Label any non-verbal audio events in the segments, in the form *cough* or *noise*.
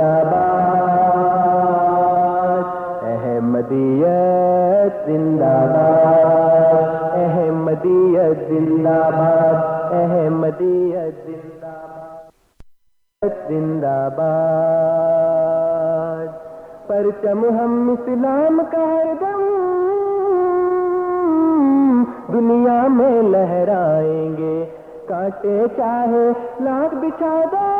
زندہ باد، احمدیت زندہ باد، احمدیت زندہ باد، احمدیت زندہ باد زندہ باد۔ پرچم ہم اسلام کا دم، دنیا میں لہرائیں گے۔ کاٹے چاہے، لاکھ بچھا دو۔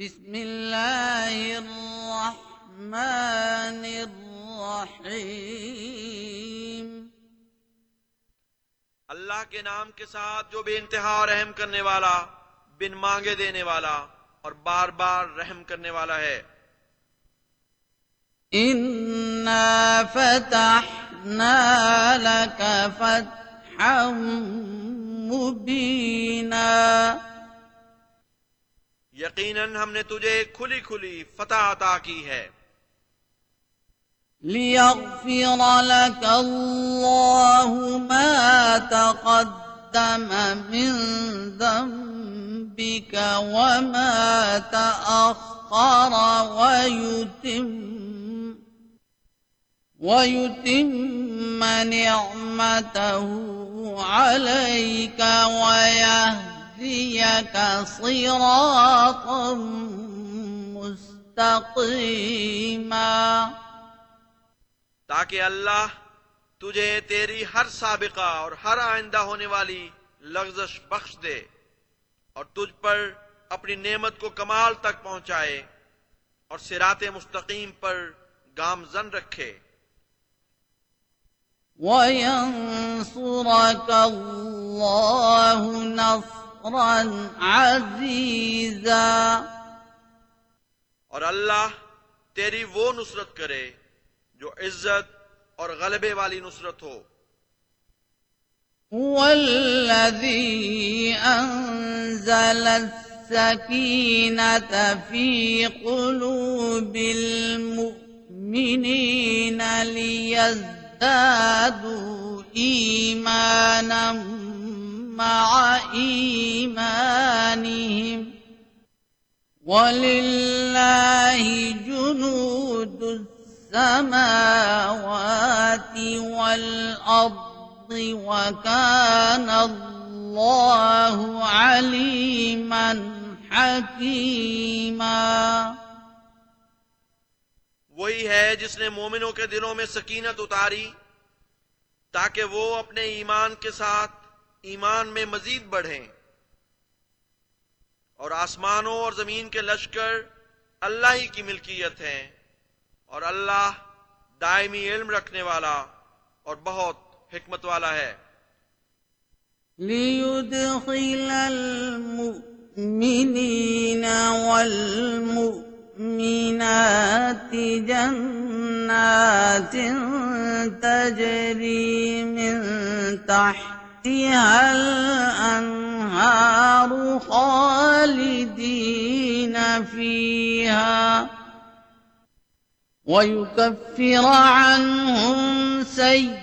بسم الله الرحمن الرحيم. اللہ کے نام کے ساتھ جو بے انتہا رحم کرنے والا بن مانگے دینے والا اور بار بار رحم کرنے والا ہے۔ إنا فتحنا لك فتحا مبينا۔ یقیناً ہم نے تجھے کھلی کھلی فتح عطا کی ہے۔ ليغفر لك الله ما تقدم من ذنبك وما تأخر ويتم ويتم نعمته عليك ويهديك صراطا مستقيما تاکہ اللہ تجھے تیری ہر سابقہ اور ہر آئندہ ہونے والی لغزش بخش دے اور تجھ پر اپنی نعمت کو کمال تک پہنچائے اور سرات مستقیم پر گامزن رکھے۔ وينصرك الله نصرا عزيزا اور اللہ تیری وہ نصرت کرے جو عزت اور غلبے والی نصرت ہو۔ هو الذي أنزل السكينة في قلوب المؤمنين ليزدادوا إيمانا مع إيمانهم ولله جنود السماوات والأرض وكان الله عليما حكيما وہی ہے جس نے مومنوں کے دلوں میں سکینت اتاری تاکہ وہ اپنے ایمان کے ساتھ ایمان میں مزید بڑھیں۔ اور آسمانوں اور زمین کے لشکر اللہ ہی کی ملکیت ہیں۔ اور اللہ دائمی علم رکھنے والا اور بہت حکمت والا ہے۔ ليدخل المؤمنين والمؤمنات جنات تجري من تحتها الأنهار خالدين فيها ويكفر عنهم سيئاتهم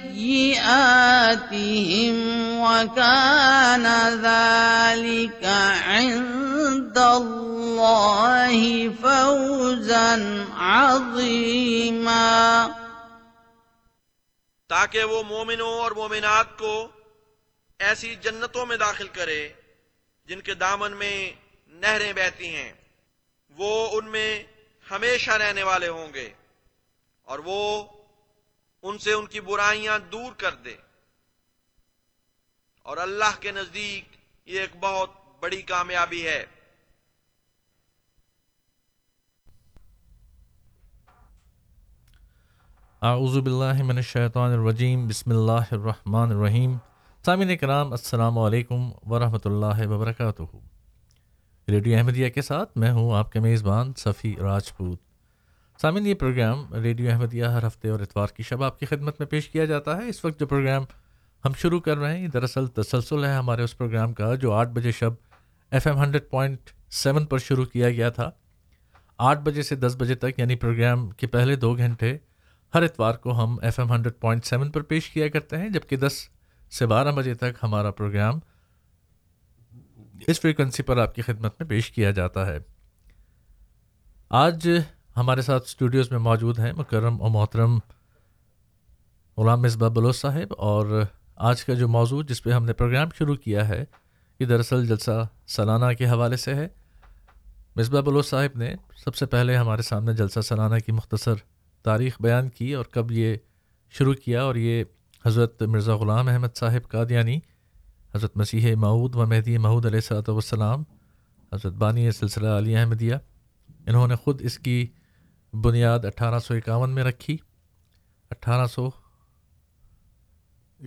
وكان ذلك عند الله فوزا عظيما تاکہ وہ مومنوں اور مومنات کو ایسی جنتوں میں داخل کرے جن کے دامن میں نہریں بہتی ہیں۔ وہ ان میں ہمیشہ رہنے والے ہوں گے اور وہ ان سے ان کی برائیاں دور کر دے۔ اور اللہ کے نزدیک یہ ایک بہت بڑی کامیابی ہے۔ اعوذ باللہ من الشیطان الرجیم۔ بسم اللہ الرحمن الرحیم۔ سامعین کرام، السلام علیکم ورحمۃ اللہ وبرکاتہ۔ ریڈیو احمدیہ کے ساتھ میں ہوں آپ کے میزبان صفی راجپوت۔ سامعین، یہ پروگرام ریڈیو احمدیہ ہر ہفتے اور اتوار کی شب آپ کی خدمت میں پیش کیا جاتا ہے۔ اس وقت جو پروگرام ہم شروع کر رہے ہیں یہ دراصل تسلسل ہے ہمارے اس پروگرام کا جو آٹھ بجے شب F M hundred point seven پر شروع کیا گیا تھا۔ آٹھ بجے سے دس بجے تک یعنی پروگرام کے پہلے دو گھنٹے ہر اتوار کو ہم F M hundred point seven پر پیش کیا کرتے ہیں، جبکہ دس سے بارہ بجے تک ہمارا پروگرام اس فریکوینسی پر آپ کی خدمت میں پیش کیا جاتا ہے۔ آج ہمارے ساتھ اسٹوڈیوز میں موجود ہیں مکرم و محترم غلام مصباح بلوچ صاحب اور آج کا جو موضوع جس پہ ہم نے پروگرام شروع کیا ہے، یہ دراصل جلسہ سالانہ کے حوالے سے ہے۔ مصباح بلوچ صاحب نے سب سے پہلے ہمارے سامنے جلسہ سالانہ کی مختصر تاریخ بیان کی اور کب یہ شروع کیا اور یہ حضرت مرزا غلام احمد صاحب قادیانی حضرت مسیح معود و مہدی محود علیہ صلاۃ والسلام حضرت بانی سلسلہ علی احمدیہ انہوں نے خود اس کی بنیاد اٹھارہ سو اکاون میں رکھی۔ اٹھارہ سو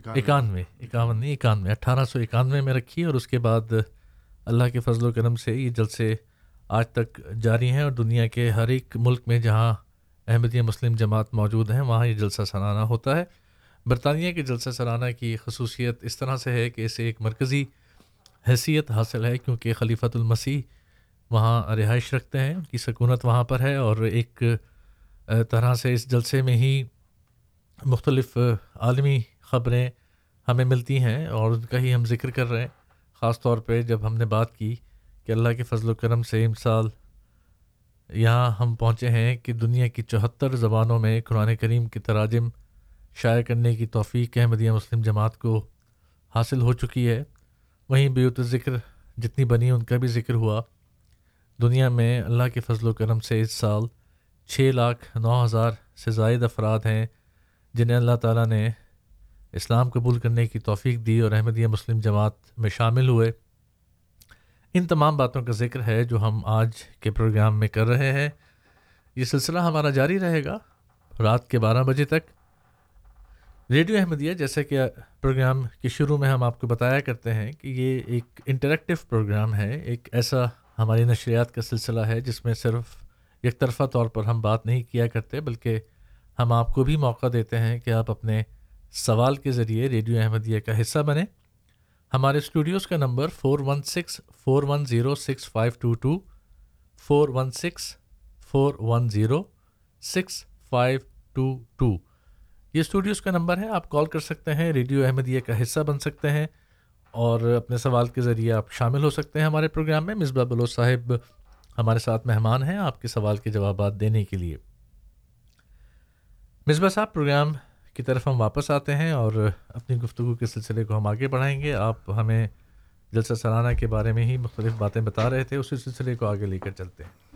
اکانوے۔ اکاون نہیں اکانوے اٹھارہ سو اکانوے میں رکھی اور اس کے بعد اللہ کے فضل و کرم سے یہ جلسے آج تک جاری ہیں اور دنیا کے ہر ایک ملک میں جہاں احمدیہ مسلم جماعت موجود ہیں وہاں یہ جلسہ سالانہ ہوتا ہے۔ برطانیہ کے جلسہ سالانہ کی خصوصیت اس طرح سے ہے کہ اسے ایک مرکزی حیثیت حاصل ہے، کیونکہ خلیفۃ المسیح وہاں رہائش رکھتے ہیں، ان کی سکونت وہاں پر ہے اور ایک طرح سے اس جلسے میں ہی مختلف عالمی خبریں ہمیں ملتی ہیں اور ان کا ہی ہم ذکر کر رہے ہیں، خاص طور پہ جب ہم نے بات کی کہ اللہ کے فضل و کرم سے امسال یہاں ہم پہنچے ہیں کہ دنیا کی چوہتر زبانوں میں قرآن کریم کی تراجم شائع کرنے کی توفیق احمدیہ مسلم جماعت کو حاصل ہو چکی ہے۔ وہیں بیوت ذکر جتنی بنی ان کا بھی ذکر ہوا۔ دنیا میں اللہ کے فضل و کرم سے اس سال چھ لاکھ نو ہزار سے زائد افراد ہیں جنہیں اللہ تعالیٰ نے اسلام قبول کرنے کی توفیق دی اور احمدیہ مسلم جماعت میں شامل ہوئے۔ ان تمام باتوں کا ذکر ہے جو ہم آج کے پروگرام میں کر رہے ہیں۔ یہ سلسلہ ہمارا جاری رہے گا رات کے بارہ بجے تک۔ ریڈیو احمدیہ جیسے کہ پروگرام کے شروع میں ہم آپ کو بتایا کرتے ہیں کہ یہ ایک انٹریکٹیو پروگرام ہے، ایک ایسا ہماری نشریات کا سلسلہ ہے جس میں صرف یک طرفہ طور پر ہم بات نہیں کیا کرتے، بلکہ ہم آپ کو بھی موقع دیتے ہیں کہ آپ اپنے سوال کے ذریعے ریڈیو احمدیہ کا حصہ بنیں۔ ہمارے اسٹوڈیوز کا number four one six four one zero six five two two four one six four one zero six five two two یہ اسٹوڈیوز کا نمبر ہے، آپ کال کر سکتے ہیں ریڈیو احمدیہ کا حصہ بن سکتے ہیں اور اپنے سوال کے ذریعے آپ شامل ہو سکتے ہیں ہمارے پروگرام میں۔ مصباح بلوچ صاحب ہمارے ساتھ مہمان ہیں آپ کے سوال کے جوابات دینے کے لیے۔ مصباح صاحب پروگرام کی طرف ہم واپس آتے ہیں اور اپنی گفتگو کے سلسلے کو ہم آگے بڑھائیں گے۔ آپ ہمیں جلسہ سالانہ کے بارے میں ہی مختلف باتیں بتا رہے تھے، اسی سلسلے کو آگے لے کر چلتے ہیں۔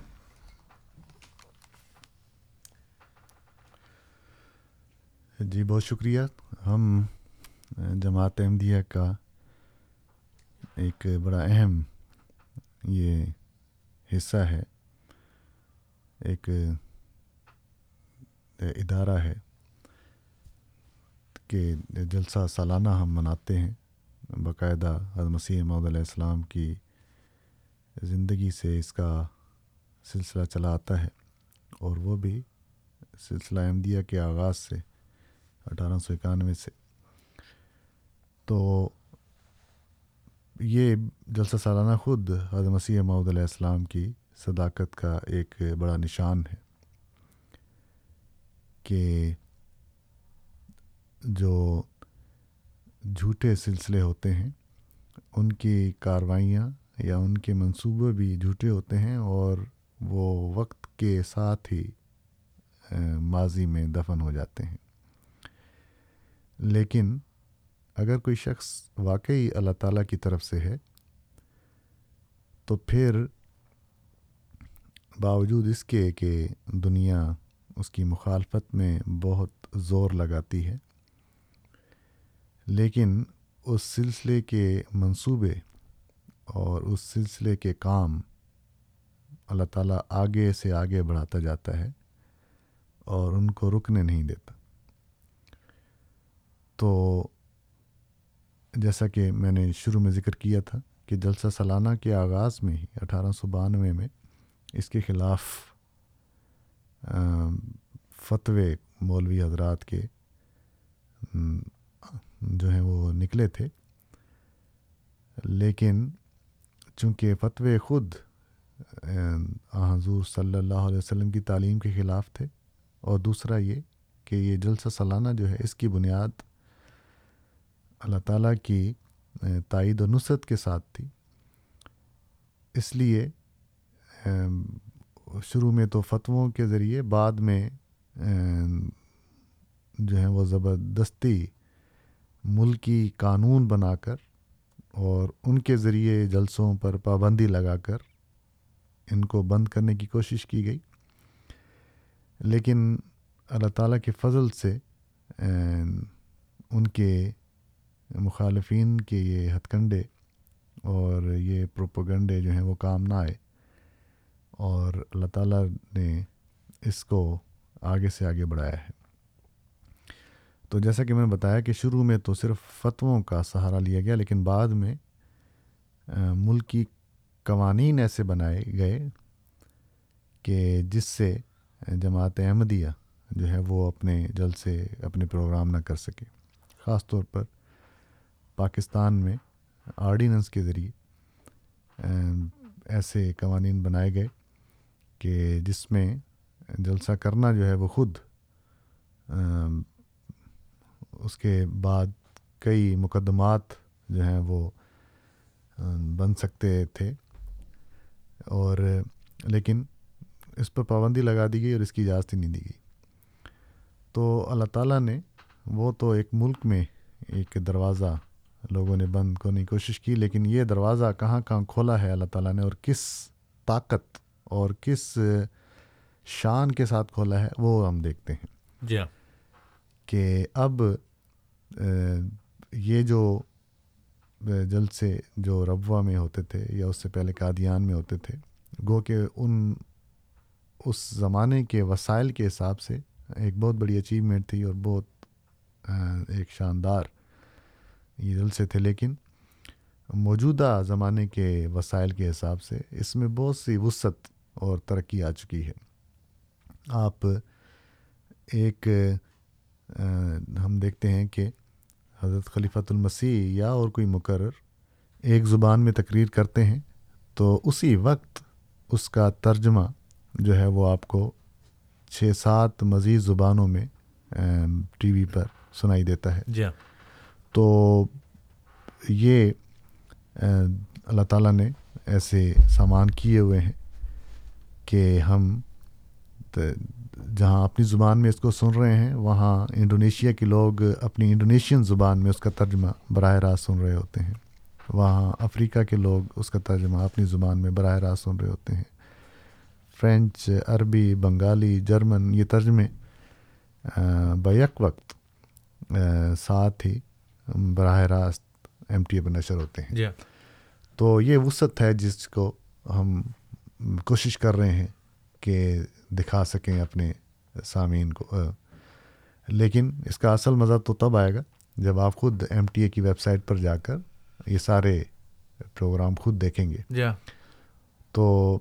جی بہت شکریہ۔ ہم، جماعت احمدیہ کا ایک بڑا اہم یہ حصہ ہے، ایک ادارہ ہے کہ جلسہ سالانہ ہم مناتے ہیں۔ باقاعدہ حضرت مسیح محدود علیہ السلام کی زندگی سے اس کا سلسلہ چلا آتا ہے اور وہ بھی سلسلہ احمدیہ کے آغاز سے۔ اٹھارہ سو اکانوے سے۔ تو یہ جلسہ سالانہ خود حضرت مسیح محدود علیہ السلام کی صداقت کا ایک بڑا نشان ہے کہ جو جھوٹے سلسلے ہوتے ہیں، ان کی کاروائیاں یا ان کے منصوبے بھی جھوٹے ہوتے ہیں اور وہ وقت کے ساتھ ہی ماضی میں دفن ہو جاتے ہیں۔ لیکن اگر کوئی شخص واقعی اللہ تعالیٰ کی طرف سے ہے، تو پھر باوجود اس کے کہ دنیا اس کی مخالفت میں بہت زور لگاتی ہے، لیکن اس سلسلے کے منصوبے اور اس سلسلے کے کام اللہ تعالیٰ آگے سے آگے بڑھاتا جاتا ہے اور ان کو رکنے نہیں دیتا۔ تو جیسا کہ میں نے شروع میں ذکر کیا تھا کہ جلسہ سالانہ کے آغاز میں ہی اٹھارہ سو بانوے میں اس کے خلاف فتوے مولوی حضرات کے جو ہیں وہ نکلے تھے۔ لیکن چونکہ فتوے خود حضور صلی اللہ علیہ وسلم کی تعلیم کے خلاف تھے، اور دوسرا یہ کہ یہ جلسہ سالانہ جو ہے اس کی بنیاد اللہ تعالیٰ کی تائید و نصرت کے ساتھ تھی۔ اس لیے شروع میں تو فتووں کے ذریعے، بعد میں جو ہے وہ زبردستی ملکی قانون بنا کر اور ان کے ذریعے جلسوں پر پابندی لگا کر ان کو بند کرنے کی کوشش کی گئی۔ لیکن اللہ تعالیٰ کے فضل سے ان کے مخالفین کے یہ ہتھ کنڈے اور یہ پروپوگنڈے جو ہیں وہ کام نہ آئے۔ اور اللہ تعالیٰ نے اس کو آگے سے آگے بڑھایا ہے۔ تو جیسا کہ میں نے بتایا کہ شروع میں تو صرف فتووں کا سہارا لیا گیا، لیکن بعد میں ملکی قوانین ایسے بنائے گئے کہ جس سے جماعت احمدیہ جو ہے وہ اپنے جلد سے اپنے پروگرام نہ کر سکے، خاص طور پر پاکستان میں آرڈیننس کے ذریعے ایسے قوانین بنائے گئے کہ جس میں جلسہ کرنا جو ہے وہ خود اس کے بعد کئی مقدمات جو ہیں وہ بن سکتے تھے۔ اور، لیکن اس پر پابندی لگا دی گئی اور اس کی اجازت ہی نہیں دی گئی۔ تو اللہ تعالیٰ نے وہ تو ایک ملک میں ایک دروازہ لوگوں نے بند کرنے کی کوشش کی لیکن یہ دروازہ کہاں کہاں کھولا ہے اللہ تعالیٰ نے اور کس طاقت اور کس شان کے ساتھ کھولا ہے وہ ہم دیکھتے ہیں۔ جی ہاں۔ کہ اب یہ جو جلد سے جو ربوہ میں ہوتے تھے یا اس سے پہلے قادیان میں ہوتے تھے گو کہ ان اس زمانے کے وسائل کے حساب سے ایک بہت بڑی اچیومنٹ تھی اور بہت ایک شاندار یہ جلسے تھے، لیکن موجودہ زمانے کے وسائل کے حساب سے اس میں بہت سی وسعت اور ترقی آ چکی ہے۔ آپ ایک ہم دیکھتے ہیں کہ حضرت خلیفۃ المسیح یا اور کوئی مقرر ایک زبان میں تقریر کرتے ہیں، تو اسی وقت اس کا ترجمہ جو ہے وہ آپ کو چھ سات مزید زبانوں میں ٹی وی پر سنائی دیتا ہے۔ جی ہاں۔ تو یہ اللہ تعالیٰ نے ایسے سامان کیے ہوئے ہیں کہ ہم جہاں اپنی زبان میں اس کو سن رہے ہیں، وہاں انڈونیشیا کے لوگ اپنی انڈونیشین زبان میں اس کا ترجمہ براہ راست سن رہے ہوتے ہیں۔ وہاں افریقہ کے لوگ اس کا ترجمہ اپنی زبان میں براہ راست سن رہے ہوتے ہیں۔ فرینچ، عربی، بنگالی، جرمن، یہ ترجمے بیک وقت ساتھ ہی براہ راست ایم ٹی اے پر نشر ہوتے ہیں۔ جی ہاں۔ تو یہ وسعت ہے جس کو ہم کوشش کر رہے ہیں کہ دکھا سکیں اپنے سامعین کو۔ لیکن اس کا اصل مزہ تو تب آئے گا جب آپ خود ایم ٹی اے کی ویب سائٹ پر جا کر یہ سارے پروگرام خود دیکھیں گے۔ جی ہاں۔ تو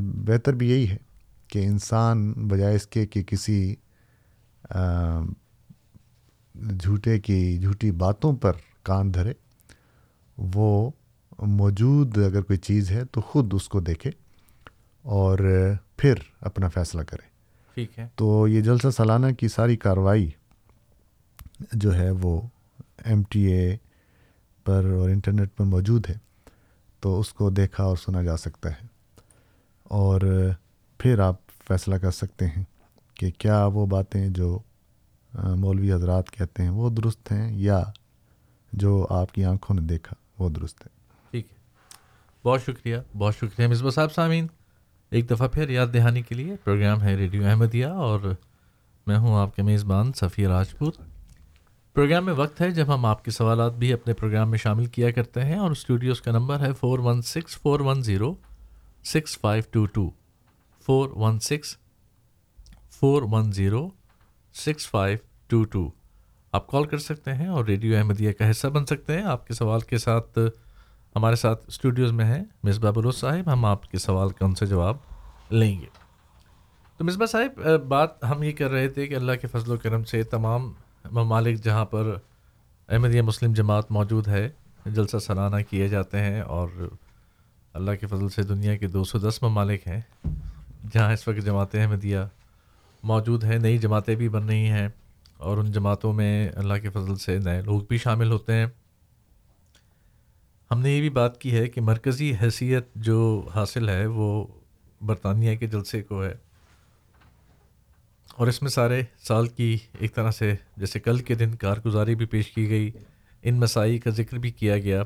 بہتر بھی یہی ہے کہ انسان بجائے اس کے کہ کسی جھوٹے کی جھوٹی باتوں پر کان دھرے وہ موجود اگر کوئی چیز ہے تو خود اس کو دیکھے اور پھر اپنا فیصلہ کرے۔ ٹھیک ہے۔ تو یہ جلسہ سالانہ کی ساری کارروائی جو ہے وہ ایم ٹی اے پر اور انٹرنیٹ پر موجود ہے تو اس کو دیکھا اور سنا جا سکتا ہے۔ اور پھر آپ فیصلہ کر سکتے ہیں کہ کیا وہ باتیں جو مولوی حضرات کہتے ہیں، وہ درست ہیں یا جو آپ کی آنکھوں نے دیکھا، وہ درست ہے ٹھیک ہے۔ بہت شکریہ بہت شکریہ مصباح صاحب سامعین۔ ایک دفعہ پھر یاد دہانی کے لیے پروگرام ہے ریڈیو احمدیہ اور میں ہوں آپ کے میزبان صفیہ راجپوت۔ پروگرام میں وقت ہے جب ہم آپ کے سوالات بھی اپنے پروگرام میں شامل کیا کرتے ہیں اور اسٹوڈیوز کا نمبر ہے four one six four one zero six five two two four one six four one zero six five two two آپ کال کر سکتے ہیں اور ریڈیو احمدیہ کا حصہ بن سکتے ہیں۔ آپ کے سوال کے ساتھ ہمارے ساتھ اسٹوڈیوز میں ہیں۔ مصباح بلوچ صاحب، ہم آپ کے سوال کا ان سے جواب لیں گے۔ تو مصباح صاحب بات ہم یہ کر رہے تھے کہ اللہ کے فضل و کرم سے تمام ممالک جہاں پر احمدیہ مسلم جماعت موجود ہے، جلسہ سالانہ کیے جاتے ہیں اور اللہ کے فضل سے دنیا کے دو سو دس ممالک ہیں۔ جہاں اس وقت جماعت احمدیہ موجود ہیں، نئی جماعتیں بھی بن رہی ہیں اور ان جماعتوں میں اللہ کے فضل سے نئے لوگ بھی شامل ہوتے ہیں۔ ہم نے یہ بھی بات کی ہے کہ مرکزی حیثیت جو حاصل ہے وہ برطانیہ کے جلسے کو ہے۔ اور اس میں سارے سال کی ایک طرح سے جیسے کل کے دن کارگزاری بھی پیش کی گئی، ان مسائی کا ذکر بھی کیا گیا۔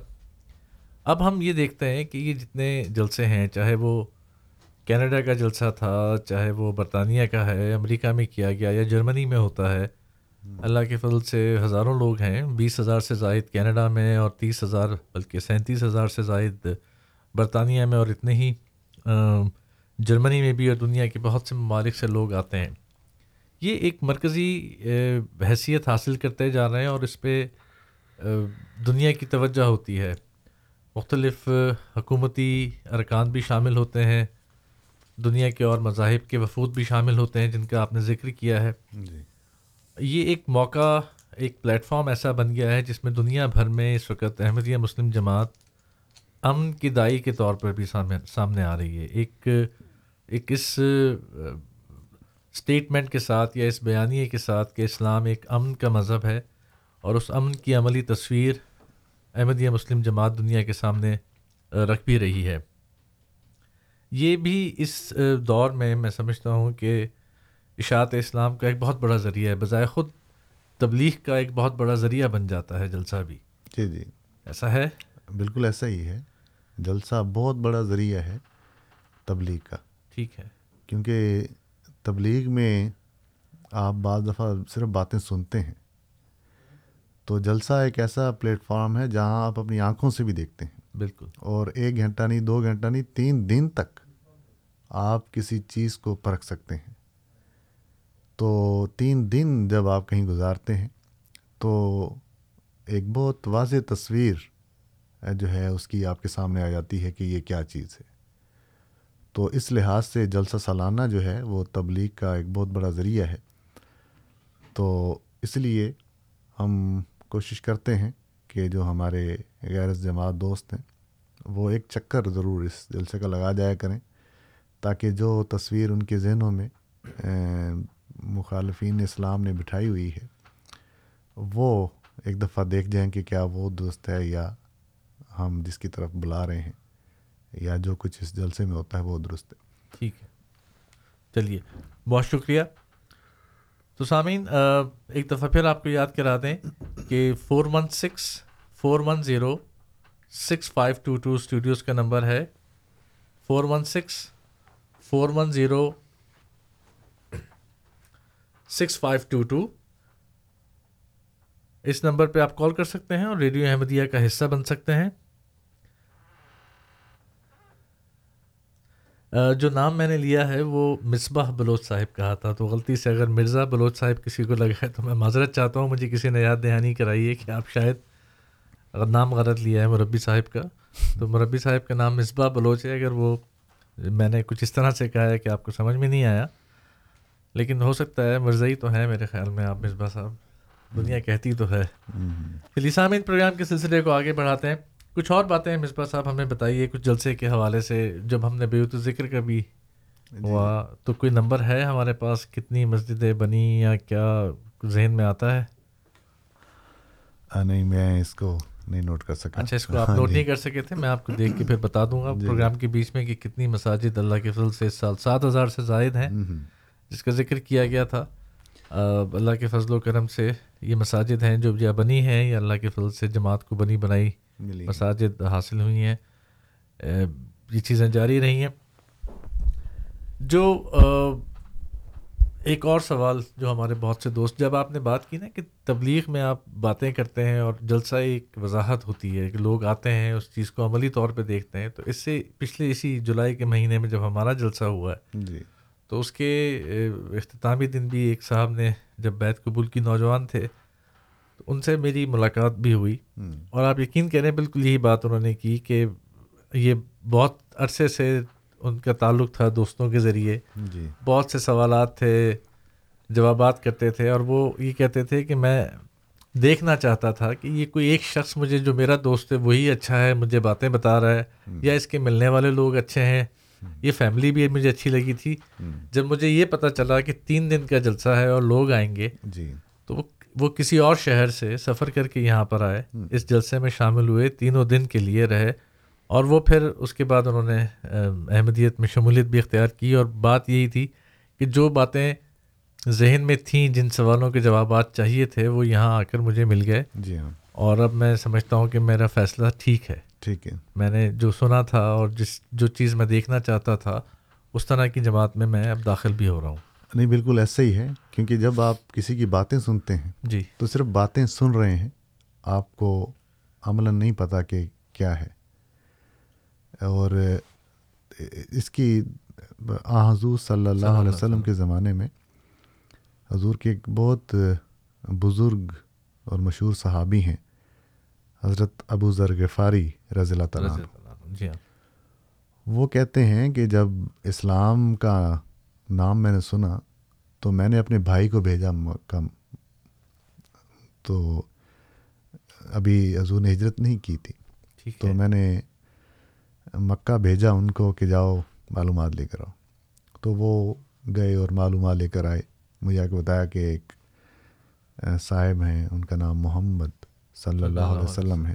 اب ہم یہ دیکھتے ہیں کہ یہ جتنے جلسے ہیں، چاہے وہ کینیڈا کا جلسہ تھا چاہے وہ برطانیہ کا ہے امریکہ میں کیا گیا یا جرمنی میں ہوتا ہے۔ اللہ کے فضل سے ہزاروں لوگ ہیں۔ بیس ہزار سے زائد کینیڈا میں اور تیس ہزار بلکہ سینتیس ہزار سے زائد برطانیہ میں اور اتنے ہی جرمنی میں بھی اور دنیا کے بہت سے ممالک سے لوگ آتے ہیں۔ یہ ایک مرکزی حیثیت حاصل کرتے جا رہے ہیں اور اس پہ دنیا کی توجہ ہوتی ہے۔ مختلف حکومتی ارکان بھی شامل ہوتے ہیں۔ دنیا کے اور مذاہب کے وفود بھی شامل ہوتے ہیں جن کا آپ نے ذکر کیا ہے۔ جی۔ یہ ایک موقع ایک پلیٹ فارم ایسا بن گیا ہے جس میں دنیا بھر میں اس وقت احمدیہ مسلم جماعت امن کی دائی کے طور پر بھی سامنے سامنے آ رہی ہے۔ ایک ایک اس اسٹیٹمنٹ کے ساتھ یا اس بیانیے کے ساتھ کہ اسلام ایک امن کا مذہب ہے اور اس امن کی عملی تصویر احمدیہ مسلم جماعت دنیا کے سامنے رکھ بھی رہی ہے۔ یہ بھی اس دور میں میں سمجھتا ہوں کہ اشاعت اسلام کا ایک بہت بڑا ذریعہ ہے بظاہر خود تبلیغ کا ایک بہت بڑا ذریعہ بن جاتا ہے جلسہ بھی۔ جی جی۔ ایسا ہے؟ بالکل ایسا ہی ہے۔ جلسہ بہت بڑا ذریعہ ہے تبلیغ کا۔ ٹھیک ہے۔ کیونکہ تبلیغ میں آپ بعض دفعہ صرف باتیں سنتے ہیں۔ تو جلسہ ایک ایسا پلیٹ فارم ہے جہاں آپ اپنی آنکھوں سے بھی دیکھتے ہیں۔ بالکل۔ اور ایک گھنٹہ نہیں دو گھنٹہ نہیں تین دن تک۔ آپ کسی چیز کو پرکھ سکتے ہیں۔ تو تین دن جب آپ کہیں گزارتے ہیں، تو ایک بہت واضح تصویر جو ہے، اس کی آپ کے سامنے آ جاتی ہے کہ یہ کیا چیز ہے۔ تو اس لحاظ سے جلسہ سالانہ جو ہے، وہ تبلیغ کا ایک بہت بڑا ذریعہ ہے۔ تو اس لیے ہم کوشش کرتے ہیں کہ جو ہمارے غیر جماعت دوست ہیں، وہ ایک چکر ضرور اس جلسے کا لگا جایا کریں۔ تاکہ جو تصویر ان کے ذہنوں میں مخالفین اسلام نے بٹھائی ہوئی ہے، وہ ایک دفعہ دیکھ جائیں کہ کیا وہ درست ہے یا ہم جس کی طرف بلا رہے ہیں، یا جو کچھ اس جلسے میں ہوتا ہے وہ درست ہے۔ ٹھیک ہے۔ چلیے، بہت شکریہ۔ تو سامعین ایک دفعہ پھر آپ کو یاد کرا دیں کہ four one six four one zero six five two two studios کا نمبر ہے۔ Four one six four one zero six five two two اس نمبر پہ آپ کال کر سکتے ہیں اور ریڈیو احمدیہ کا حصہ بن سکتے ہیں۔ جو نام میں نے لیا ہے وہ مصباح بلوچ صاحب کہا تھا۔ تو غلطی سے اگر مرزا بلوچ صاحب کسی کو لگا ہے تو میں معذرت چاہتا ہوں، مجھے کسی نے یاد دہانی کرائی ہے کہ آپ شاید اگر نام غلط لیا ہے مربی صاحب کا۔ تو مربی صاحب کا نام مصباح بلوچ ہے، اگر وہ میں نے کچھ اس طرح سے کہا ہے کہ آپ کو سمجھ میں نہیں آیا لیکن ہو سکتا ہے مرضی تو ہے میرے خیال میں آپ مصباح صاحب دنیا کہتی تو ہے۔ چلیے سامعین پروگرام کے سلسلے کو آگے بڑھاتے ہیں۔ کچھ اور باتیں مصباح صاحب ہمیں بتائیے کچھ جلسے کے حوالے سے جب ہم نے بیوت ذکر کا بھی جی۔ ہوا تو کوئی نمبر ہے ہمارے پاس کتنی مسجدیں بنی یا کیا ذہن میں آتا ہے؟ نہیں میں اس کو نہیں نوٹ کر سکا۔ اچھا اس کو آپ نوٹ جی۔ نہیں کر سکے تھے میں آپ کو دیکھ کے پھر بتا دوں گا۔ جی۔ پروگرام کے بیچ میں کہ کتنی مساجد اللہ کے فضل سے اس سال سات ہزار سے زائد ہیں جس کا ذکر کیا گیا تھا۔ اللہ کے فضل و کرم سے یہ مساجد ہیں جو یا بنی ہیں یا اللہ کے فضل سے جماعت کو بنی بنائی مساجد حاصل ہوئی ہیں۔ یہ چیزیں جاری رہی ہیں۔ جو ایک اور سوال جو ہمارے بہت سے دوست جب آپ نے بات کی نا کہ تبلیغ میں آپ باتیں کرتے ہیں اور جلسہ ایک وضاحت ہوتی ہے کہ لوگ آتے ہیں اس چیز کو عملی طور پہ دیکھتے ہیں تو اس سے پچھلے اسی جولائی کے مہینے میں جب ہمارا جلسہ ہوا ہے جی۔ تو اس کے اختتامی دن بھی ایک صاحب نے جب بیت قبول کی نوجوان تھے تو ان سے میری ملاقات بھی ہوئی۔ اور آپ یقین کریں بالکل یہی بات انہوں نے کی کہ یہ بہت عرصے سے ان کا تعلق تھا دوستوں کے ذریعے۔ جی۔ بہت سے سوالات تھے جوابات کرتے تھے اور وہ یہ کہتے تھے کہ میں دیکھنا چاہتا تھا کہ یہ کوئی ایک شخص مجھے جو میرا دوست ہے وہی اچھا ہے مجھے باتیں بتا رہا ہے یا اس کے ملنے والے لوگ اچھے ہیں۔ یہ فیملی بھی مجھے اچھی لگی تھی۔ جب مجھے یہ پتہ چلا کہ تین دن کا جلسہ ہے اور لوگ آئیں گے جی۔ تو وہ وہ کسی اور شہر سے سفر کر کے یہاں پر آئے۔ اس جلسے میں شامل ہوئے تینوں دن کے لیے رہے۔ اور وہ پھر اس کے بعد انہوں نے احمدیت میں شمولیت بھی اختیار کی اور بات یہی تھی کہ جو باتیں ذہن میں تھیں جن سوالوں کے جوابات چاہیے تھے وہ یہاں آ کر مجھے مل گئے۔ جی ہاں۔ اور اب میں سمجھتا ہوں کہ میرا فیصلہ ٹھیک ہے۔ ٹھیک ہے۔ میں نے جو سنا تھا اور جس جو چیز میں دیکھنا چاہتا تھا اس طرح کی جماعت میں میں اب داخل بھی ہو رہا ہوں۔ نہیں بالکل ایسا ہی ہے کیونکہ جب آپ کسی کی باتیں سنتے ہیں جی۔ تو صرف باتیں سن رہے ہیں آپ کو عملاً نہیں پتہ کہ کیا ہے۔ اور اس کی آ حضور صلی اللہ علیہ وسلم کے زمانے میں حضور کے ایک بہت بزرگ اور مشہور صحابی ہیں حضرت ابو ذر غفاری رضی اللہ تعالیٰ جی ہاں۔ وہ کہتے ہیں کہ جب اسلام کا نام میں نے سنا تو میں نے اپنے بھائی کو بھیجا مکہ۔ تو ابھی حضور نے ہجرت نہیں کی تھی۔ تو میں نے مکہ بھیجا ان کو کہ جاؤ معلومات لے کر آؤ۔ تو وہ گئے اور معلومات لے کر آئے۔ مجھے آ کے بتایا کہ ایک صاحب ہیں ان کا نام محمد صلی اللہ علیہ وسلم ہے۔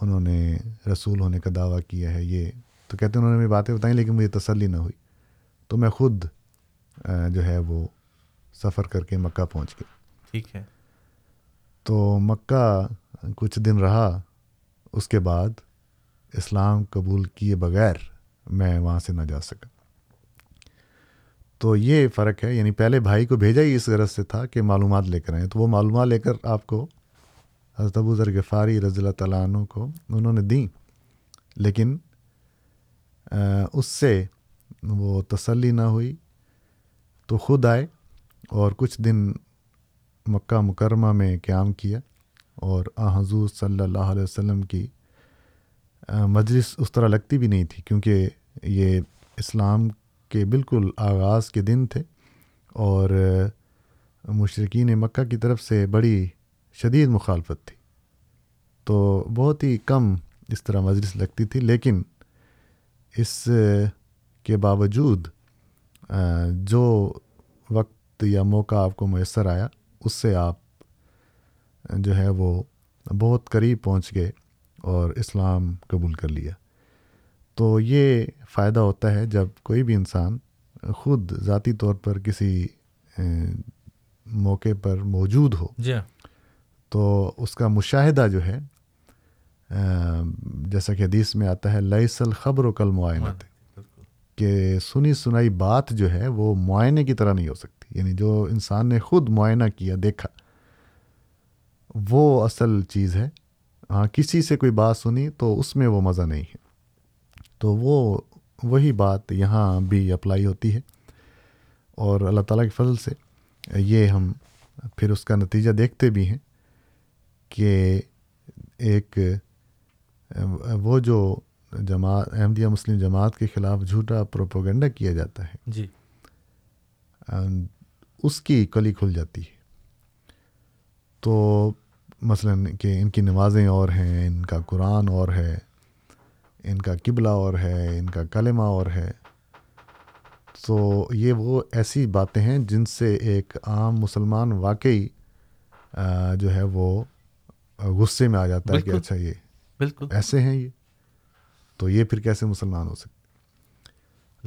انہوں نے رسول ہونے کا دعویٰ کیا ہے یہ۔ تو کہتے ہیں انہوں نے بھی باتیں بتائیں لیکن مجھے تسلی نہ ہوئی۔ تو میں خود جو ہے وہ سفر کر کے مکہ پہنچ گیا۔ ٹھیک ہے۔ تو مکہ کچھ دن رہا۔ اس کے بعد اسلام قبول کیے بغیر میں وہاں سے نہ جا سکا۔ تو یہ فرق ہے یعنی پہلے بھائی کو بھیجا ہی اس غرض سے تھا کہ معلومات لے کر آئیں۔ تو وہ معلومات لے کر آپ کو حضرت ابو ذر غفاری رضی اللہ تعالیٰ عنہ کو انہوں نے دیں۔ لیکن اس سے وہ تسلی نہ ہوئی۔ تو خود آئے اور کچھ دن مکہ مکرمہ میں قیام کیا اور آ حضور صلی اللہ علیہ وسلم کی مجلس اس طرح لگتی بھی نہیں تھی کیونکہ یہ اسلام کے بالکل آغاز کے دن تھے اور مشرقین مکہ کی طرف سے بڑی شدید مخالفت تھی۔ تو بہت ہی کم اس طرح مجلس لگتی تھی، لیکن اس کے باوجود جو وقت یا موقع آپ کو میسر آیا، اس سے آپ جو ہے وہ بہت قریب پہنچ گئے۔ اور اسلام قبول کر لیا۔ تو یہ فائدہ ہوتا ہے جب کوئی بھی انسان خود ذاتی طور پر کسی موقع پر موجود ہو۔ جی ہاں۔ تو اس کا مشاہدہ جو ہے جیسا کہ حدیث میں آتا ہے لئیس الخبر و کل معائنت بالکل۔ کہ سنی سنائی بات جو ہے وہ معائنے کی طرح نہیں ہو سکتی۔ یعنی جو انسان نے خود معائنہ کیا دیکھا وہ اصل چیز ہے۔ ہاں کسی سے کوئی بات سنی تو اس میں وہ مزہ نہیں ہے۔ تو وہ وہی بات یہاں بھی اپلائی ہوتی ہے۔ اور اللہ تعالیٰ کے فضل سے یہ ہم پھر اس کا نتیجہ دیکھتے بھی ہیں کہ ایک وہ جو جماعت احمدیہ مسلم جماعت کے خلاف جھوٹا پروپوگنڈا کیا جاتا ہے جی۔ اس کی کلی کھل جاتی ہے۔ تو مثلا کہ ان کی نمازیں اور ہیں ان کا قرآن اور ہے ان کا قبلہ اور ہے ان کا کلمہ اور ہے۔ تو یہ وہ ایسی باتیں ہیں جن سے ایک عام مسلمان واقعی جو ہے وہ غصے میں آ جاتا ہے کہ۔ اچھا یہ بالکل۔ ایسے ہیں یہ۔ تو یہ پھر کیسے مسلمان ہو سکتے؟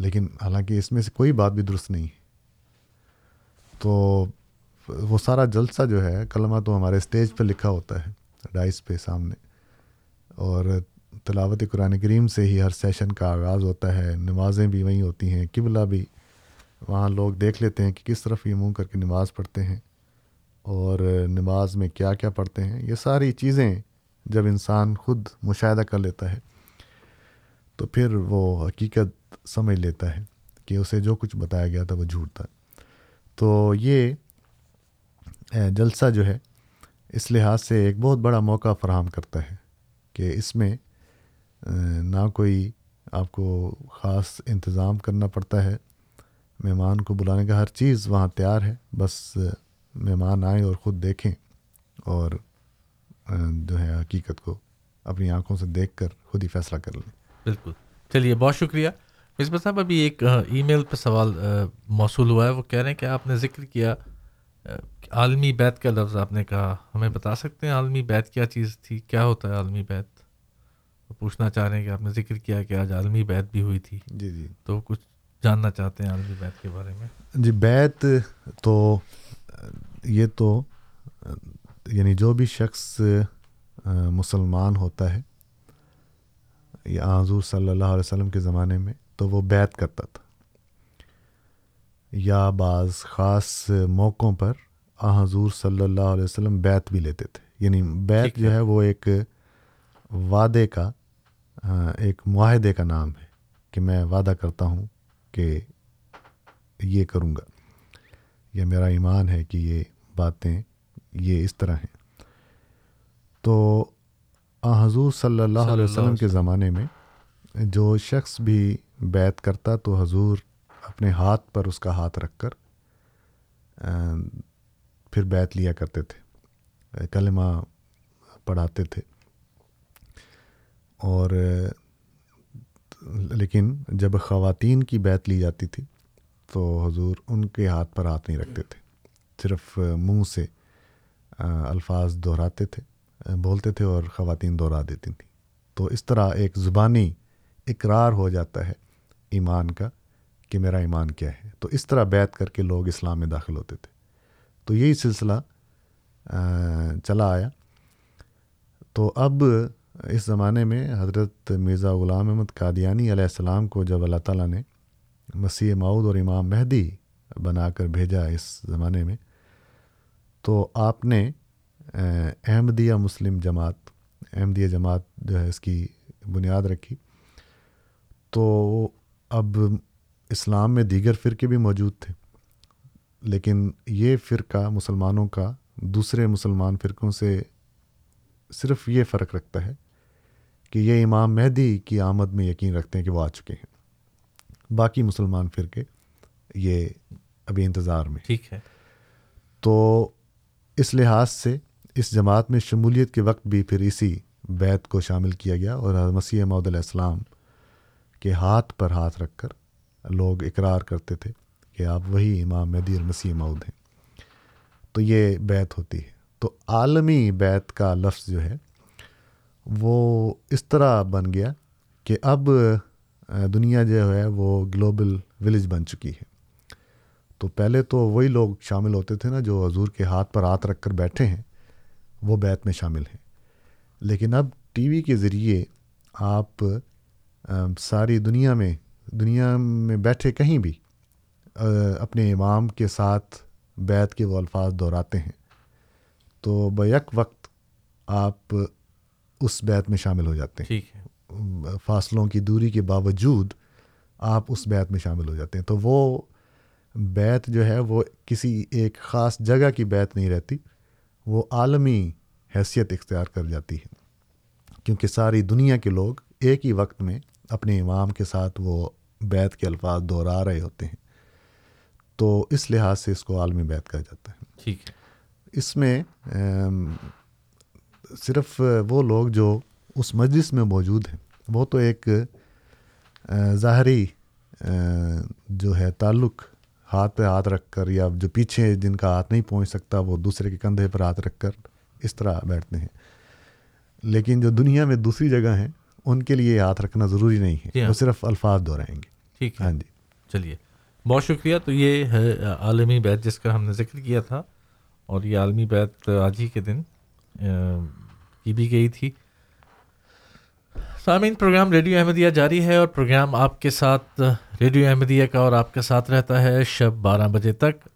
لیکن حالانکہ اس میں سے کوئی بات بھی درست نہیں۔ ہے تو وہ سارا جلسہ جو ہے، کلمہ تو ہمارے اسٹیج پہ لکھا ہوتا ہے ڈائس پہ سامنے۔ اور تلاوت قرآن کریم سے ہی ہر سیشن کا آغاز ہوتا ہے، نمازیں بھی وہیں ہوتی ہیں، قبلہ بھی۔ وہاں لوگ دیکھ لیتے ہیں کہ کس طرف یہ منہ کر کے نماز پڑھتے ہیں اور نماز میں کیا کیا پڑھتے ہیں۔ یہ ساری چیزیں جب انسان خود مشاہدہ کر لیتا ہے، تو پھر وہ حقیقت سمجھ لیتا ہے کہ اسے جو کچھ بتایا گیا تھا وہ جھوٹ تھا۔ تو یہ جلسہ جو ہے، اس لحاظ سے ایک بہت بڑا موقع فراہم کرتا ہے کہ اس میں نہ کوئی آپ کو خاص انتظام کرنا پڑتا ہے۔ مہمان کو بلانے کا ہر چیز وہاں تیار ہے۔ بس مہمان آئیں اور خود دیکھیں اور جو ہے، حقیقت کو اپنی آنکھوں سے دیکھ کر خود ہی فیصلہ کر لیں۔ بالکل۔ چلیے، بہت شکریہ۔ مصباح صاحب، ابھی ایک ای میل پہ سوال موصول ہوا ہے۔ وہ کہہ رہے ہیں کہ آپ نے ذکر کیا عالمی بیت کا لفظ آپ نے کہا ہمیں بتا سکتے ہیں عالمی بیت کیا چیز تھی؟ کیا ہوتا ہے عالمی بیت؟ پوچھنا چاہ رہے ہیں کہ آپ نے ذکر کیا کہ آج عالمی بیت بھی ہوئی تھی۔ جی جی۔ تو کچھ جاننا چاہتے ہیں عالمی بیت کے بارے میں۔ جی بیت تو یہ تو یعنی جو بھی شخص مسلمان ہوتا ہے یا حضور صلی اللہ علیہ وسلم کے زمانے میں تو وہ بیت کرتا تھا۔ یا بعض خاص موقعوں پر آ حضور صلی اللہ علیہ وسلم بیت بھی لیتے تھے۔ یعنی بیت جو ہے۔ وہ ایک وعدے کا ایک معاہدے کا نام ہے کہ میں وعدہ کرتا ہوں کہ یہ کروں گا۔ یا میرا ایمان ہے کہ یہ باتیں یہ اس طرح ہیں۔ تو حضور صلی اللہ علیہ وسلم کے زمانے میں جو شخص بھی بیت کرتا تو حضور اپنے ہاتھ پر اس کا ہاتھ رکھ کر پھر بیت لیا کرتے تھے، کلمہ پڑھاتے تھے۔ اور، لیکن جب خواتین کی بیت لی جاتی تھی تو حضور ان کے ہاتھ پر ہاتھ نہیں رکھتے تھے، صرف منہ سے الفاظ دہراتے تھے، بولتے تھے اور خواتین دہرا دیتی تھیں۔ تو اس طرح ایک زبانی اقرار ہو جاتا ہے ایمان کا کہ میرا ایمان کیا ہے۔ تو اس طرح بیت کر کے لوگ اسلام میں داخل ہوتے تھے۔ تو یہی سلسلہ چلا آیا۔ تو اب اس زمانے میں حضرت مرزا غلام احمد قادیانی علیہ السلام کو جب اللہ تعالیٰ نے مسیح معود اور امام مہدی بنا کر بھیجا اس زمانے میں، تو آپ نے احمدیہ مسلم جماعت، احمدیہ جماعت جو ہے اس کی بنیاد رکھی۔ تو اب اسلام میں دیگر فرقے بھی موجود تھے۔ لیکن یہ فرقہ مسلمانوں کا دوسرے مسلمان فرقوں سے صرف یہ فرق رکھتا ہے کہ یہ امام مہدی کی آمد میں یقین رکھتے ہیں کہ وہ آ چکے ہیں۔ باقی مسلمان فرقے یہ ابھی انتظار میں ٹھیک ہے۔ تو اس لحاظ سے اس جماعت میں شمولیت کے وقت بھی پھر اسی بیت کو شامل کیا گیا اور مسیح محدود علیہ السلام کے ہاتھ پر ہاتھ رکھ کر لوگ اقرار کرتے تھے۔ کہ آپ وہی امام مہدی اور مسیح مود ہیں۔ تو یہ بیت ہوتی ہے۔ تو عالمی بیت کا لفظ جو ہے، وہ اس طرح بن گیا کہ اب دنیا جو ہے، وہ گلوبل ولیج بن چکی ہے۔ تو پہلے تو وہی لوگ شامل ہوتے تھے نا، جو حضور کے ہاتھ پر ہاتھ رکھ کر بیٹھے ہیں، وہ بیت میں شامل ہیں۔ لیکن اب ٹی وی کے ذریعے آپ ساری دنیا میں دنیا میں بیٹھے کہیں بھی اپنے امام کے ساتھ بیت کے وہ الفاظ دہراتے ہیں۔ تو بیک وقت آپ اس بیت میں شامل ہو جاتے ہیں۔ فاصلوں کی دوری کے باوجود آپ اس بیت میں شامل ہو جاتے ہیں۔ تو وہ بیت جو ہے وہ کسی ایک خاص جگہ کی بیت نہیں رہتی وہ عالمی حیثیت اختیار کر جاتی ہے۔ کیونکہ ساری دنیا کے لوگ ایک ہی وقت میں اپنے امام کے ساتھ وہ بیت کے الفاظ دہرا رہے ہوتے ہیں۔ تو اس لحاظ سے اس کو عالمی بیت کہا جاتا ہے۔ ٹھیک ہے۔ اس میں صرف وہ لوگ جو اس مجلس میں موجود ہیں وہ تو ایک ظاہری جو ہے تعلق ہاتھ پہ ہاتھ رکھ کر یا جو پیچھے جن کا ہاتھ نہیں پہنچ سکتا وہ دوسرے کے کندھے پر ہاتھ رکھ کر اس طرح بیٹھتے ہیں۔ لیکن جو دنیا میں دوسری جگہ ہیں ان کے لیے ہاتھ رکھنا ضروری نہیں ہے۔ ہاں۔ وہ صرف الفاظ دہرائیں گے۔ ٹھیک ہے۔ ہاں جی۔ چلیے۔ بہت شکریہ۔ تو یہ ہے عالمی بیت جس کا ہم نے ذکر کیا تھا۔ اور یہ عالمی بیت آج ہی کے دن کی بھی گئی تھی۔ سامعین، پروگرام ریڈیو احمدیہ جاری ہے اور پروگرام آپ کے ساتھ ریڈیو احمدیہ کا اور آپ کے ساتھ رہتا ہے شب بارہ بجے تک۔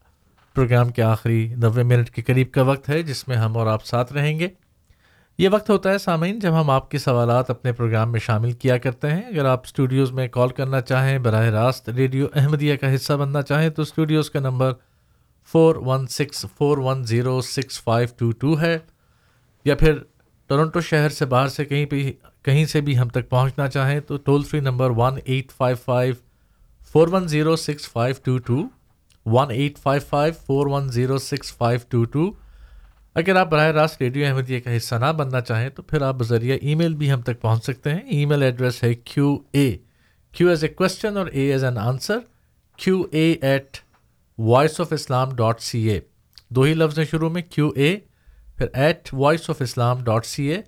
پروگرام کے آخری نوے منٹ کے قریب کا وقت ہے، جس میں ہم اور آپ ساتھ رہیں گے۔ یہ وقت ہوتا ہے سامعین جب ہم آپ کے سوالات اپنے پروگرام میں شامل کیا کرتے ہیں۔ اگر آپ اسٹوڈیوز میں کال کرنا چاہیں، براہ راست ریڈیو احمدیہ کا حصہ بننا چاہیں تو اسٹوڈیوز کا number four one six four one zero six five two two ہے۔ یا پھر ٹورنٹو شہر سے باہر سے کہیں بھی، کہیں سے بھی ہم تک پہنچنا چاہیں تو toll free number one eight five five four one zero six five two two one eight five five four one zero six five two two اگر آپ براہ راست ریڈیو احمدیہ کا حصہ نہ بننا چاہیں تو پھر آپ بذریعہ ای میل بھی ہم تک پہنچ سکتے ہیں۔ ای میل ایڈریس ہے کیو اے، کیو ایز اے کوشچن اور A as an answer, Q A at voice of Islam dot C A. دو ہی لفظ ہیں شروع میں، کیو اے، پھر at voice of Islam dot C A.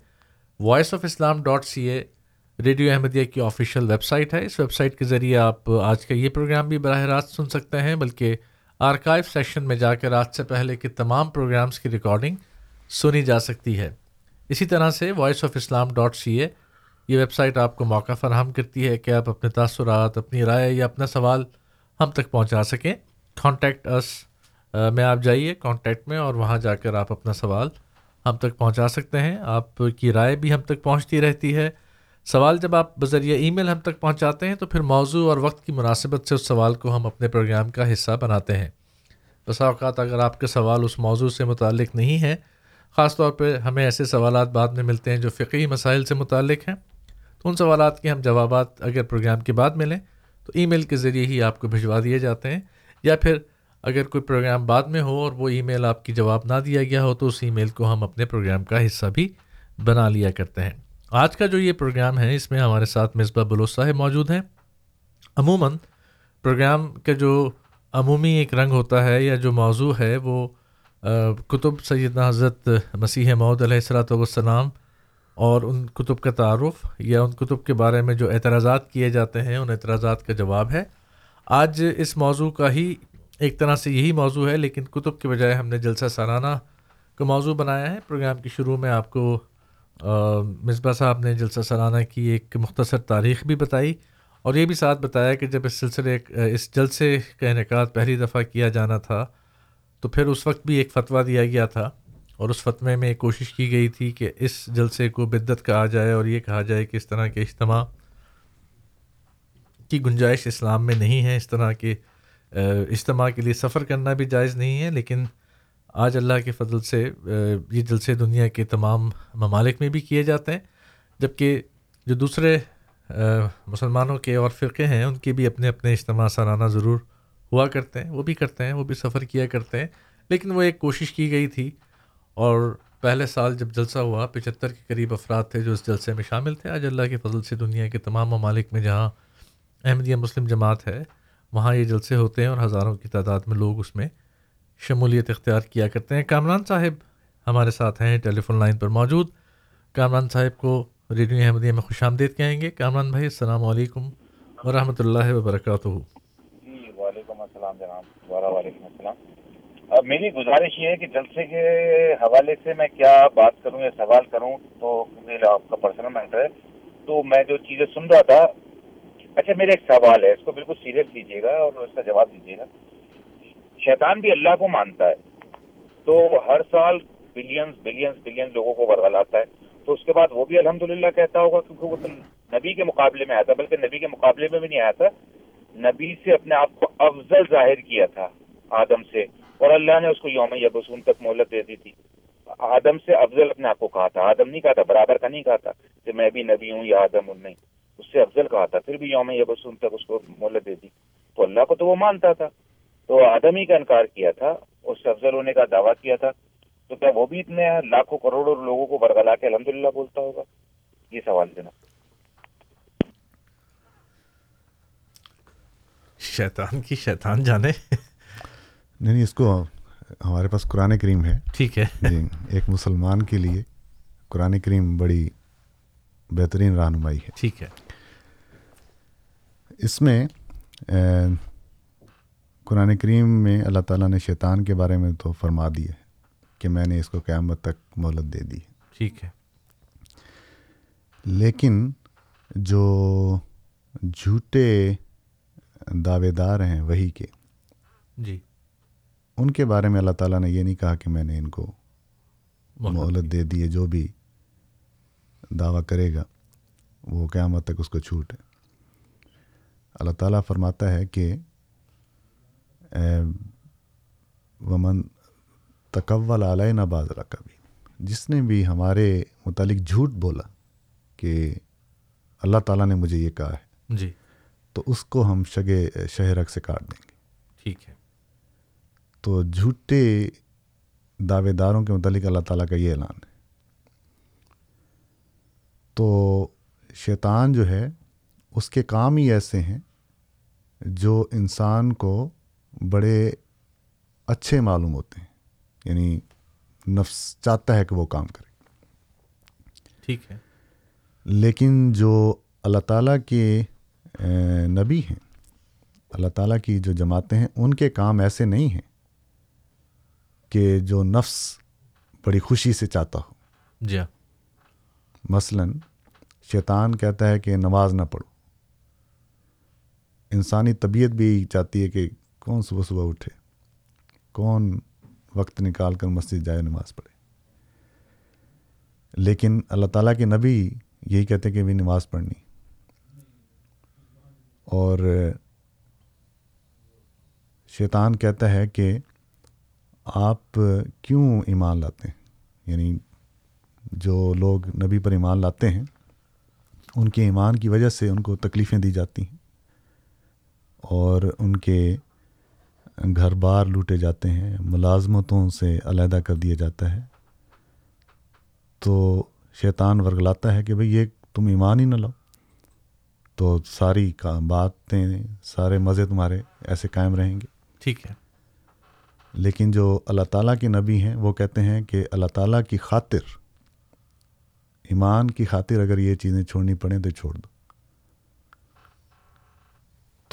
Voice of Islam dot C A radio Ahmadiyya کی official web site ہے۔ اس web site کے ذریعے آپ آج کا یہ پروگرام بھی براہ راست سن سکتے ہیں، بلکہ آرکائیو سیشن میں جا کے رات سے پہلے کے تمام پروگرامس کی ریکارڈنگ سنی جا سکتی ہے۔ اسی طرح سے voice of Islam dot C A یہ ویب سائٹ آپ کو موقع فراہم کرتی ہے کہ آپ اپنے تاثرات، اپنی رائے یا اپنا سوال ہم تک پہنچا سکیں۔ کانٹیکٹ اس میں آپ جائیے کانٹیکٹ میں اور وہاں جا کر آپ اپنا سوال ہم تک پہنچا سکتے ہیں۔ آپ کی رائے بھی ہم تک پہنچتی رہتی ہے۔ سوال جب آپ بذریعہ ای میل ہم تک پہنچاتے ہیں تو پھر موضوع اور وقت کی مناسبت سے اس سوال کو ہم اپنے پروگرام کا حصہ بناتے ہیں۔ بسا اوقات اگر آپ کے سوال اس موضوع سے متعلق نہیں ہے خاص طور پہ ہمیں ایسے سوالات بعد میں ملتے ہیں جو فقی مسائل سے متعلق ہیں، تو ان سوالات کے ہم جوابات اگر پروگرام کے بعد ملیں تو ای میل کے ذریعے ہی آپ کو بھجوا دیے جاتے ہیں۔ یا پھر اگر کوئی پروگرام بعد میں ہو اور وہ ای میل آپ کی جواب نہ دیا گیا ہو تو اس ای میل کو ہم اپنے پروگرام کا حصہ بھی بنا لیا کرتے ہیں۔ آج کا جو یہ پروگرام ہے، اس میں ہمارے ساتھ مصباح بلوچ صاحب موجود ہیں۔ عموماً پروگرام کا جو عمومی ایک رنگ ہوتا ہے یا جو موضوع ہے، وہ کتب سیدنا حضرت مسیح معود علیہ السلاۃ والسلام اور ان کتب کا تعارف یا ان کتب کے بارے میں جو اعتراضات کیے جاتے ہیں، ان اعتراضات کا جواب ہے۔ آج اس موضوع کا ہی ایک طرح سے یہی موضوع ہے، لیکن کتب کے بجائے ہم نے جلسہ سالانہ کا موضوع بنایا ہے۔ پروگرام کی شروع میں آپ کو مصباح صاحب نے جلسہ سالانہ کی ایک مختصر تاریخ بھی بتائی اور یہ بھی ساتھ بتایا کہ جب اس سلسلے، اس جلسے کا انعقاد پہلی دفعہ کیا جانا تھا، تو پھر اس وقت بھی ایک فتویٰ دیا گیا تھا اور اس فتوے میں کوشش کی گئی تھی کہ اس جلسے کو بدت کہا جائے اور یہ کہا جائے کہ اس طرح کے اجتماع کی گنجائش اسلام میں نہیں ہے، اس طرح کے اجتماع کے لیے سفر کرنا بھی جائز نہیں ہے، لیکن آج اللہ کے فضل سے یہ جلسے دنیا کے تمام ممالک میں بھی کیے جاتے ہیں جبکہ جو دوسرے مسلمانوں کے اور فرقے ہیں، ان کے بھی اپنے اپنے اجتماع سالانہ ضرور ہوا کرتے ہیں، وہ بھی کرتے ہیں، وہ بھی سفر کیا کرتے ہیں، لیکن وہ ایک کوشش کی گئی تھی۔ اور پہلے سال جب جلسہ ہوا، پچہتر کے قریب افراد تھے جو اس جلسے میں شامل تھے۔ آج اللہ کے فضل سے دنیا کے تمام ممالک میں جہاں احمدیہ مسلم جماعت ہے، وہاں یہ جلسے ہوتے ہیں اور ہزاروں کی تعداد میں لوگ اس میں شمولیت اختیار کیا کرتے ہیں۔ کامران صاحب ہمارے ساتھ ہیں ٹیلی فون لائن پر موجود۔ کامران صاحب کو ریڈیو احمدیہ میں خوش آمدید کہیں گے۔ کامران بھائی، السلام علیکم ورحمۃ اللہ وبرکاتہ۔ جی وعلیکم السلام جناب وعلیکم السلام۔ اب میری گزارش یہ ہے کہ جلسے کے حوالے سے میں کیا بات کروں یا سوال کروں تو آپ کا پرسنل میٹر ہے۔ تو میں جو چیزیں سن رہا تھا اچھا میرا ایک سوال ہے، اس کو بالکل سیریس لیجیے گا اور اس کا جواب دیجیے گا۔ شیطان بھی اللہ کو مانتا ہے۔ تو ہر سال بلینس بلینس بلینس لوگوں کو برگلاتا ہے۔ تو اس کے بعد وہ بھی الحمدللہ کہتا ہوگا کیونکہ وہ تو نبی کے مقابلے میں آیا تھا، بلکہ نبی کے مقابلے میں بھی نہیں آیا تھا۔ نبی سے اپنے آپ کو افضل ظاہر کیا تھا آدم سے، اور اللہ نے اس کو یوم یبسون تک مہلت دے دی تھی۔ آدم سے افضل اپنے آپ کو کہا تھا، آدم نہیں کہا تھا، برابر کا نہیں کہا تھا کہ میں بھی نبی ہوں یا آدم ہوں، نہیں۔ اس سے افضل کہا تھا، پھر بھی یوم یبسون تک اس کو مہلت دے دی۔ تو اللہ کو تو وہ مانتا تھا۔ تو آدم ہی کا انکار کیا تھا اس سے افضل ہونے کا دعویٰ کیا تھا۔ تو کیا وہ بھی اتنے لاکھوں کروڑوں لوگوں کو برگلا کے الحمد بولتا ہوگا؟ یہ سوال دینا شیطان کی شیطان جانے۔ نہیں نہیں اس کو ہمارے پاس قرآن کریم ہے۔ ٹھیک ہے۔ جی ایک مسلمان کے لیے قرآن کریم بڑی بہترین رہنمائی ہے۔ ٹھیک ہے۔ اس میں قرآن کریم میں اللہ تعالیٰ نے شیطان کے بارے میں تو فرما دی ہے کہ میں نے اس کو قیامت تک مہلت دے دی ٹھیک ہے۔ لیکن جو جھوٹے دعوے دار ہیں وہی کے جی۔ ان کے بارے میں اللہ تعالیٰ نے یہ نہیں کہا کہ میں نے ان کو مہلت دے دی ہے جو بھی دعویٰ کرے گا وہ قیامت تک اس کو چھوٹ ہے اللہ تعالیٰ فرماتا ہے کہ ومن تکول علیہ بازرا کبھی جس نے بھی ہمارے متعلق جھوٹ بولا کہ اللہ تعالیٰ نے مجھے یہ کہا ہے جی۔ تو اس کو ہم شگے شہرک سے کاٹ دیں گے۔ ٹھیک ہے۔ تو جھوٹے دعوے داروں کے متعلق اللہ تعالیٰ کا یہ اعلان ہے۔ تو شیطان جو ہے اس کے کام ہی ایسے ہیں جو انسان کو بڑے اچھے معلوم ہوتے ہیں۔ یعنی نفس چاہتا ہے کہ وہ کام کرے۔ ٹھیک ہے۔ لیکن جو اللہ تعالیٰ کے نبی ہیں اللہ تعالیٰ کی جو جماعتیں ہیں ان کے کام ایسے نہیں ہیں کہ جو نفس بڑی خوشی سے چاہتا ہو۔ جی ہاں۔ مثلا شیطان کہتا ہے کہ نماز نہ پڑھو۔ انسانی طبیعت بھی چاہتی ہے کہ کون صبح صبح اٹھے؟ کون وقت نکال کر مسجد جائے نماز پڑھے؟ لیکن اللہ تعالیٰ کے نبی یہی کہتے کہ بھی نماز پڑھنی۔ اور شیطان کہتا ہے کہ آپ کیوں ایمان لاتے ہیں؟ یعنی جو لوگ نبی پر ایمان لاتے ہیں، ان کے ایمان کی وجہ سے ان کو تکلیفیں دی جاتی ہیں اور ان کے گھر بار لوٹے جاتے ہیں ملازمتوں سے علیحدہ کر دیا جاتا ہے۔ تو شیطان ورگلاتا ہے کہ بھئی یہ تم ایمان ہی نہ لو تو ساری باتیں سارے مزے تمہارے ایسے قائم رہیں گے۔ ٹھیک ہے۔ لیکن جو اللہ تعالیٰ کے نبی ہیں وہ کہتے ہیں کہ اللہ تعالیٰ کی خاطر ایمان کی خاطر اگر یہ چیزیں چھوڑنی پڑیں تو چھوڑ دو۔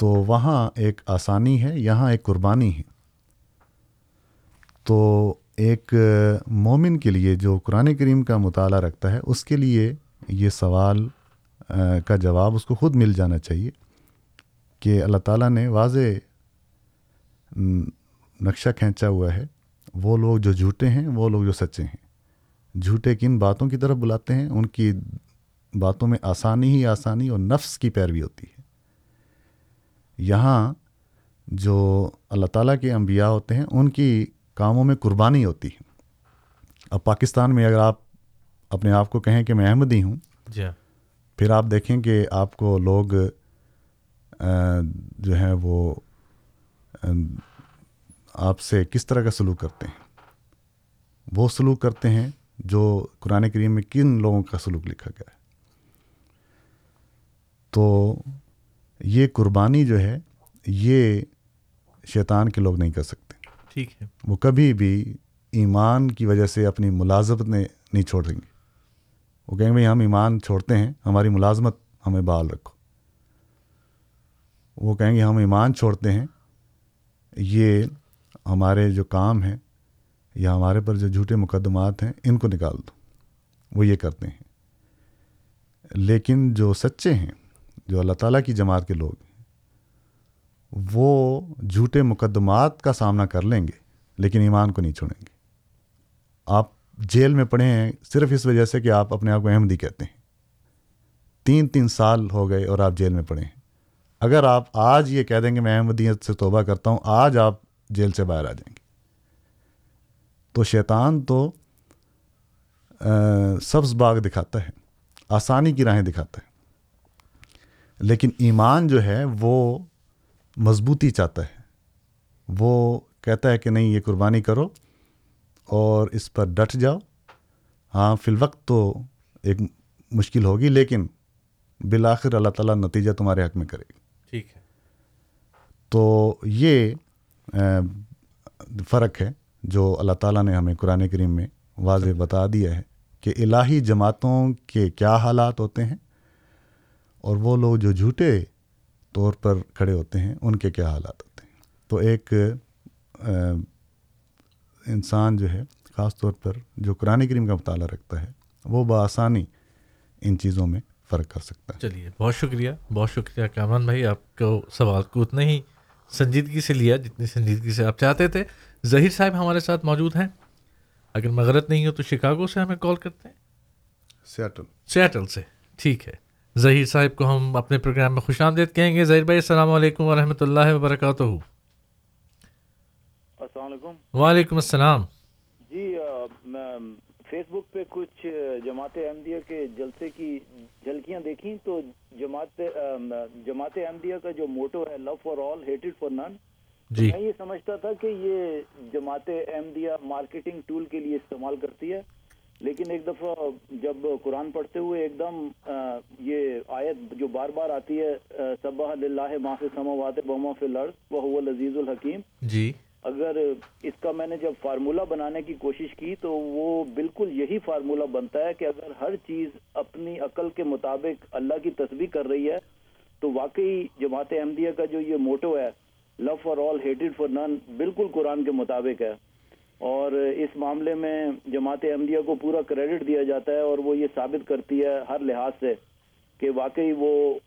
تو وہاں ایک آسانی ہے، یہاں ایک قربانی ہے۔ تو ایک مومن کے لیے جو قرآن کریم کا مطالعہ رکھتا ہے، اس کے لیے یہ سوال کا جواب اس کو خود مل جانا چاہیے کہ اللہ تعالیٰ نے واضح نقشہ کھینچا ہوا ہے۔ وہ لوگ جو جھوٹے ہیں، وہ لوگ جو سچے ہیں۔ جھوٹے کن باتوں کی طرف بلاتے ہیں، ان کی باتوں میں آسانی ہی آسانی اور نفس کی پیروی ہوتی ہے۔ یہاں جو اللہ تعالیٰ کے انبیاء ہوتے ہیں ان کی کاموں میں قربانی ہوتی ہے۔ اب پاکستان میں اگر آپ اپنے آپ کو کہیں کہ میں احمدی ہوں جی ہاں۔ پھر آپ دیکھیں کہ آپ کو لوگ جو ہیں وہ آپ سے کس طرح کا سلوک کرتے ہیں؟ وہ سلوک کرتے ہیں جو قرآن کریم میں کن لوگوں کا سلوک لکھا گیا ہے؟ تو یہ قربانی جو ہے یہ شیطان کے لوگ نہیں کر سکتے۔ ٹھیک ہے۔ وہ کبھی بھی ایمان کی وجہ سے اپنی ملازمت نے نہیں چھوڑ دیں گے۔ وہ کہیں گے بھائی ہم ایمان چھوڑتے ہیں ہماری ملازمت ہمیں بحال رکھو۔ وہ کہیں گے ہم ایمان چھوڑتے ہیں یہ ہمارے جو کام ہیں یا ہمارے پر جو جھوٹے مقدمات ہیں ان کو نکال دو۔ وہ یہ کرتے ہیں۔ لیکن جو سچے ہیں جو اللہ تعالیٰ کی جماعت کے لوگ ہیں، وہ جھوٹے مقدمات کا سامنا کر لیں گے، لیکن ایمان کو نہیں چھوڑیں گے۔ آپ جیل میں پڑھے ہیں، صرف اس وجہ سے کہ آپ اپنے آپ کو احمدی کہتے ہیں۔ تین تین سال ہو گئے اور آپ جیل میں پڑھے ہیں۔ اگر آپ آج یہ کہہ دیں گے میں احمدیت سے توبہ کرتا ہوں، آج آپ جیل سے باہر آ جائیں گے۔ تو شیطان تو سبز باغ دکھاتا ہے، آسانی کی راہیں دکھاتا ہے۔ لیکن ایمان جو ہے وہ مضبوطی چاہتا ہے۔ وہ کہتا ہے کہ نہیں یہ قربانی کرو اور اس پر ڈٹ جاؤ۔ ہاں فی الوقت تو ایک مشکل ہوگی لیکن بالآخر اللہ تعالیٰ نتیجہ تمہارے حق میں کرے گی ٹھیک ہے۔ تو یہ فرق ہے جو اللہ تعالیٰ نے ہمیں قرآن کریم میں واضح بتا دیا ہے کہ الہی جماعتوں کے کیا حالات ہوتے ہیں۔ اور وہ لوگ جو جھوٹے طور پر کھڑے ہوتے ہیں ان کے کیا حالات ہوتے ہیں؟ تو ایک انسان جو ہے خاص طور پر جو قرآن کریم کا مطالعہ رکھتا ہے وہ بآسانی ان چیزوں میں فرق کر سکتا ہے۔ چلیے بہت شکریہ بہت شکریہ کامران بھائی آپ کو سوال کو اتنا ہی سنجیدگی سے لیا جتنی سنجیدگی سے آپ چاہتے تھے۔ ظہیر صاحب ہمارے ساتھ موجود ہیں۔ اگر میں غلط نہیں ہوں تو شکاگو سے ہمیں کال کرتے ہیں۔ سیاٹل۔ سیاٹل سے ٹھیک ہے۔ ظہیر صاحب کو ہم اپنے پروگرام میں خوش آمدید کہیں گے۔ ظہیر بھائی السلام علیکم ورحمۃ اللہ وبرکاتہ۔ السلام علیکم۔ وعلیکم السلام۔ جی فیس بک پہ کچھ جماعت احمدیہ کے جلسے کی جھلکیاں دیکھیں تو جماعت جماعت احمدیہ کا جو موٹو ہے لو فار آل ہیٹڈ فار نن جی۔ میں یہ سمجھتا تھا کہ یہ جماعت احمدیہ مارکیٹنگ ٹول کے لیے استعمال کرتی ہے۔ لیکن ایک دفعہ جب قرآن پڑھتے ہوئے ایک دم یہ آیت جو بار بار آتی ہے سبح للہ ما فی السماوات و ما فی الارض وهو العزیز الحکیم۔ جی۔ اگر اس کا میں نے جب فارمولہ بنانے کی کوشش کی تو وہ بالکل یہی فارمولہ بنتا ہے کہ اگر ہر چیز اپنی عقل کے مطابق اللہ کی تسبیح کر رہی ہے تو واقعی جماعت احمدیہ کا جو یہ موٹو ہے لو فار آل ہیٹڈ فار نن بالکل قرآن کے مطابق ہے۔ اور اس معاملے میں جماعت احمدیہ کو پورا کریڈٹ دیا جاتا ہے اور وہ یہ ثابت کرتی ہے ہر لحاظ سے کہ واقعی وہ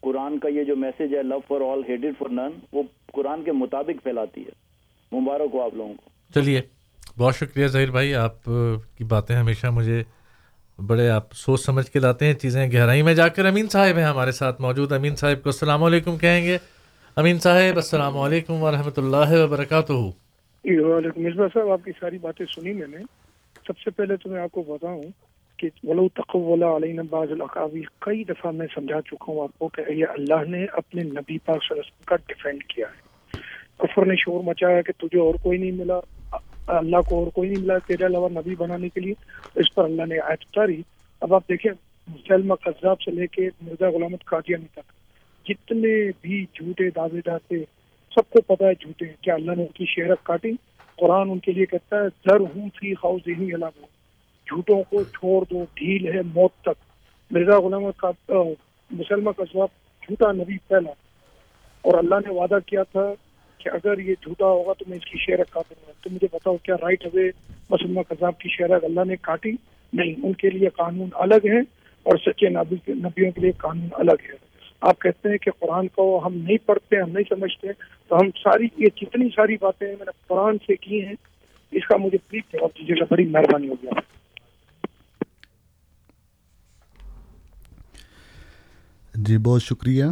قرآن کا یہ جو میسج ہے لو فار آل ہیٹڈ فار نن وہ قرآن کے مطابق پھیلاتی ہے۔ مبارک ہو آپ لوگوں کو۔ چلیے، بہت شکریہ ظہیر بھائی، آپ کی باتیں ہمیشہ مجھے بڑے آپ سوچ سمجھ کے لاتے ہیں، چیزیں گہرائی میں جا کر امین صاحب ہیں ہمارے ساتھ موجود۔ امین صاحب کو السلام علیکم کہیں گے۔ امین صاحب، السلام علیکم ورحمۃ اللہ وبرکاتہ۔ وعلیکم مصباح صاحب، آپ کی ساری باتیں سنی میں نے۔ سب سے پہلے تو میں آپ کو بتاؤں کہ ولو تقول علینا بعض الاقاوی کئی دفعہ میں سمجھا چکا ہوں آپ کو کہ یہ اللہ نے اپنے نبی پاک صلی اللہ علیہ وسلم کا ڈیفینڈ کیا ہے۔ کفر نے شور مچایا کہ تجھے اور کوئی نہیں ملا، اللہ کو اور کوئی نہیں ملا، تیرے علاوہ نبی بنانے کے لیے۔ اس پر اللہ نے آیت اتاری۔ اب آپ دیکھیں، مسلمہ قذاب سے لے کے مرزا غلامت قادیانی تک، جتنے بھی جھوٹے دعوے دار تھے سب کو پتا ہے جھوٹے کیا اللہ نے ان کی شہرت کاٹی۔ قرآن ان کے لیے کہتا ہے، زر ہوں فی خاؤ ذہنی الگ جھوٹوں کو چھوڑ دو، ڈھیل ہے موت تک۔ مرزا غلامت کا مسلمہ قصبہ جھوٹا نبی پہلا۔ اور اللہ نے وعدہ کیا تھا کہ اگر یہ جھوٹا ہوگا تو میں اس کی شہرت کاٹوں گا۔ تو مجھے بتاؤ کیا رائٹ ہوئے مسلمہ قذاب کی شہرت اللہ نے کاٹی؟ نہیں، ان کے لیے قانون الگ ہے اور سچے نبی نبیوں کے لیے قانون الگ ہے۔ آپ کہتے ہیں کہ قرآن کو ہم نہیں پڑھتے ہم نہیں سمجھتے تو ہم ساری یہ جتنی ساری باتیں میں نے قرآن سے کی ہیں اس کا مجھے پلیز جواب دیجیے گا بڑی مہربانی ہوگی آپ جی بہت شکریہ۔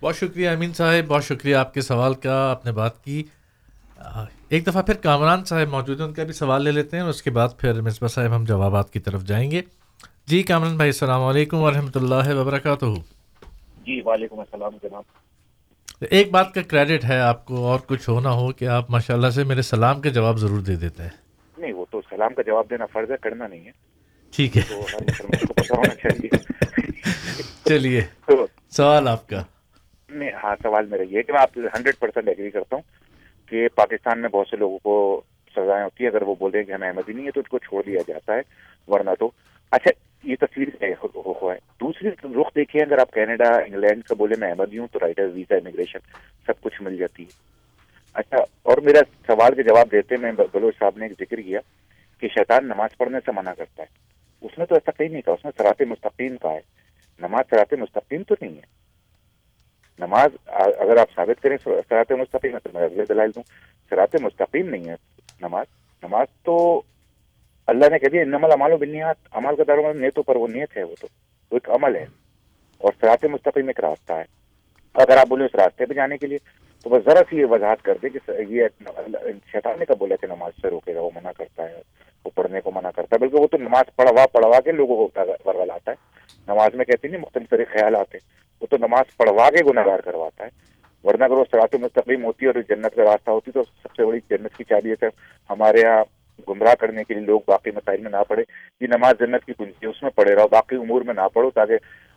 بہت شکریہ امین صاحب بہت شکریہ آپ کے سوال کا آپ نے بات کی۔ ایک دفعہ پھر کامران صاحب موجود ہیں ان کا بھی سوال لے لیتے ہیں اس کے بعد پھر مصباح صاحب ہم جوابات کی طرف جائیں گے۔ جی کامران بھائی السلام علیکم ورحمۃ اللہ وبرکاتہ۔ جی وعلیکم السلام جناب۔ ایک بات کا کریڈٹ ہے آپ کو اور کچھ ہونا ہو کہ آپ ماشاء اللہ سے میرے سلام کے جواب ضرور دے دیتے ہیں۔ نہیں وہ تو سلام کا جواب دینا فرض ہے کرنا نہیں ہے۔ ٹھیک ہے۔ چلیے سوال آپ کا۔ نہیں ہاں سوال میرا یہ کہ میں آپ ہنڈریڈ پرسینٹ ایگری کرتا ہوں کہ پاکستان میں بہت سے لوگوں کو سزائیں ہوتی ہیں۔ اگر وہ بول رہے ہیں کہ ہمیں احمدی نہیں ہے تو ان کو چھوڑ دیا جاتا ہے ورنہ تو۔ اچھا یہ تصویر ہے دوسری رخ دیکھیے اگر آپ کینیڈا، انگلینڈ کا بولے میں احمدی ہوں تو رائٹر ویزا امیگریشن سب کچھ مل جاتی ہے۔ اچھا اور میرا سوال کے جواب دیتے میں بلوچ صاحب نے ایک ذکر کیا کہ شیطان نماز پڑھنے سے منع کرتا ہے۔ اس نے تو ایسا کہیں نہیں کہا اس نے سرات مستقیم کہا ہے۔ نماز سرات مستقیم تو نہیں ہے۔ نماز اگر آپ ثابت کریں سرات مستقیم ہے تو میں اگلے دلائل دوں۔ سرات مستقیم نہیں ہے نماز۔ نماز تو اللہ نے کہہ دیا جی، نمل امال و بنیاد عمل کا دار نیتوں پر وہ نیت ہے وہ تو۔ وہ ایک عمل ہے۔ اور سرات مستقیم ایک راستہ ہے۔ اگر آپ بولے اس راستے پہ جانے کے لیے، تو بس ذرا سی یہ وضاحت کر دے کہ یہ شیطان نے کب بولا کہ نماز سے روکے گا وہ منع کرتا ہے، وہ پڑھنے کو منع کرتا ہے، بلکہ وہ تو نماز پڑھوا پڑھوا کے لوگوں کو ورگلاتا ہے۔ نماز میں کہتے نہیں، مختلف طرح خیالات ہیں۔ وہ تو نماز پڑھوا کے گناہ گار کرواتا ہے۔ ورنہ اگر وہ سرات مستقیم ہوتی ہے اور جنت کا راستہ ہوتی، تو سب سے بڑی جنت کی چابی ہے۔ ہمارے یہاں گمراہ کرنے کے لیے لوگ باقی مسائل میں نہ پڑھے یہ نماز جنت کی کنجی اس میں پڑھے رہو باقی امور میں نہ پڑھو تاکہ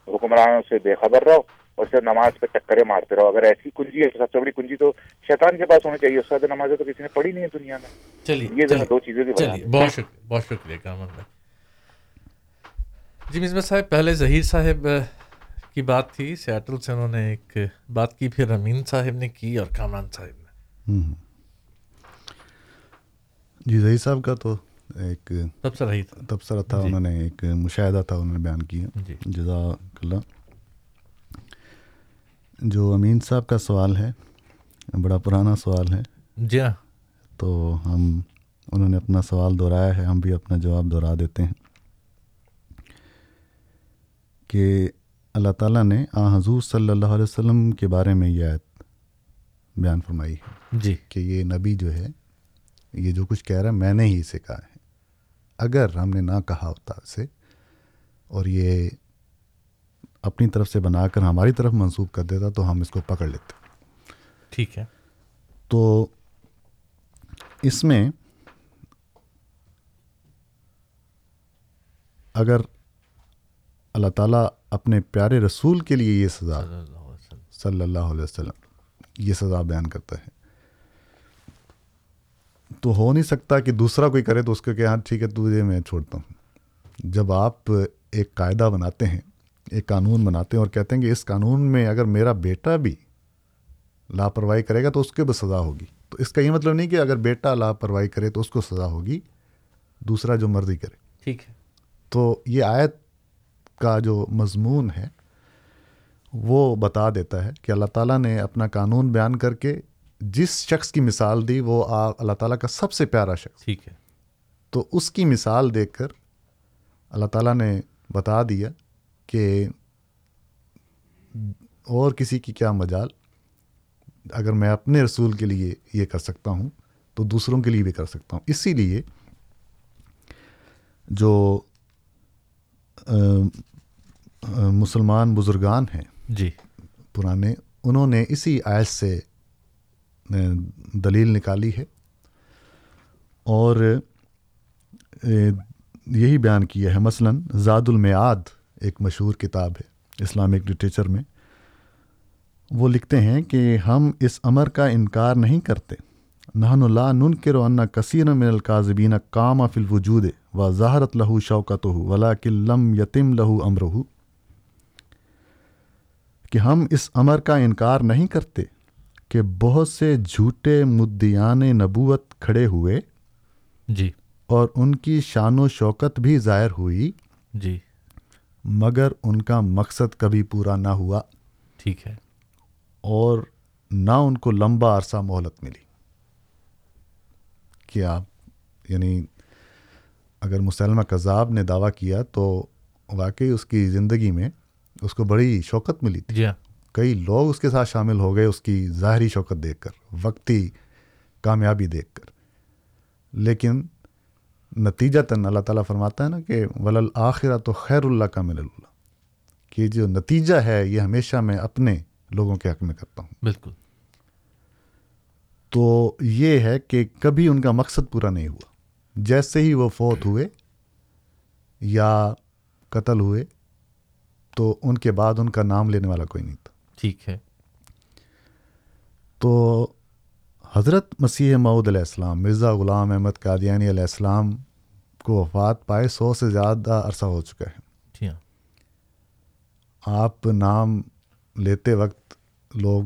حکمرانوں سے بے خبر رہو اور صرف نماز پہ چکرے مارتے رہو۔ اگر ایسی کنجی ہے سب سے بڑی کنجی تو شیطان کے پاس ہونی چاہیے اس سے نماز تو کسی نے پڑھی نہیں ہے دنیا میں۔ چلیے یہ دو چیزیں بہت شکریہ بہت شکریہ بھائی۔ جی مصباح صاحب پہلے ظہیر صاحب کی بات تھی سیاٹل سے انہوں نے ایک بات کی پھر امین صاحب نے کی اور کامران صاحب نے۔ جی ظہیر صاحب کا تو ایک تبصرہ ہی تھا۔ تبصرہ تھا انہوں نے ایک مشاہدہ تھا انہوں نے بیان کیا۔ جی۔ جزاک اللہ۔ جو امین صاحب کا سوال ہے بڑا پرانا سوال ہے۔ جی ہاں۔ تو ہم انہوں نے اپنا سوال دہرایا ہے ہم بھی اپنا جواب دہرا دیتے ہیں۔ کہ اللہ تعالیٰ نے آ حضور صلی اللہ علیہ وسلم کے بارے میں یہ آیت بیان فرمائی۔ ہے جی۔ کہ یہ نبی جو ہے یہ جو کچھ کہہ رہا ہے میں نے ہی اسے کہا ہے۔ اگر ہم نے نہ کہا ہوتا اسے اور یہ اپنی طرف سے بنا کر ہماری طرف منسوخ کر دیتا تو ہم اس کو پکڑ لیتے۔ ٹھیک ہے۔ تو اس میں اگر اللہ تعالیٰ اپنے پیارے رسول کے لیے یہ سزا صلی اللہ علیہ وسلم یہ سزا بیان کرتا ہے۔ تو ہو نہیں سکتا کہ دوسرا کوئی کرے تو اس کو کہ ہاں ٹھیک ہے تجھے میں چھوڑتا ہوں۔ جب آپ ایک قاعدہ بناتے ہیں ایک قانون بناتے ہیں اور کہتے ہیں کہ اس قانون میں اگر میرا بیٹا بھی لاپرواہی کرے گا تو اس کے بھی سزا ہوگی۔ تو اس کا یہ مطلب نہیں کہ اگر بیٹا لاپرواہی کرے تو اس کو سزا ہوگی دوسرا جو مرضی کرے۔ ٹھیک ہے۔ تو یہ آیت کا جو مضمون ہے وہ بتا دیتا ہے کہ اللہ تعالیٰ نے اپنا قانون بیان کر کے جس شخص کی مثال دی وہ اللہ تعالیٰ کا سب سے پیارا شخص۔ ٹھیک ہے۔ تو اس کی مثال دیکھ کر اللہ تعالیٰ نے بتا دیا کہ اور کسی کی کیا مجال۔ اگر میں اپنے رسول کے لیے یہ کر سکتا ہوں تو دوسروں کے لیے بھی کر سکتا ہوں۔ اسی لیے جو مسلمان بزرگان ہیں جی۔ پرانے انہوں نے اسی آیت سے دلیل نکالی ہے اور یہی بیان کیا ہے۔ مثلا زاد المیاد ایک مشہور کتاب ہے اسلامک لٹریچر میں۔ وہ لکھتے ہیں کہ ہم اس امر کا انکار نہیں کرتے۔ نہن اللہ نن کے روانہ کثیر من القاظبین کام فل وجود و ظاہرت لہو شوکت ہو ولا کلم یتم لہو امر کہ ہم اس امر کا انکار نہیں کرتے۔ کہ بہت سے جھوٹے مدیان نبوت کھڑے ہوئے جی۔ اور ان کی شان و شوکت بھی ظاہر ہوئی۔ جی۔ مگر ان کا مقصد کبھی پورا نہ ہوا۔ ٹھیک ہے۔ اور نہ ان کو لمبا عرصہ مہلت ملی۔ کہ آپ یعنی اگر مسلمہ کذاب نے دعویٰ کیا تو واقعی اس کی زندگی میں اس کو بڑی شوکت ملی تھی۔ جی ہاں۔ کئی لوگ اس کے ساتھ شامل ہو گئے اس کی ظاہری شوکت دیکھ کر وقتی کامیابی دیکھ کر۔ لیکن نتیجہ تن اللہ تعالیٰ فرماتا ہے نا کہ ولل آخرہ تو خیر اللہ کا مل اللہ۔ کہ جو نتیجہ ہے یہ ہمیشہ میں اپنے لوگوں کے حق میں کرتا ہوں۔ بالکل۔ تو یہ ہے کہ کبھی ان کا مقصد پورا نہیں ہوا۔ جیسے ہی وہ فوت ہوئے یا قتل ہوئے تو ان کے بعد ان کا نام لینے والا کوئی نہیں تھا۔ ٹھیک ہے۔ تو حضرت مسیح معود علیہ السلام مرزا غلام احمد قادیانی علیہ السلام کو وفات پائے سو سے زیادہ عرصہ ہو چکا ہے۔ جی ہاں۔ آپ نام لیتے وقت لوگ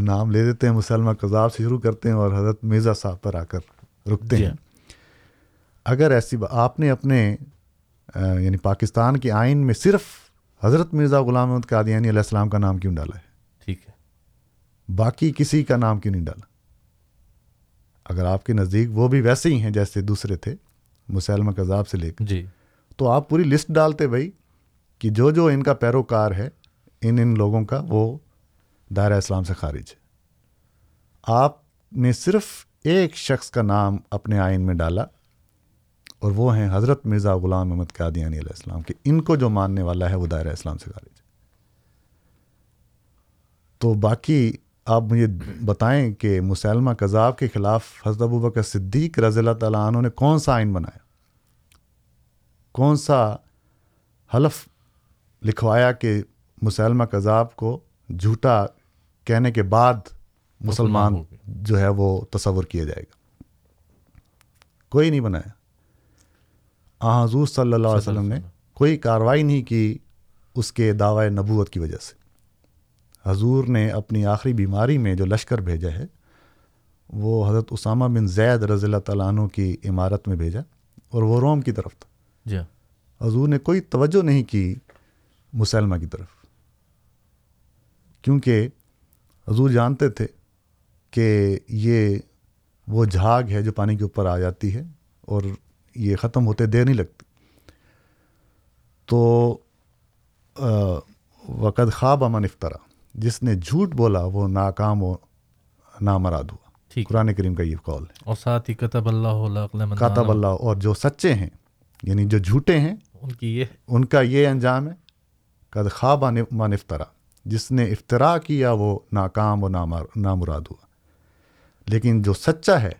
نام لے دیتے ہیں مسلمہ کذاب سے شروع کرتے ہیں اور حضرت مرزا صاحب پر آ کر رکتے جی ہیں۔ ہاں۔ اگر ایسی آپ نے اپنے یعنی پاکستان کے آئین میں صرف حضرت مرزا غلام احمد قادیانی علیہ السلام کا نام کیوں ڈالا ہے؟ ٹھیک ہے۔ باقی کسی کا نام کیوں نہیں ڈالا؟ اگر آپ کے نزدیک وہ بھی ویسے ہی ہیں جیسے دوسرے تھے مسلمہ کذاب سے لے کر۔ جی۔ تو آپ پوری لسٹ ڈالتے بھائی کہ جو جو ان کا پیروکار ہے ان ان لوگوں کا وہ دائرہ اسلام سے خارج ہے۔ آپ نے صرف ایک شخص کا نام اپنے آئین میں ڈالا اور وہ ہیں حضرت مرزا غلام احمد قادیانی علیہ السلام کہ ان کو جو ماننے والا ہے وہ دائرہ اسلام سے خارج ہے۔ تو باقی آپ مجھے بتائیں کہ مسلمہ کذاب کے خلاف حضرت ابو بکر صدیق رضی اللہ تعالیٰ عنہ نے کون سا آئین بنایا؟ کون سا حلف لکھوایا کہ مسلمہ کذاب کو جھوٹا کہنے کے بعد مسلمان۔ جو ہے وہ تصور کیا جائے گا؟ کوئی نہیں بنایا۔ آ حضور صلی اللہ علیہ وسلم نے کوئی کارروائی نہیں کی اس کے دعوی نبوت کی وجہ سے۔ حضور نے اپنی آخری بیماری میں جو لشکر بھیجا ہے وہ حضرت اسامہ بن زید رضی اللہ تعالیٰ عنہ کی عمارت میں بھیجا اور وہ روم کی طرف تھا۔ جی۔ ہاں حضور نے کوئی توجہ نہیں کی مسلمہ کی طرف۔ کیونکہ حضور جانتے تھے کہ یہ وہ جھاگ ہے جو پانی کے اوپر آ جاتی ہے اور یہ ختم ہوتے دیر نہیں لگتی۔ تو وقت خواب امن افطرا جس نے جھوٹ بولا وہ ناکام و نامراد ہوا۔ قرآن کریم کا یہ قول ہے۔ اور ساتھ ہی کتب اللہ کاتب اللہ اور جو سچے ہیں یعنی جو جھوٹے ہیں ان کی یہ۔ ان کا یہ انجام ہے قد خواب مان افطرا جس نے افطرا کیا وہ ناکام و نامراد ہوا۔ لیکن جو سچا ہے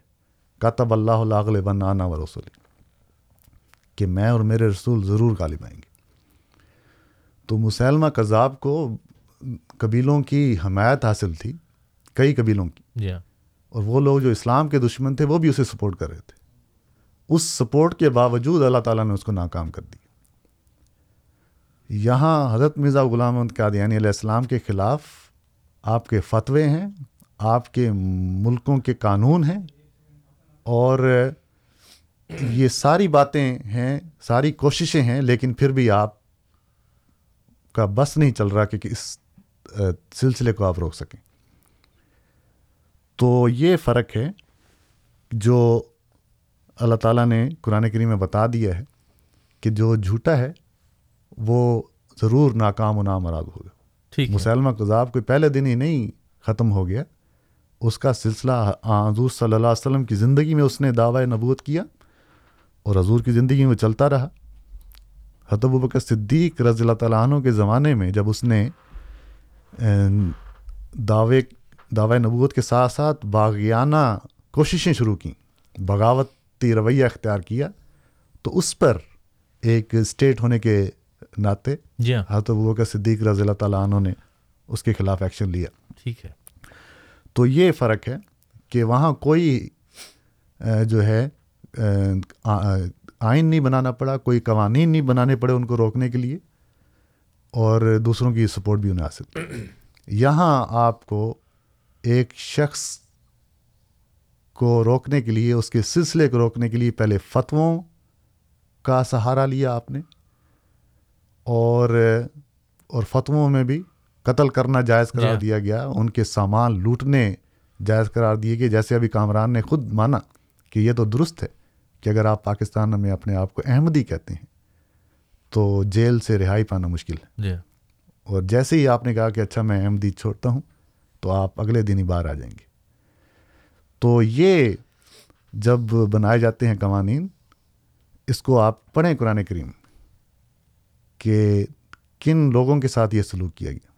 کاتب اللہ علیہ بن آنا و رسول کہ میں اور میرے رسول ضرور غالب آئیں گے۔ تو مسلمہ کذاب کو قبیلوں کی حمایت حاصل تھی کئی قبیلوں کی۔ جی ہاں۔ اور وہ لوگ جو اسلام کے دشمن تھے وہ بھی اسے سپورٹ کر رہے تھے۔ اس سپورٹ کے باوجود اللہ تعالیٰ نے اس کو ناکام کر دی یہاں حضرت مرزا غلام محمد قادیانی علیہ السلام کے خلاف آپ کے فتوے ہیں آپ کے ملکوں کے قانون ہیں اور یہ ساری باتیں ہیں ساری کوششیں ہیں لیکن پھر بھی آپ کا بس نہیں چل رہا کہ اس سلسلے کو آپ روک سکیں۔ تو یہ فرق ہے جو اللہ تعالیٰ نے قرآن کریم میں بتا دیا ہے کہ جو جھوٹا ہے وہ ضرور ناکام و نامراد ہوگا۔ ٹھیک مسلمہ کذاب کوئی پہلے دن ہی نہیں ختم ہو گیا اس کا سلسلہ حضور صلی اللہ علیہ وسلم کی زندگی میں اس نے دعوی نبوت کیا۔ اور حضور کی زندگی میں چلتا رہا۔ حتب بکر صدیق رضی اللہ تعالیٰ عنہ کے زمانے میں جب اس نے دعوے دعوی نبوت کے ساتھ ساتھ باغیانہ کوششیں شروع کیں بغاوتی رویہ اختیار کیا تو اس پر ایک اسٹیٹ ہونے کے ناطے جی ہاں۔ حضرت بکر صدیق رضی اللہ تعالیٰ عنہ نے اس کے خلاف ایکشن لیا۔ ٹھیک ہے۔ تو یہ فرق ہے کہ وہاں کوئی جو ہے آئین نہیں بنانا پڑا کوئی قوانین نہیں بنانے پڑے ان کو روکنے کے لیے اور دوسروں کی سپورٹ بھی انہیں حاصل *clears throat* یہاں آپ کو ایک شخص کو روکنے کے لیے اس کے سلسلے کو روکنے کے لیے پہلے فتووں کا سہارا لیا آپ نے اور اور فتووں میں بھی قتل کرنا جائز قرار جی۔ دیا گیا۔ ان کے سامان لوٹنے جائز قرار دیے گئے جیسے ابھی کامران نے خود مانا کہ یہ تو درست ہے۔ کہ اگر آپ پاکستان میں اپنے آپ کو احمدی کہتے ہیں تو جیل سے رہائی پانا مشکل ہے۔ جی۔ اور جیسے ہی آپ نے کہا کہ اچھا میں احمدی چھوڑتا ہوں تو آپ اگلے دن ہی باہر آ جائیں گے۔ تو یہ جب بنائے جاتے ہیں قوانین اس کو آپ پڑھیں قرآن کریم کہ کن لوگوں کے ساتھ یہ سلوک کیا گیا۔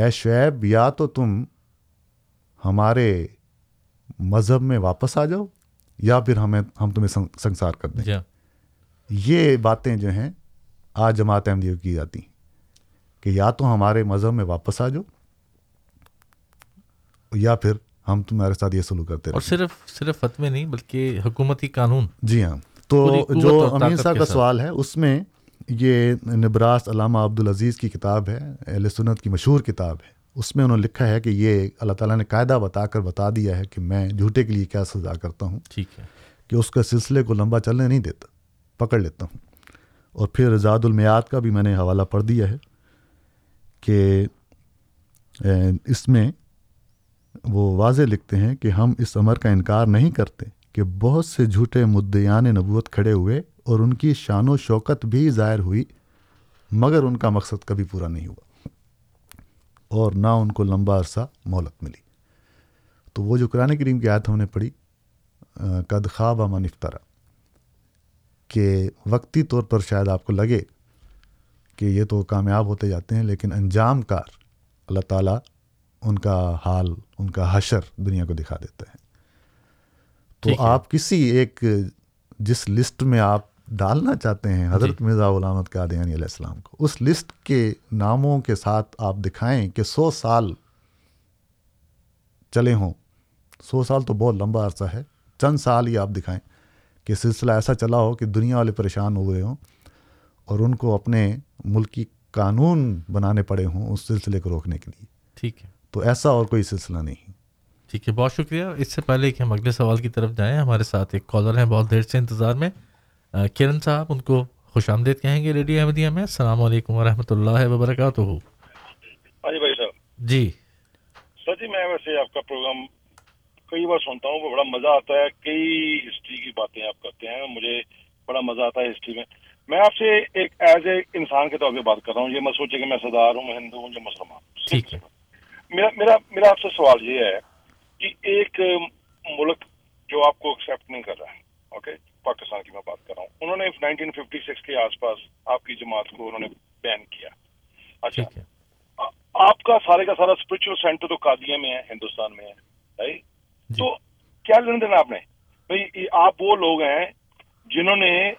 اے شعیب یا تو تم ہمارے مذہب میں واپس آ جاؤ یا پھر ہمیں ہم تمہیں سنسار کر دیں۔ جی ہاں۔ یہ باتیں جو ہیں آج جماعت احمدیہ کی جاتی ہیں کہ یا تو ہمارے مذہب میں واپس آ جاؤ یا پھر ہم تمہارے ساتھ یہ سلوک کرتے اور صرف صرف فتوے نہیں بلکہ حکومتی قانون۔ جی ہاں۔ تو جو امین صاحب کا سوال ہے اس میں یہ نبراس علامہ عبدالعزیز کی کتاب ہے اہل سنت کی مشہور کتاب ہے۔ اس میں انہوں نے لکھا ہے کہ یہ اللہ تعالیٰ نے قاعدہ بتا کر بتا دیا ہے کہ میں جھوٹے کے لیے کیا سزا کرتا ہوں۔ ٹھیک ہے۔ کہ اس کا سلسلے کو لمبا چلنے نہیں دیتا پکڑ لیتا ہوں۔ اور پھر زاد المیاد کا بھی میں نے حوالہ پڑھ دیا ہے کہ اس میں وہ واضح لکھتے ہیں کہ ہم اس عمر کا انکار نہیں کرتے کہ بہت سے جھوٹے مدعیان نبوت کھڑے ہوئے اور ان کی شان و شوکت بھی ظاہر ہوئی مگر ان کا مقصد کبھی پورا نہیں ہوا۔ اور نہ ان کو لمبا عرصہ مہلت ملی۔ تو وہ جو قرآن کریم کی آیت ہم نے پڑھی قد خواب امن افطارا کہ وقتی طور پر شاید آپ کو لگے کہ یہ تو کامیاب ہوتے جاتے ہیں لیکن انجام کار اللہ تعالیٰ ان کا حال ان کا حشر دنیا کو دکھا دیتا ہے۔ تو آپ کسی ایک جس لسٹ میں آپ ڈالنا چاہتے ہیں حضرت مرزا غلامت قادیانی علیہ السلام کو۔ اس لسٹ کے ناموں کے ساتھ آپ دکھائیں کہ سو سال چلے ہوں۔ سو سال تو بہت لمبا عرصہ ہے۔ چند سال ہی آپ دکھائیں کہ سلسلہ ایسا چلا ہو کہ دنیا والے پریشان ہوئے ہوں اور ان کو اپنے ملکی قانون بنانے پڑے ہوں اس سلسلے کو روکنے کے لیے۔ ٹھیک ہے۔ تو ایسا اور کوئی سلسلہ نہیں۔ ٹھیک ہے بہت شکریہ۔ اس سے پہلے کہ ہم اگلے سوال کی طرف جائیں۔ ہمارے ساتھ ایک کالر ہیں بہت دیر سے انتظار میں۔ کرن صاحب ان کو خوش آمدید کہیں گے ریڈیو احمدیہ میں؟ السلام علیکم ورحمۃ اللہ وبرکاتہ۔ ہاں جی بھائی صاحب۔ جی۔ سر جی میں ویسے آپ کا پروگرام کئی بار سنتا ہوں بڑا مزہ آتا ہے کئی ہسٹری کی باتیں آپ کرتے ہیں مجھے بڑا مزہ آتا ہے ہسٹری میں۔ میں آپ سے ایک ایز اے انسان کے طور پہ بات کر رہا ہوں یہ میں سوچے کہ میں سردار ہوں میں ہندو ہوں یا مسلمان ٹھیک ہے۔ میرا میرا میرا آپ سے سوال یہ ہے کہ ایک ملک جو آپ کو ایکسیپٹ نہیں کر رہا ہے اوکے پاکستان کی میں بات نے نائنٹین ففٹی سکس کے آس پاس آپ کی جماعت کو انہوں نے بین کیا۔ اچھا۔ آپ کا سارے کا سارا اسپرچل سینٹر تو قادیہ میں ہے ہندوستان میں ہے تو کیا لینا دینا آپ نے؟ بھائی آپ وہ لوگ ہیں جنہوں نے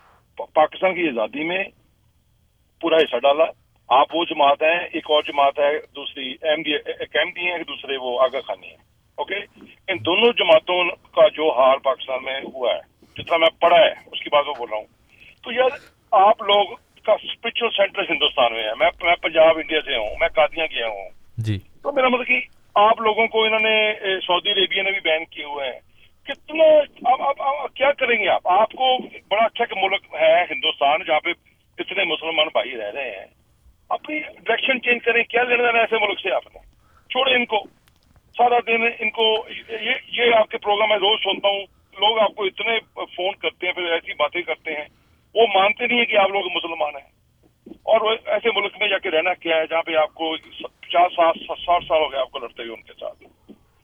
پاکستان کی آزادی میں پورا حصہ ڈالا۔ آپ وہ جماعت ہیں ایک اور جماعت ہے دوسری ایک احمدی ہیں دوسرے وہ آگا خانی ہیں۔ اوکے؟ ان دونوں جماعتوں کا جو حال پاکستان میں ہوا ہے جتنا میں پڑھا ہے اس کی بات میں بول رہا ہوں۔ تو یار آپ لوگ کا اسپرچل سینٹر ہندوستان میں ہے۔ میں پنجاب انڈیا سے ہوں میں کادیاں گیا ہوں۔ جی۔ تو میرا مطلب کہ آپ لوگوں کو انہوں نے سعودی عربیہ نے بھی بین کیے ہوئے ہیں۔ کتنا کیا کریں گے آپ؟ آپ کو بڑا اچھا ملک ہے ہندوستان جہاں پہ اتنے مسلمان بھائی رہ رہے ہیں۔ اپنی ڈائریکشن چینج کریں کیا لینا دینا ایسے ملک سے آپ نے؟ چھوڑے ان کو۔ سارا دن ان کو یہ آپ کے پروگرام میں روز سنتا ہوں۔ لوگ آپ کو اتنے فون کرتے ہیں پھر ایسی باتیں کرتے ہیں۔ وہ مانتے نہیں ہیں کہ آپ لوگ مسلمان ہیں۔ اور ایسے ملک میں جا کے رہنا کیا ہے جہاں پہ آپ کو پچاس سات ساٹھ سال ہو گئے آپ کو لڑتے ہوئے ان کے ساتھ۔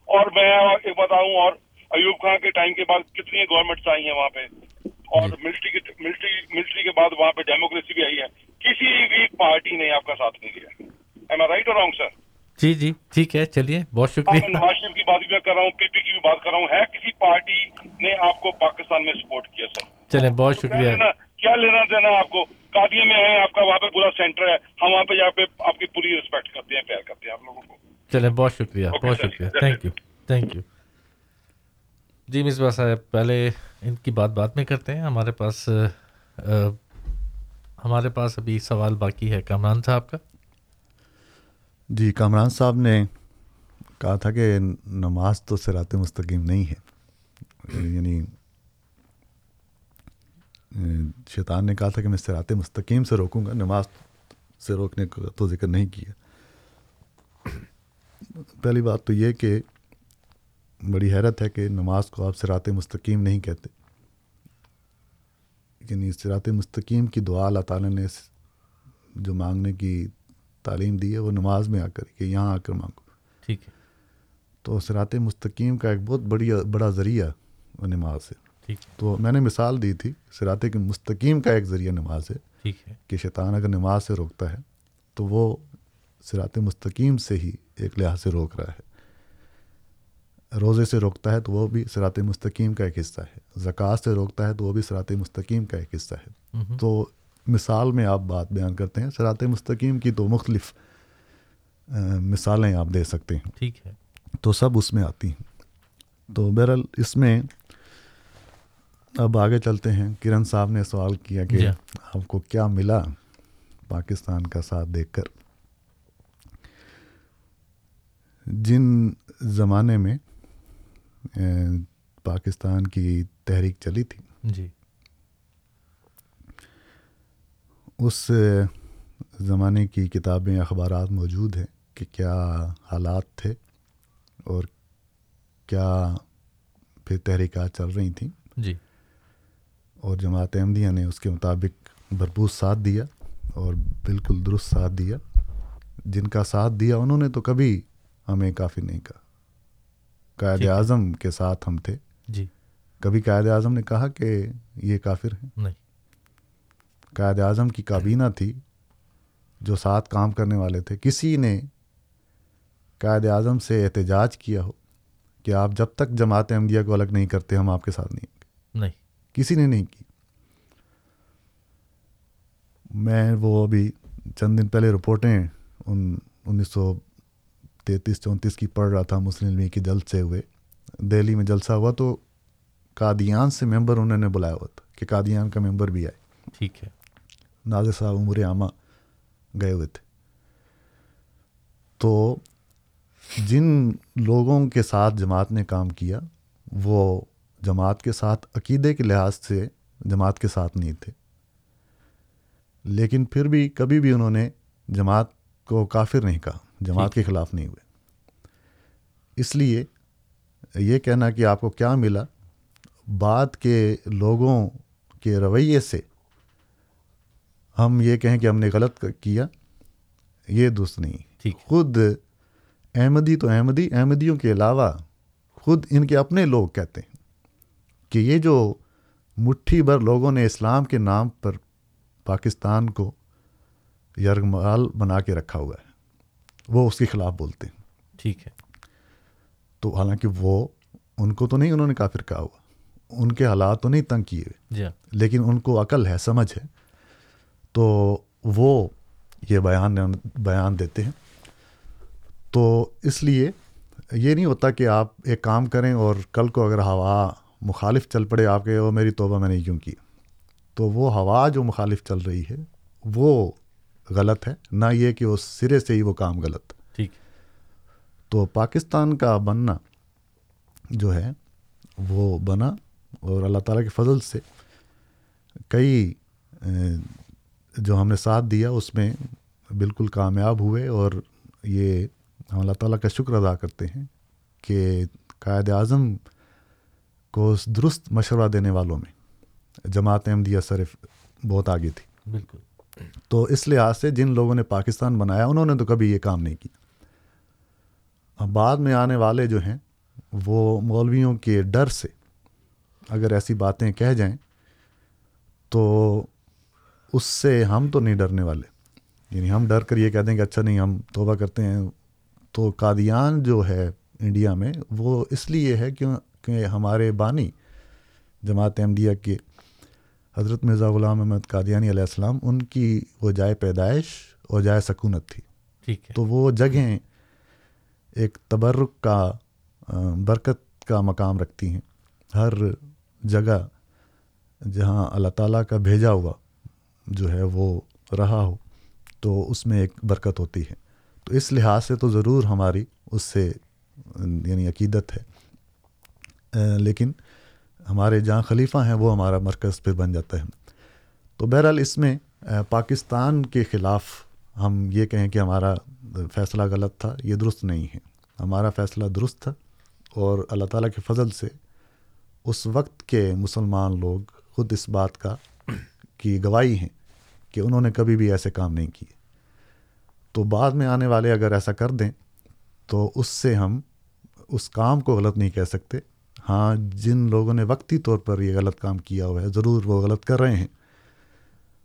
اور میں ایک بتاؤں اور ایوب خان کے ٹائم کے بعد کتنی گورنمنٹس آئی ہیں وہاں پہ۔ اور ملٹری ملٹری ملٹری کے بعد وہاں پہ ڈیموکریسی بھی آئی ہے۔ کسی بھی پارٹی نے آپ کا ساتھ نہیں دیا ایم آئی رائٹ اور رانگ سر جی جی ٹھیک ہے چلیے بہت شکریہ۔ نواز شریف کی بات بھی میں کر رہا ہوں پی پی کی بھی بات کر رہا ہوں۔ ہے کسی پارٹی نے آپ کو پاکستان میں سپورٹ کیا سر چلے بہت شکریہ۔ کیا لینا دینا آپ کو؟ کادی میں ہے آپ کا وہاں پہ پورا سینٹر ہے۔ ہم وہاں پہ جہاں پہ آپ کی پوری ریسپیکٹ کرتے ہیں پیار کرتے ہیں آپ لوگوں کو۔ چلے بہت شکریہ بہت شکریہ۔ تھینک یو تھینک یو جی مصباح صاحب پہلے ان کی بات بات میں کرتے ہیں۔ ہمارے پاس ہمارے پاس ابھی سوال باقی ہے۔ کامران صاحب کا؟ جی کامران صاحب نے کہا تھا کہ نماز تو سرات مستقیم نہیں ہے۔ یعنی شیطان نے کہا تھا کہ میں سرات مستقیم سے روکوں گا نماز سے روکنے کا تو ذکر نہیں کیا۔ پہلی بات تو یہ کہ بڑی حیرت ہے کہ نماز کو آپ سرات مستقیم نہیں کہتے۔ یعنی سرات مستقیم کی دعا اللہ تعالیٰ نے جو مانگنے کی تعلیم دی ہے وہ نماز میں آ کر کہ یہاں آ کر مانگو۔ ٹھیک ہے۔ تو سرات مستقیم کا ایک بہت بڑی بڑا ذریعہ وہ نماز ہے ٹھیک۔ تو میں نے مثال دی تھی سرات مستقیم کا ایک ذریعہ نماز ہے ٹھیک ہے۔ کہ شیطان اگر نماز سے روکتا ہے تو وہ سرات مستقیم سے ہی ایک لحاظ سے روک رہا ہے۔ روزے سے روکتا ہے تو وہ بھی سرات مستقیم کا ایک حصہ ہے۔ زکوٰۃ سے روکتا ہے تو وہ بھی سرات مستقیم کا ایک حصہ ہے۔ تو مثال میں آپ بات بیان کرتے ہیں سرات مستقیم کی تو مختلف مثالیں آپ دے سکتے ہیں۔ ٹھیک ہے۔ تو سب اس میں آتی ہیں۔ تو بہرحال اس میں اب آگے چلتے ہیں۔ کرن صاحب نے سوال کیا کہ آپ کو کیا ملا پاکستان کا ساتھ دیکھ کر؟ جن زمانے میں پاکستان کی تحریک چلی تھی جی۔ اس زمانے کی کتابیں اخبارات موجود ہیں کہ کیا حالات تھے اور کیا پھر تحریکات چل رہی تھیں۔ جی۔ اور جماعت احمدیہ نے اس کے مطابق بھرپور ساتھ دیا اور بالکل درست ساتھ دیا۔ جن کا ساتھ دیا انہوں نے تو کبھی ہمیں کافی نہیں کہا۔ قائد اعظم کے ساتھ ہم تھے۔ جی۔ کبھی قائد اعظم نے کہا کہ یہ کافر ہیں۔ نہیں۔ قائد اعظم کی کابینہ تھی جو ساتھ کام کرنے والے تھے۔ کسی نے قائد اعظم سے احتجاج کیا ہو کہ آپ جب تک جماعت احمدیہ کو الگ نہیں کرتے ہم آپ کے ساتھ نہیں۔ نہیں۔ کسی نے نہیں کی۔ میں وہ ابھی چند دن پہلے رپورٹیں ان انیس سو تینتیس چونتیس کی پڑھ رہا تھا مسلم لیگ کے جلد سے ہوئے۔ دہلی میں جلسہ ہوا تو قادیان سے ممبر انہوں نے بلایا ہوا تھا کہ قادیان کا ممبر بھی آئے۔ ٹھیک ہے۔ نازر صاحب عمر عامہ گئے ہوئے تھے۔ تو جن لوگوں کے ساتھ جماعت نے کام کیا وہ جماعت کے ساتھ عقیدے کے لحاظ سے جماعت کے ساتھ نہیں تھے۔ لیکن پھر بھی کبھی بھی انہوں نے جماعت کو کافر نہیں کہا جماعت کے خلاف نہیں ہوئے۔ اس لیے یہ کہنا کہ آپ کو کیا ملا بعد کے لوگوں کے رویے سے ہم یہ کہیں کہ ہم نے غلط کیا یہ درست نہیں۔ خود احمدی تو احمدی احمدیوں کے علاوہ خود ان کے اپنے لوگ کہتے ہیں۔ کہ یہ جو مٹھی بھر لوگوں نے اسلام کے نام پر پاکستان کو یرغمال بنا کے رکھا ہوا ہے وہ اس کے خلاف بولتے ہیں۔ ٹھیک ہے۔ تو حالانکہ وہ ان کو تو نہیں انہوں نے کافر کہا ہوا۔ ان کے حالات تو نہیں تنگ کیے ہوئے۔ جی ہاں۔ لیکن ان کو عقل ہے سمجھ ہے۔ تو وہ یہ بیان بیان دیتے ہیں۔ تو اس لیے یہ نہیں ہوتا کہ آپ ایک کام کریں اور کل کو اگر ہوا مخالف چل پڑے آپ کے وہ میری توبہ میں نہیں کیوں کی۔ تو وہ ہوا جو مخالف چل رہی ہے وہ غلط ہے نہ یہ کہ اس سرے سے ہی وہ کام غلط۔ ٹھیک۔ تو پاکستان کا بننا جو ہے وہ بنا اور اللہ تعالیٰ کے فضل سے کئی جو ہم نے ساتھ دیا اس میں بالکل کامیاب ہوئے اور یہ ہم اللہ تعالیٰ کا شکر ادا کرتے ہیں کہ قائد اعظم کو درست مشورہ دینے والوں میں۔ جماعت احمدیہ صرف بہت آگے تھی۔ بالکل۔ تو اس لحاظ سے جن لوگوں نے پاکستان بنایا انہوں نے تو کبھی یہ کام نہیں کیا۔ بعد میں آنے والے جو ہیں وہ مولویوں کے ڈر سے اگر ایسی باتیں کہہ جائیں تو اس سے ہم تو نہیں ڈرنے والے۔ یعنی ہم ڈر کر یہ کہہ دیں کہ اچھا نہیں ہم توبہ کرتے ہیں۔ تو قادیان جو ہے انڈیا میں وہ اس لیے ہے کہ ہمارے بانی جماعت احمدیہ کے حضرت مرزا غلام احمد قادیانی علیہ السلام ان کی وہ جائے پیدائش اور جائے سکونت تھی۔ ٹھیک تو وہ جگہیں ایک تبرک کا برکت کا مقام رکھتی ہیں۔ ہر جگہ جہاں اللہ تعالیٰ کا بھیجا ہوا جو ہے وہ رہا ہو تو اس میں ایک برکت ہوتی ہے۔ تو اس لحاظ سے تو ضرور ہماری اس سے یعنی عقیدت ہے۔ لیکن ہمارے جہاں خلیفہ ہیں، وہ ہمارا مرکز پہ بن جاتا ہے۔ تو بہرحال اس میں پاکستان کے خلاف ہم یہ کہیں کہ ہمارا فیصلہ غلط تھا، یہ درست نہیں ہے۔ ہمارا فیصلہ درست تھا اور اللہ تعالیٰ کے فضل سے اس وقت کے مسلمان لوگ خود اس بات کا کی گواہی ہیں کہ انہوں نے کبھی بھی ایسے کام نہیں کیے۔ تو بعد میں آنے والے اگر ایسا کر دیں، تو اس سے ہم اس کام کو غلط نہیں کہہ سکتے۔ ہاں جن لوگوں نے وقتی طور پر یہ غلط کام کیا ہوا ہے ضرور وہ غلط کر رہے ہیں۔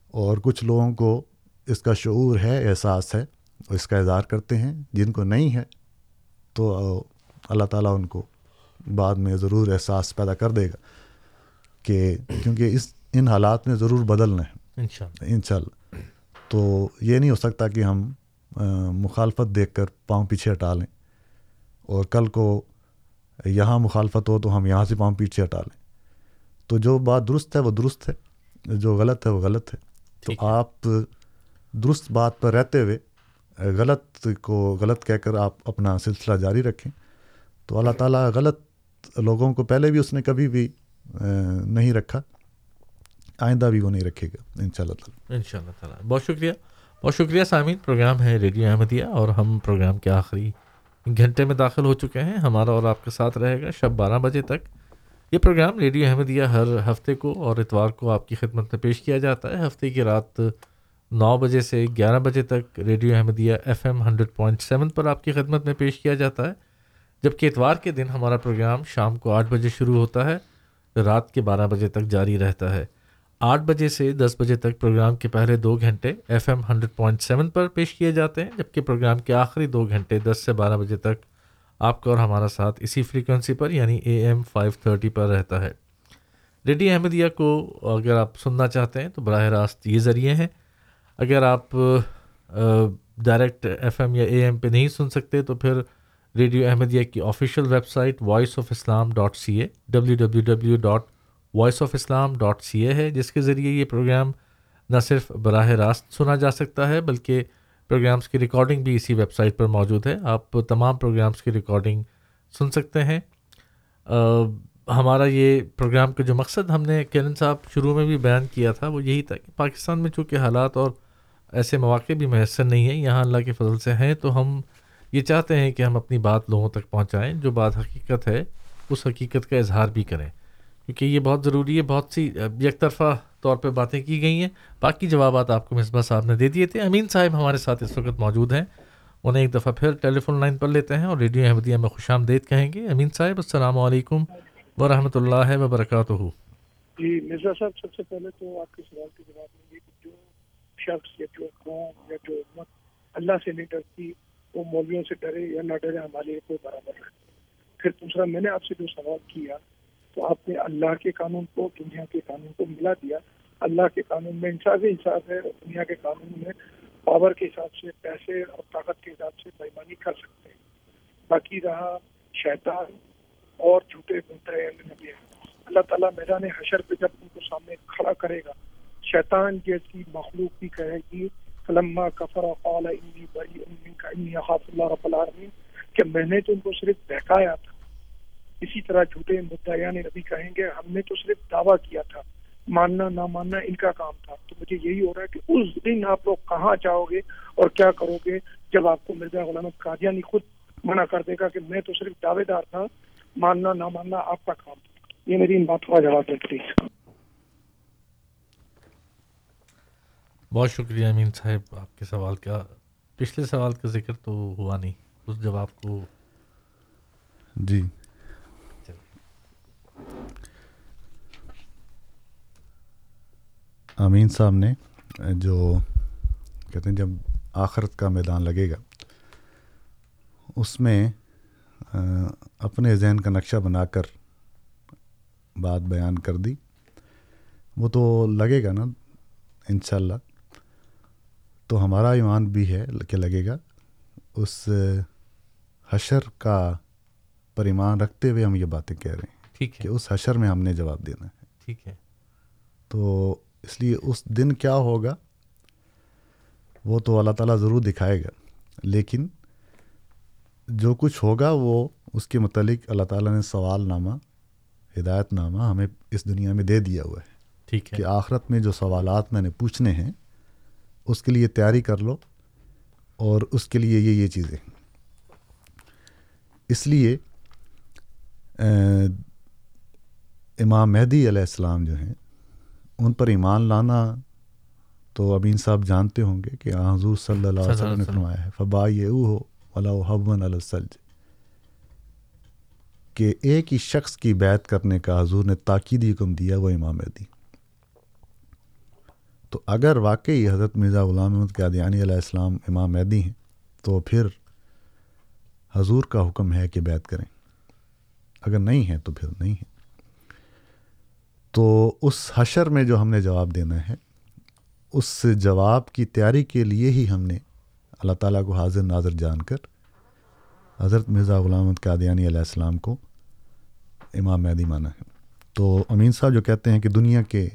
اور کچھ لوگوں کو اس کا شعور ہے احساس ہے اس کا اظہار کرتے ہیں۔ جن کو نہیں ہے تو اللہ تعالیٰ ان کو بعد میں ضرور احساس پیدا کر دے گا کہ کیونکہ اس ان حالات میں ضرور بدلنا ہے۔ ان شاء اللہ تو یہ نہیں ہو سکتا کہ ہم مخالفت دیکھ کر پاؤں پیچھے ہٹا لیں۔ اور کل کو یہاں مخالفت ہو تو ہم یہاں سے پاؤں پیچھے ہٹا لیں۔ تو جو بات درست ہے وہ درست ہے جو غلط ہے وہ غلط ہے۔ تو آپ درست بات پر رہتے ہوئے غلط کو غلط کہہ کر آپ اپنا سلسلہ جاری رکھیں۔ تو اللہ تعالیٰ غلط لوگوں کو پہلے بھی اس نے کبھی بھی نہیں رکھا آئندہ بھی وہ نہیں رکھے گا ان شاء اللہ تعالیٰ۔ ان شاء اللہ تعالیٰ۔ بہت شکریہ۔ بہت شکریہ سامعین پروگرام ہے ریڈیو احمدیہ اور ہم پروگرام کے آخری گھنٹے میں داخل ہو چکے ہیں، ہمارا اور آپ کے ساتھ رہے گا شب بارہ بجے تک۔ یہ پروگرام ریڈیو احمدیہ ہر ہفتے کو اور اتوار کو آپ کی خدمت میں پیش کیا جاتا ہے۔ ہفتے کی رات نو بجے سے گیارہ بجے تک radio Ahmadiyya F M hundred point seven پر آپ کی خدمت میں پیش کیا جاتا ہے۔ جبکہ اتوار کے دن ہمارا پروگرام شام کو آٹھ بجے شروع ہوتا ہے، رات کے بارہ بجے تک جاری رہتا ہے۔ آٹھ بجے سے دس بجے تک پروگرام کے پہلے دو گھنٹے F M hundred point seven پر پیش کیے جاتے ہیں، جبکہ پروگرام کے آخری دو گھنٹے دس سے بارہ بجے تک آپ کا اور ہمارا ساتھ اسی فریکوینسی پر یعنی اے ایم فائیو تھرٹی پر رہتا ہے۔ ریڈی احمدیہ کو اگر آپ سننا چاہتے ہیں تو براہ راست یہ ذریعے ہیں۔ اگر آپ ڈائریکٹ ایف ایم یا اے ایم پہ نہیں سن سکتے تو پھر ریڈیو احمدیہ کی official website voice of Islam dot C A W W W dot voice of Islam dot C A ہے، جس کے ذریعے یہ پروگرام نہ صرف براہ راست سنا جا سکتا ہے، بلکہ پروگرامس کی ریکارڈنگ بھی اسی ویب سائٹ پر موجود ہے۔ آپ تمام پروگرامس کی ریکارڈنگ سن سکتے ہیں۔ ہمارا یہ پروگرام کا جو مقصد ہم نے کیرن صاحب شروع میں بھی بیان کیا تھا، وہ یہی تھا کہ پاکستان میں چونکہ حالات اور ایسے مواقع بھی میسر نہیں ہیں، یہاں اللہ کے فضل سے ہیں، تو ہم یہ چاہتے ہیں کہ ہم اپنی بات لوگوں تک پہنچائیں، جو بات حقیقت ہے، اس حقیقت کا اظہار بھی کریں۔ کیونکہ یہ بہت ضروری ہے، بہت سی یک طرفہ طور پہ باتیں کی گئی ہیں۔ باقی جوابات آپ کو مصباح صاحب نے دے دیے تھے۔ امین صاحب ہمارے ساتھ اس وقت موجود ہیں۔ انہیں ایک دفعہ پھر ٹیلی فون لائن پر لیتے ہیں اور ریڈیو احمدیہ میں خوش آمدید کہیں گے۔ امین صاحب، السلام علیکم ورحمۃ اللہ وبرکاتہ۔ جی مرزا صاحب، سب سے پہلے تو آپ کے سوال کے جواب میں یہ کہ جو شخص یا جو قوم یا جو امت اللہ سے نہیں ڈرتی، وہ مولویوں سے ڈرے یا نہ ڈرے، ہمارے لیے کوئی برابر ہے پھر دوسرا، میں نے آپ سے جو سوال کیا تو آپ نے اللہ کے قانون کو، دنیا کے قانون کو ملا دیا۔ اللہ کے قانون میں انصاف انصاف ہے دنیا کے قانون میں پاور کے حساب سے، پیسے اور طاقت کے حساب سے بےمانی کر سکتے ہیں۔ باقی رہا شیطان اور جھوٹے نبی۔ اللہ تعالیٰ میدان حشر پہ جب ان کو سامنے کھڑا کرے گا، شیطان جیسی مخلوق بھی کہے گی، فلما کفر قال انی بری کا انی خاف اللہ رب العالمین، کہ میں نے تو ان کو صرف بہکایا تھا۔ اسی طرح جھوٹے مدعیان نبی کہیں گے ہم نے تو صرف دعویٰ کیا تھا ماننا نہ ماننا ان کا کام تھا۔ تو مجھے یہی ہو رہا ہے کہ اس دن آپ لوگ کہاں جاؤ گے اور کیا کرو گے جب آپ کو مرزا غلام قادیانی خود منع کر دے گا کہ میں تو صرف دعوے دار تھا ماننا نہ ماننا آپ کا کام تھا۔ یہ میری ان باتوں کا جواب ہے۔ پلیز بہت شکریہ امین صاحب آپ کے سوال کا۔ پچھلے سوال کا ذکر تو ہوا نہیں اس جواب کو جی۔ امین صاحب نے جو کہتے ہیں جب آخرت کا میدان لگے گا، اس میں اپنے ذہن کا نقشہ بنا کر بات بیان کر دی۔ وہ تو لگے گا نا، انشاءاللہ۔ تو ہمارا ایمان بھی ہے کہ لگے گا۔ اس حشر کا پر ایمان رکھتے ہوئے ہم یہ باتیں کہہ رہے ہیں۔ ٹھیک ہے۔ کہ اس حشر میں ہم نے جواب دینا ہے۔ ٹھیک ہے۔ تو اس لیے اس دن کیا ہوگا؟ وہ تو اللہ تعالیٰ ضرور دکھائے گا لیکن جو کچھ ہوگا وہ اس کے متعلق اللہ تعالیٰ نے سوال نامہ ہدایت نامہ ہمیں اس دنیا میں دے دیا ہوا ہے۔ ٹھیک ہے۔ کہ آخرت میں جو سوالات میں نے پوچھنے ہیں اس کے لیے تیاری کر لو اور اس کے لیے یہ یہ چیزیں۔ اس لیے امام مہدی علیہ السلام جو ہیں ان پر ایمان لانا تو ابین صاحب جانتے ہوں گے کہ حضور صلی اللہ علیہ وسلم نے فرمایا ہے فبا یہ ہو ولا السلج۔ کہ ایک ہی شخص کی بیعت کرنے کا حضور نے تاکیدی حکم دیا وہ امام مہدی۔ تو اگر واقعی حضرت مرزا غلام محمد قادیانی علیہ السلام امام مہدی ہیں تو پھر حضور کا حکم ہے کہ بیعت کریں۔ اگر نہیں ہے تو پھر نہیں ہے۔ تو اس حشر میں جو ہم نے جواب دینا ہے اس جواب کی تیاری کے لیے ہی ہم نے اللہ تعالیٰ کو حاضر ناظر جان کر حضرت مرزا غلام قادیانی علیہ السلام کو امام مہدی مانا ہے۔ تو امین صاحب جو کہتے ہیں کہ دنیا کے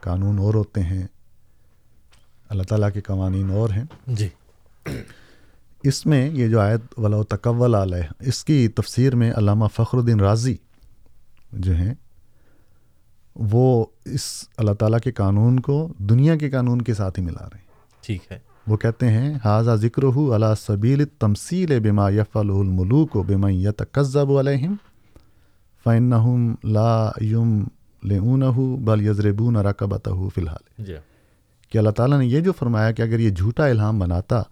قانون اور ہوتے ہیں اللہ تعالیٰ کے قوانین اور ہیں۔ جی۔ اس میں یہ جو آیت ولا تقول علیہ اس کی تفسیر میں علامہ فخر الدین راضی جو ہیں وہ اس اللہ تعالیٰ کے قانون کو دنیا کے قانون کے ساتھ ہی ملا رہے ہیں۔ ٹھیک ہے۔ وہ کہتے ہیں حاضہ ذکر ہو اللہ سبیل تمسیل بما یف الملوک و بما یتقزب علیہم فن لا یم لون بل یزربون رقبت فی الحال. جی۔ کہ اللہ تعالیٰ نے یہ جو فرمایا کہ اگر یہ جھوٹا الہام بناتا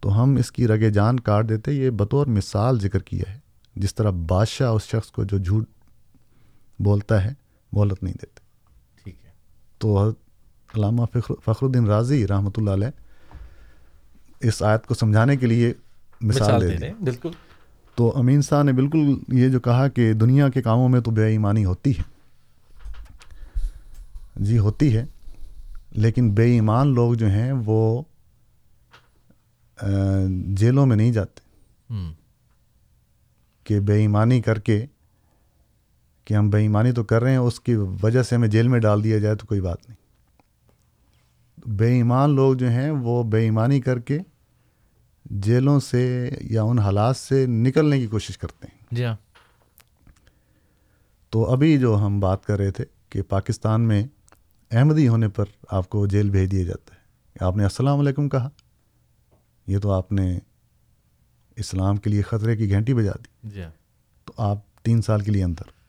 تو ہم اس کی رگے جان کاٹ دیتے یہ بطور مثال ذکر کیا ہے۔ جس طرح بادشاہ اس شخص کو جو جھوٹ بولتا ہے مہلت نہیں دیتے۔ ٹھیک ہے۔ تو علامہ فخر فخر الدین راضی رحمۃ اللہ علیہ اس آیت کو سمجھانے کے لیے مثال دے دی بالکل۔ تو امین صاحب نے بالکل یہ جو کہا کہ دنیا کے کاموں میں تو بے ایمانی ہوتی ہے۔ جی ہوتی ہے۔ لیکن بے ایمان لوگ جو ہیں وہ جیلوں میں نہیں جاتے۔ کہ بے ایمانی کر کے کہ ہم بے ایمانی تو کر رہے ہیں اس کی وجہ سے ہمیں جیل میں ڈال دیا جائے تو کوئی بات نہیں۔ بے ایمان لوگ جو ہیں وہ بے ایمانی کر کے جیلوں سے یا ان حالات سے نکلنے کی کوشش کرتے ہیں۔ جی ہاں۔ تو ابھی جو ہم بات کر رہے تھے کہ پاکستان میں احمدی ہونے پر آپ کو جیل بھیج دیا جاتا ہے آپ نے السلام علیکم کہا۔ یہ تو آپ نے اسلام کے لیے خطرے کی گھنٹی بجا دی۔ جی ہاں۔ تو آپ تین سال کے لیے اندر۔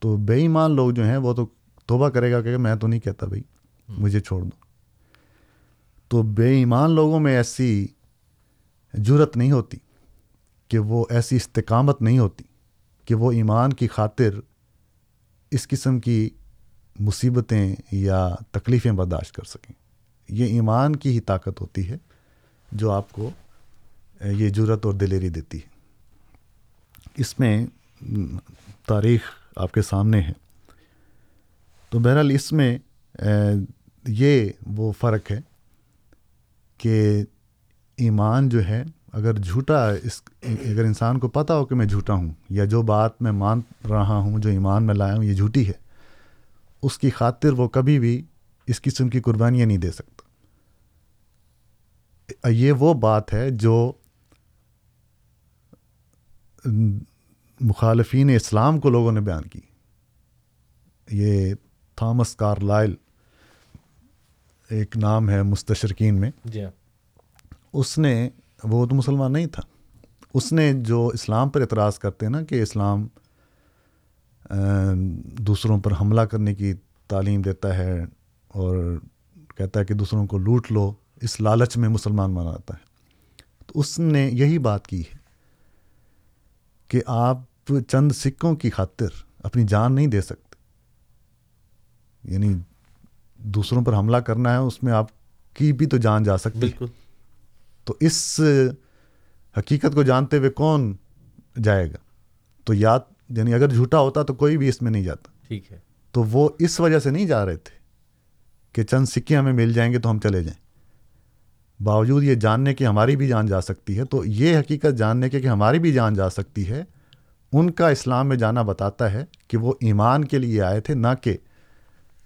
تو بے ایمان لوگ جو ہیں وہ تو توبہ کرے گا کہ میں تو نہیں کہتا بھائی مجھے چھوڑ دو۔ تو بے ایمان لوگوں میں ایسی جرت نہیں ہوتی کہ وہ ایسی استقامت نہیں ہوتی کہ وہ ایمان کی خاطر اس قسم کی مصیبتیں یا تکلیفیں برداشت کر سکیں۔ یہ ایمان کی ہی طاقت ہوتی ہے جو آپ کو یہ جرت اور دلیری دیتی ہے۔ اس میں تاریخ آپ کے سامنے ہے تو بہرحال اس میں یہ وہ فرق ہے کہ ایمان جو ہے، اگر جھوٹا اس، اگر انسان کو پتہ ہو کہ میں جھوٹا ہوں، یا جو بات میں مان رہا ہوں، جو ایمان میں لایا ہوں، یہ جھوٹی ہے، اس کی خاطر وہ کبھی بھی اس قسم کی قربانیاں نہیں دے سکتا۔ یہ وہ بات ہے جو مخالفین اسلام کو لوگوں نے بیان کی۔ یہ تھامس کار لائل ایک نام ہے مستشرقین میں۔ جی ہاں۔ اس نے وہ تو مسلمان نہیں تھا۔ اس نے جو اسلام پر اعتراض کرتے ہیں نا کہ اسلام دوسروں پر حملہ کرنے کی تعلیم دیتا ہے اور کہتا ہے کہ دوسروں کو لوٹ لو اس لالچ میں مسلمان مناتا ہے۔ تو اس نے یہی بات کی ہے کہ آپ چند سکوں کی خاطر اپنی جان نہیں دے سکتے۔ یعنی دوسروں پر حملہ کرنا ہے اس میں آپ کی بھی تو جان جا سکتی۔ بالکل۔ تو اس حقیقت کو جانتے ہوئے کون جائے گا؟ تو یاد یعنی اگر جھوٹا ہوتا تو کوئی بھی اس میں نہیں جاتا۔ ٹھیک ہے۔ تو وہ اس وجہ سے نہیں جا رہے تھے کہ چند سکے ہمیں مل جائیں گے تو ہم چلے جائیں۔ باوجود یہ جاننے کی ہماری بھی جان جا سکتی ہے۔ تو یہ حقیقت جاننے کے کہ ہماری بھی جان جا سکتی ہے ان کا اسلام میں جانا بتاتا ہے کہ وہ ایمان کے لیے آئے تھے، نہ کہ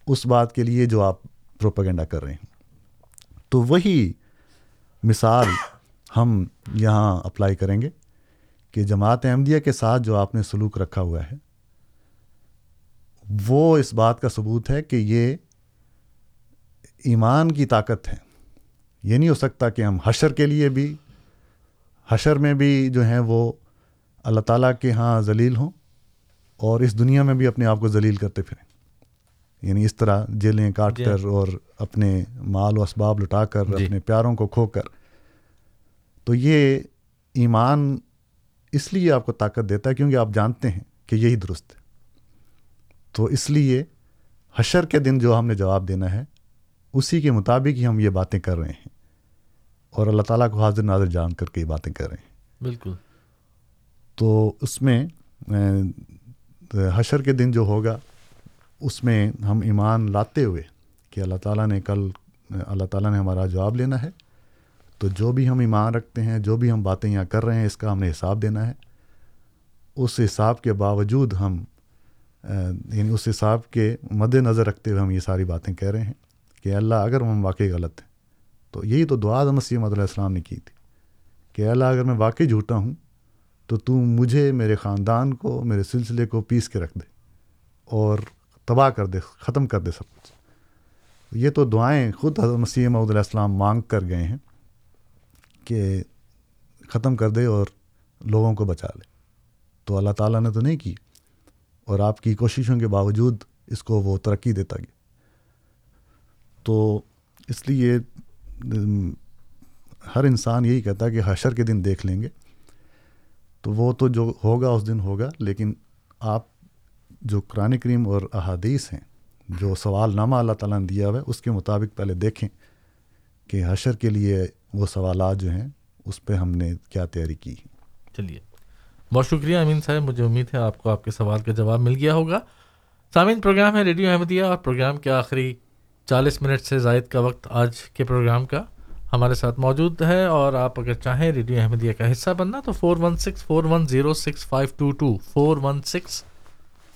اس بات کے لیے جو آپ پروپیگنڈا کر رہے ہیں۔ تو وہی مثال ہم یہاں اپلائی کریں گے کہ جماعت احمدیہ کے ساتھ جو آپ نے سلوک رکھا ہوا ہے، وہ اس بات کا ثبوت ہے کہ یہ ایمان کی طاقت ہے۔ یہ نہیں ہو سکتا کہ ہم حشر کے لیے بھی، حشر میں بھی جو ہیں وہ اللہ تعالیٰ کے ہاں ذلیل ہوں اور اس دنیا میں بھی اپنے آپ کو ذلیل کرتے پھریں۔ یعنی اس طرح جیلیں کاٹ جی کر اور اپنے مال و اسباب لٹا کر جی اپنے پیاروں کو کھو کر۔ تو یہ ایمان اس لیے آپ کو طاقت دیتا ہے کیونکہ آپ جانتے ہیں کہ یہی درست ہے۔ تو اس لیے حشر کے دن جو ہم نے جواب دینا ہے اسی کے مطابق ہی ہم یہ باتیں کر رہے ہیں۔ اور اللہ تعالیٰ کو حاضر ناظر جان کر کے یہ باتیں کر رہے ہیں۔ بالکل۔ تو اس میں حشر کے دن جو ہوگا، اس میں ہم ایمان لاتے ہوئے کہ اللہ تعالیٰ نے کل اللہ تعالیٰ نے ہمارا جواب لینا ہے، تو جو بھی ہم ایمان رکھتے ہیں، جو بھی ہم باتیں یہاں کر رہے ہیں، اس کا ہم نے حساب دینا ہے۔ اس حساب کے باوجود ہم یعنی اس حساب کے مد نظر رکھتے ہوئے ہم یہ ساری باتیں کہہ رہے ہیں کہ اللہ، اگر ہم واقعی غلط ہیں، تو یہی تو دعا مسیح علیہ السلام نے کی تھی کہ اللہ، اگر میں واقعی جھوٹا ہوں تو تو مجھے میرے خاندان کو، میرے سلسلے کو پیس کے رکھ دے اور تباہ کر دے، ختم کر دے سب کچھ۔ یہ تو دعائیں خود حضرت مسیح محدود علیہ السلام مانگ کر گئے ہیں کہ ختم کر دے اور لوگوں کو بچا لے۔ تو اللہ تعالیٰ نے تو نہیں کی اور آپ کی کوششوں کے باوجود اس کو وہ ترقی دیتا گیا۔ تو اس لیے ہر انسان یہی کہتا ہے کہ حشر کے دن دیکھ لیں گے۔ تو وہ تو جو ہوگا اس دن ہوگا، لیکن آپ جو قرآن کریم اور احادیث ہیں، جو سوال نامہ اللہ تعالیٰ نے دیا ہوا ہے، اس کے مطابق پہلے دیکھیں کہ حشر کے لیے وہ سوالات جو ہیں، اس پہ ہم نے کیا تیاری کی۔ چلیے۔ بہت شکریہ امین صاحب، مجھے امید ہے آپ کو آپ کے سوال کا جواب مل گیا ہوگا۔ سامعین، پروگرام ہے ریڈیو احمدیہ اور پروگرام کے آخری چالیس منٹ سے زائد کا وقت آج کے پروگرام کا۔ ہمارے ساتھ موجود ہے اور آپ اگر چاہیں ریڈیو احمدیہ کا حصہ بننا تو four one six four one zero six five two two four one six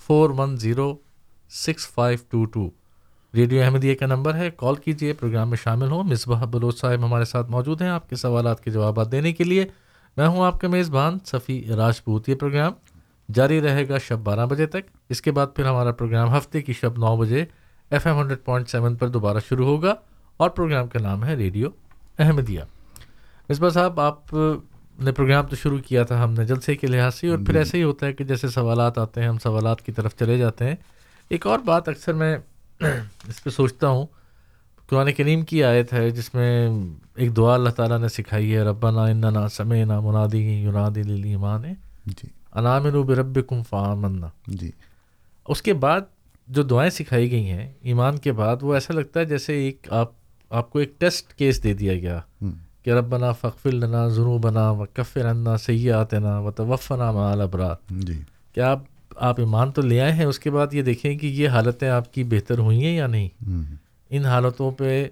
four one zero six five two two radio Ahmadiyya کا نمبر ہے، کال کیجیے پروگرام میں شامل ہوں۔ مصباح بلوچ صاحب ہمارے ساتھ موجود ہیں۔ آپ کے سوالات کے جوابات دینے کے لیے میں ہوں آپ کا میزبان صفی راجپوت یہ پروگرام جاری رہے گا شب بارہ بجے تک۔ اس کے بعد پھر ہمارا پروگرام ہفتے کی شب نو بجے F M hundred point seven پر دوبارہ شروع ہوگا اور پروگرام کا نام ہے ریڈیو احمدیہ۔ مصباح صاحب آپ نے پروگرام تو شروع کیا تھا ہم نے جلسے کے لحاظ سے اور پھر ایسے ہی ہوتا ہے کہ جیسے سوالات آتے ہیں ہم سوالات کی طرف چلے جاتے ہیں۔ ایک اور بات اکثر میں *clears throat* اس پہ سوچتا ہوں۔ قرآن کریم کی آیت ہے جس میں ایک دعا اللہ تعالیٰ نے سکھائی ہے ربنا اننا سمینا منادی ینادی للایمان جی۔ انامن بربکم فآمنا۔ جی۔ اس کے بعد جو دعائیں سکھائی گئی ہیں ایمان کے بعد وہ ایسا لگتا ہے جیسے ایک آپ آپ کو ایک ٹیسٹ کیس دے دیا گیا کہ ربنا فغفر لنا ذنوبنا وکفر عنا سیئاتنا وتوفنا مع الابرار. جی. کہ آپ آپ ایمان تو لے آئے ہیں اس کے بعد یہ دیکھیں کہ یہ حالتیں آپ کی بہتر ہوئی ہیں یا نہیں؟ ان حالتوں پہ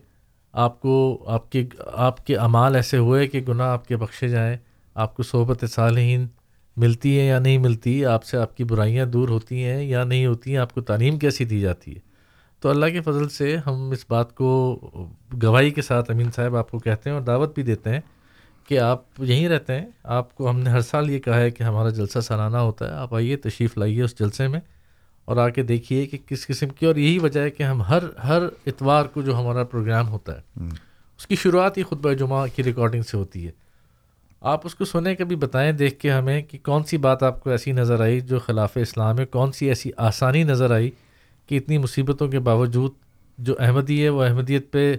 آپ کو آپ کے آپ کے اعمال ایسے ہوئے کہ گناہ آپ کے بخشے جائیں آپ کو صحبت صالحین ملتی ہے یا نہیں ملتی آپ سے آپ کی برائیاں دور ہوتی ہیں یا نہیں ہوتی ہیں آپ کو تعلیم کیسی دی جاتی ہے؟ تو اللہ کے فضل سے ہم اس بات کو گواہی کے ساتھ امین صاحب آپ کو کہتے ہیں اور دعوت بھی دیتے ہیں کہ آپ یہیں رہتے ہیں۔ آپ کو ہم نے ہر سال یہ کہا ہے کہ ہمارا جلسہ سالانہ ہوتا ہے۔ آپ آئیے تشریف لائیے اس جلسے میں اور آ کے دیکھیے کہ کس قسم کی۔ اور یہی وجہ ہے کہ ہم ہر ہر اتوار کو جو ہمارا پروگرام ہوتا ہے اس کی شروعات ہی خطبہ جمعہ کی ریکارڈنگ سے ہوتی ہے۔ آپ اس کو سنیں کبھی بتائیں دیکھ کے ہمیں کہ کون سی بات آپ کو ایسی نظر آئی جو خلاف اسلام ہے کون سی ایسی آسانی نظر آئی کہ اتنی مصیبتوں کے باوجود جو احمدی ہے وہ احمدیت پہ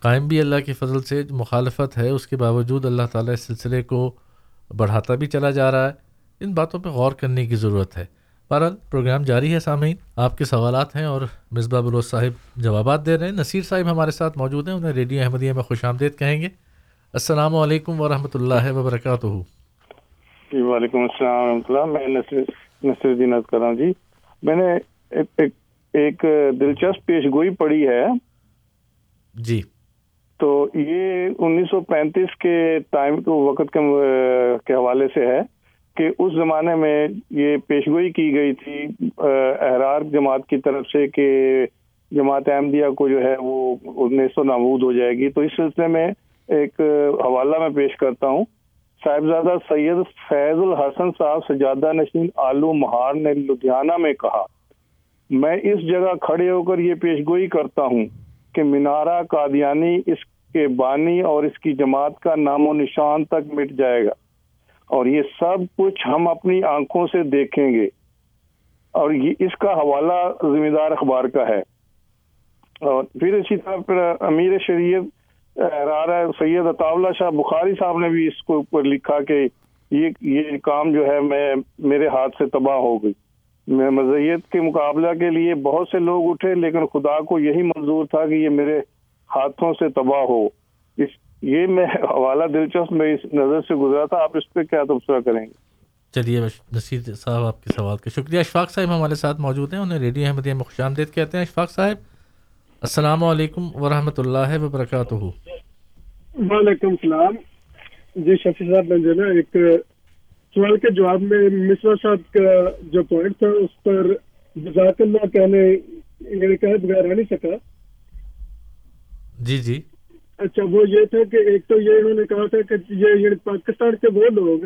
قائم بھی اللہ کے فضل سے جو مخالفت ہے، اس کے باوجود اللہ تعالیٰ اس سلسلے کو بڑھاتا بھی چلا جا رہا ہے۔ ان باتوں پہ غور کرنے کی ضرورت ہے۔ بہرحال پروگرام جاری ہے سامعین۔ آپ کے سوالات ہیں اور مصباح بلوچ صاحب جوابات دے رہے ہیں۔ نصیر صاحب ہمارے ساتھ موجود ہیں، انہیں ریڈیو احمدیہ میں خوش آمدید کہیں گے۔ السلام علیکم ورحمۃ اللہ وبرکاتہ۔ جی وعلیکم السلام ورحمۃ اللہ۔ میں نصیر نصیر جی الدین عرض کر رہا ہوں۔ جی میں نے ایک- دلچسپ پیش گوئی پڑھی ہے۔ جی۔ تو یہ انیس سو پینتیس کے ٹائم وقت کے حوالے سے ہے کہ اس زمانے میں یہ پیشگوئی کی گئی تھی احرار جماعت کی طرف سے کہ جماعت احمدیہ کو جو ہے وہ انیس سو نامود ہو جائے گی۔ تو اس سلسلے میں ایک حوالہ میں پیش کرتا ہوں۔ صاحبزادہ سید فیض الحسن صاحب سجادہ نشین آلو مہار نے لدھیانہ میں کہا میں اس جگہ کھڑے ہو کر یہ پیشگوئی کرتا ہوں کہ مینارہ قادیانی اس کے بانی اور اس کی جماعت کا نام و نشان تک مٹ جائے گا اور یہ سب کچھ ہم اپنی آنکھوں سے دیکھیں گے اور یہ اس کا حوالہ ذمہ دار اخبار کا ہے اور پھر اسی طرح امیر شریعت سید اطاولہ شاہ بخاری صاحب نے بھی اس کو اوپر لکھا کہ یہ یہ کام جو ہے میں، میرے ہاتھ سے تباہ ہو گئی۔ میں مزیت کے مقابلہ کے لیے بہت سے لوگ اٹھے لیکن خدا کو یہی منظور تھا کہ یہ میرے ہاتھوں سے تباہ ہو۔ اس یہ میں حوالہ دلچسپ میں اس نظر سے گزرا تھا۔ آپ اس پہ کیا تبصرہ کریں گے؟ چلیے نصیر صاحب آپ کے سوال کا شکریہ۔ اشفاق صاحب ہمارے ساتھ موجود ہیں انہیں ریڈیو احمدیہ میں خوش آمدید کہتے ہیں۔ اشفاق صاحب السلام علیکم ورحمۃ اللہ وبرکاتہ۔ وعلیکم السلام۔ جی شفیع صاحب میں جو نا ایک سوال کے جواب میں مصرا صاحب کا جو پوائنٹ تھا اس پر جزاک اللہ کہنے یعنی کہے بغیر رہ نہیں سکا۔ جی جی۔ اچھا وہ یہ تھا کہ ایک تو یہ انہوں نے کہا تھا کہ یہ یعنی پاکستان کے وہ لوگ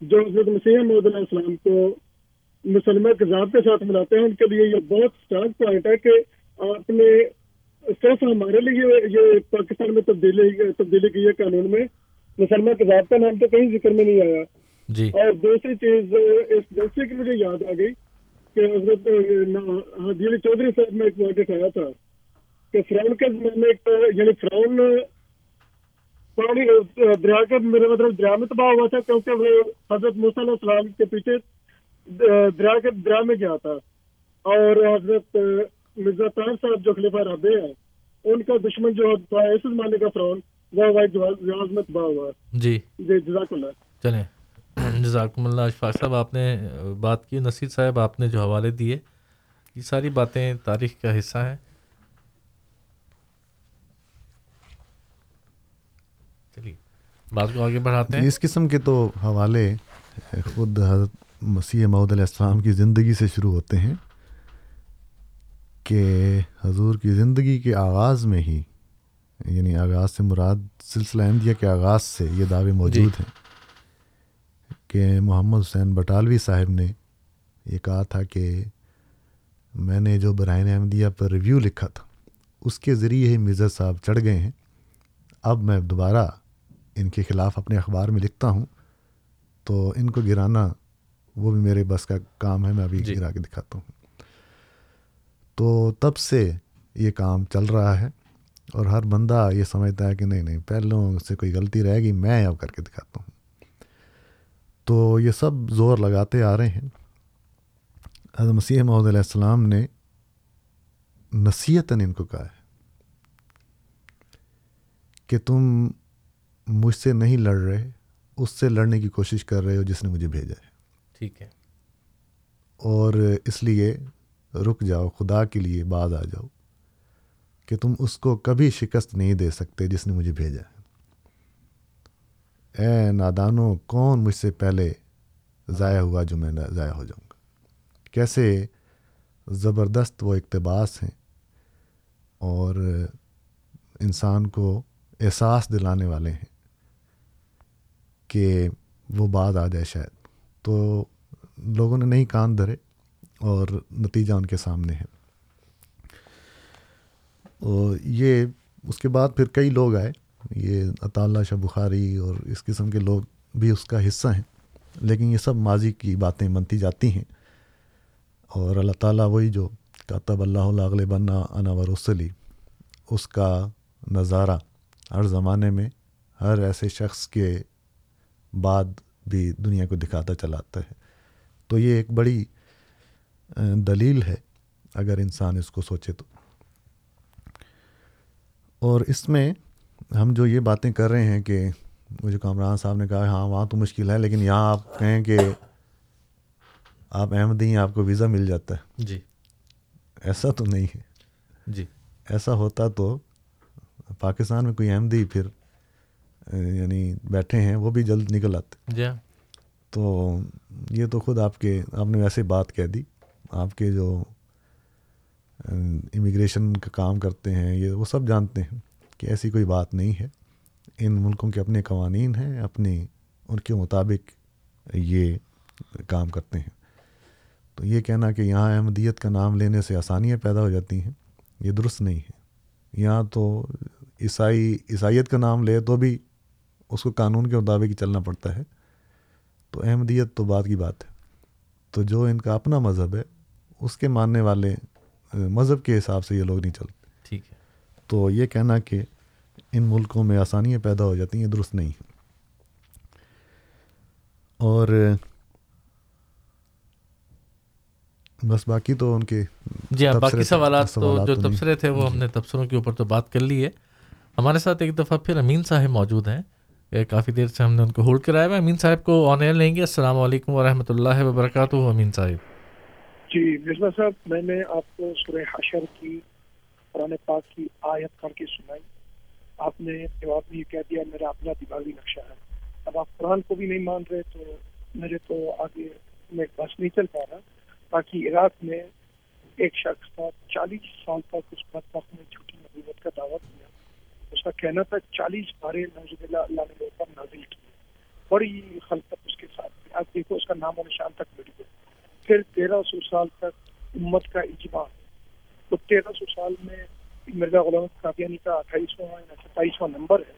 جو حضرت مسیح محمد علیہ السلام کو مسلمہ کذاب کے ساتھ ملاتے ہیں ان کے لیے یہ بہت اسٹارک پوائنٹ ہے کہ آپ نے صرف ہمارے لیے یہ پاکستان میں تبدیلی تبدیلی کی ہے قانون میں مسلمہ کذاب کا نام تو کہیں ذکر میں نہیں آیا۔ جی۔ اور دوسری چیز اس جلسے کی مجھے یاد آ گئی کہ حضرت حدیل چودھری صاحب نے ایک واقع کھایا تھا کہ فرعون کے زمانے ایک یعنی فرعون پانی دریا کے میرے مطلب دریا میں تباہ ہوا تھا کیونکہ وہ حضرت موسیٰ علیہ السلام کے پیچھے دریا کے دریا میں گیا تھا۔ اور حضرت مرزا طاہر صاحب جو خلیفہ رابع ہیں ان کا دشمن جو تھا اس زمانے کا فرعون وہ واحد جواز میں تباہ ہوا۔ جی۔ جی جزاک اللہ۔ چلیں۔ جزاکم اللہ اشفاق صاحب آپ نے بات کی نصیر صاحب آپ نے جو حوالے دیے یہ ساری باتیں تاریخ کا حصہ ہیں۔ چلیے بات کو آگے بڑھاتے ہیں۔ اس قسم کے تو حوالے خود حضرت مسیح معود علیہ السلام کی زندگی سے شروع ہوتے ہیں کہ حضور کی زندگی کے آغاز میں ہی یعنی آغاز سے مراد سلسلہ احمدیہ کے آغاز سے یہ دعوے موجود جی. ہیں۔ کہ محمد حسین بٹالوی صاحب نے یہ کہا تھا کہ میں نے جو برائن احمدیہ پر ریویو لکھا تھا اس کے ذریعے ہی مرزا صاحب چڑھ گئے ہیں۔ اب میں دوبارہ ان کے خلاف اپنے اخبار میں لکھتا ہوں تو ان کو گرانا وہ بھی میرے بس کا کام ہے میں ابھی جی. گرا کے دکھاتا ہوں۔ تو تب سے یہ کام چل رہا ہے اور ہر بندہ یہ سمجھتا ہے کہ نہیں نہیں پہلوں سے کوئی غلطی رہے گی میں اب کر کے دکھاتا ہوں۔ تو یہ سب زور لگاتے آ رہے ہیں۔ حضرت مسیح محدود علیہ السلام نے نصیحتاً ان کو کہا ہے کہ تم مجھ سے نہیں لڑ رہے اس سے لڑنے کی کوشش کر رہے ہو جس نے مجھے بھیجا ہے۔ ٹھیک ہے۔ اور اس لیے رک جاؤ خدا کے لیے بعد آ جاؤ کہ تم اس کو کبھی شکست نہیں دے سکتے جس نے مجھے بھیجا ہے۔ اے نادانوں کون مجھ سے پہلے ضائع ہوا جو میں ضائع ہو جاؤں گا؟ کیسے زبردست وہ اقتباس ہیں اور انسان کو احساس دلانے والے ہیں کہ وہ بات آ جائے شاید۔ تو لوگوں نے نہیں کان دھرے اور نتیجہ ان کے سامنے ہے۔ اور یہ اس کے بعد پھر کئی لوگ آئے۔ یہ اطالعہ شاہ بخاری اور اس قسم کے لوگ بھی اس کا حصہ ہیں۔ لیکن یہ سب ماضی کی باتیں بنتی جاتی ہیں۔ اور اللہ تعالیٰ وہی جو کاتب اللہ اغل بننا انا و رسلی، اس کا نظارہ ہر زمانے میں ہر ایسے شخص کے بعد بھی دنیا کو دکھاتا چلاتا ہے۔ تو یہ ایک بڑی دلیل ہے اگر انسان اس کو سوچے تو۔ اور اس میں ہم جو یہ باتیں کر رہے ہیں کہ مجھے کامران صاحب نے کہا ہاں وہاں تو مشکل ہے لیکن یہاں آپ کہیں کہ آپ احمدی ہیں آپ کو ویزا مل جاتا ہے۔ جی۔ ایسا تو نہیں ہے۔ جی۔ ایسا ہوتا تو پاکستان میں کوئی احمدی پھر یعنی بیٹھے ہیں وہ بھی جلد نکل آتے۔ جی۔ تو یہ تو خود آپ کے آپ نے ویسے بات کہہ دی۔ آپ کے جو امیگریشن کا کام کرتے ہیں یہ وہ سب جانتے ہیں۔ کہ ایسی کوئی بات نہیں ہے۔ ان ملکوں کے اپنے قوانین ہیں، اپنی، ان کے مطابق یہ کام کرتے ہیں۔ تو یہ کہنا کہ یہاں احمدیت کا نام لینے سے آسانیاں پیدا ہو جاتی ہیں، یہ درست نہیں ہے۔ یہاں تو عیسائی، عیسائیت کا نام لے تو بھی اس کو قانون کے مطابق ہی چلنا پڑتا ہے۔ تو احمدیت تو بات کی بات ہے۔ تو جو ان کا اپنا مذہب ہے، اس کے ماننے والے مذہب کے حساب سے یہ لوگ نہیں چلتے۔ تو یہ کہنا کہ ان ملکوں میں آسانیاں پیدا ہو جاتی ہیں یہ درست نہیں۔ اور بس باقی تو ان کے جی ہاں باقی سوالات تو جو تبصرے تھے وہ ہم نے تبصروں کے اوپر تو بات کر لی ہے۔ ہمارے ساتھ ایک دفعہ پھر امین صاحب موجود ہیں۔ کافی دیر سے ہم نے ان کو ہولڈ کرایا ہوا امین صاحب کو آن ایئر لیں گے۔ السلام علیکم ورحمۃ اللہ وبرکاتہ۔ امین صاحب۔ جی مرزا صاحب میں نے آپ کو سورہ حشر کی قرآن پاک کی آیت پڑھ کے سنائی۔ آپ نے جواب میں یہ کہہ دیا، میرا اپنا دماغی نقشہ ہے۔ اب آپ قرآن کو بھی نہیں مان رہے تو مجھے تو آگے میں بس نہیں چل پا رہا۔ باقی عراق میں ایک شخص تھا، چالیس سال تک اس بد نے جھوٹی نبوت کا دعویٰ کیا اس کا کہنا تھا، چالیس بارے نوزب اللہ اللہ نے پر نازل کی بڑی خلقت اس کے ساتھ آپ دیکھو، اس کا نام و نشان تک مل گیا۔ پھر تیرہ سو سال تک امت کا اجماع تو تیرہ سو سال میں مرزا غلام قادیانی کا اٹھائیسواں یا ستائیسواں نمبر ہے۔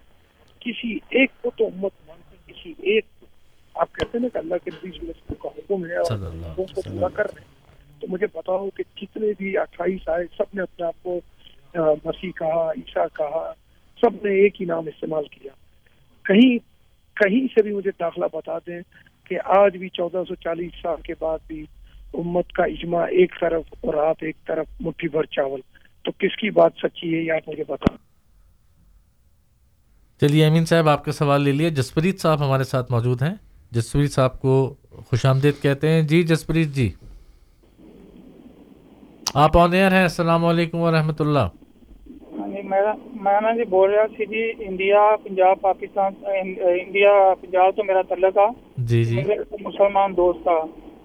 کسی ایک کو تو امت مانتے کسی ایک آپ کہتے ہیں نا کہ اللہ کے نبی کا حکم ہے اور کو پورا کر رہے ہیں۔ تو مجھے بتاؤ کہ کتنے بھی اٹھائیس آئے سب نے اپنے آپ کو مسیح کہا عیسیٰ کہا سب نے ایک ہی نام استعمال کیا۔ کہیں کہیں سے بھی مجھے داخلہ بتا دیں کہ آج بھی چودہ سو چالیس سال کے بعد بھی امت کا اجماع ایک طرف اور آپ ایک طرف مٹھی بھر چاول۔ تو کس کی بات سچی ہے یہ آپ مجھے بتا چلیے امین صاحب آپ کا سوال لے لیے۔ جسپریت صاحب ہمارے ساتھ موجود ہیں۔ جسپریت صاحب کو خوش آمدید کہتے ہیں۔ جی جسپریت جی۔ آپ آن ایئر ہیں۔ السلام علیکم ورحمۃ اللہ۔ میں نا جی بول رہا سی جی انڈیا پنجاب پاکستان انڈیا پنجاب تو میرا تعلق آ جی جی۔ مسلمان دوست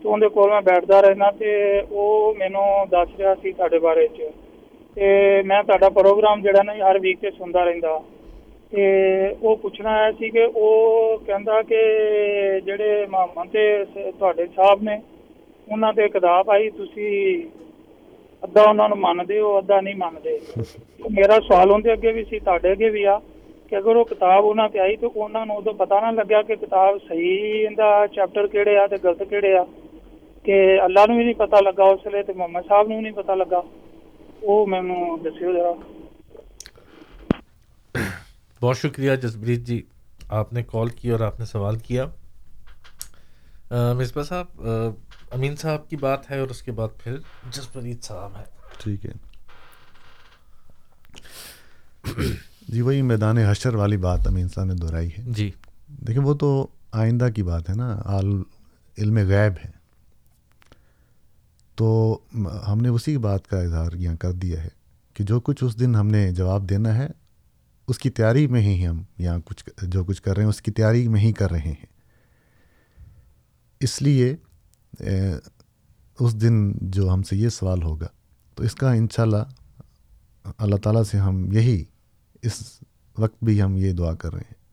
آ تو اندر کول میں بیٹھتا رہنا تے وہ مینو دس رہا سی تھوڑے بارے چ تے میں تہاڈا پروگرام جڑا نا ہر ویک تے سندا رہندا تے وہ پوچھنا ہے سی کہ وہ کہندا کہ جڑے محمد تے تہاڈے صاحب نے انہاں تے کتاب آئی تسی ادا انہوں نے مانتے ہو ادا نہیں مانتے میرا سوال اندر اگے بھی سی تھے اگے بھی آ کہ اگر وہ کتاب انہوں پہ آئی تو انہوں نے ادو پتا نہ لگا کہ کتاب صحیح اندر چیپٹر کہڑے آ غلط کہڑے آ کہ اللہ نو بھی نہیں پتا لگا اس لیے محمد صاحب نو بھی نہیں پتا لگا۔ وہ مینو دسو ذرا۔ بہت شکریہ جسپریت جی آپ نے کال کی اور آپ نے سوال کیا۔ مصباح صاحب امین صاحب کی بات ہے اور اس کے بعد پھر جسپریت صاحب ہے۔ ٹھیک ہے۔ جی وہی میدان حشر والی بات امین صاحب نے دہرائی ہے۔ جی۔ دیکھیں وہ تو آئندہ کی بات ہے نا علم غیب ہے۔ تو ہم نے اسی بات کا اظہار یہاں کر دیا ہے کہ جو کچھ اس دن ہم نے جواب دینا ہے، اس کی تیاری میں ہی ہم یہاں کچھ جو کچھ کر رہے ہیں، اس کی تیاری میں ہی کر رہے ہیں۔ اس لیے اس دن جو ہم سے یہ سوال ہوگا، تو اس کا انشاءاللہ اللہ تعالیٰ سے ہم یہی اس وقت بھی ہم یہ دعا کر رہے ہیں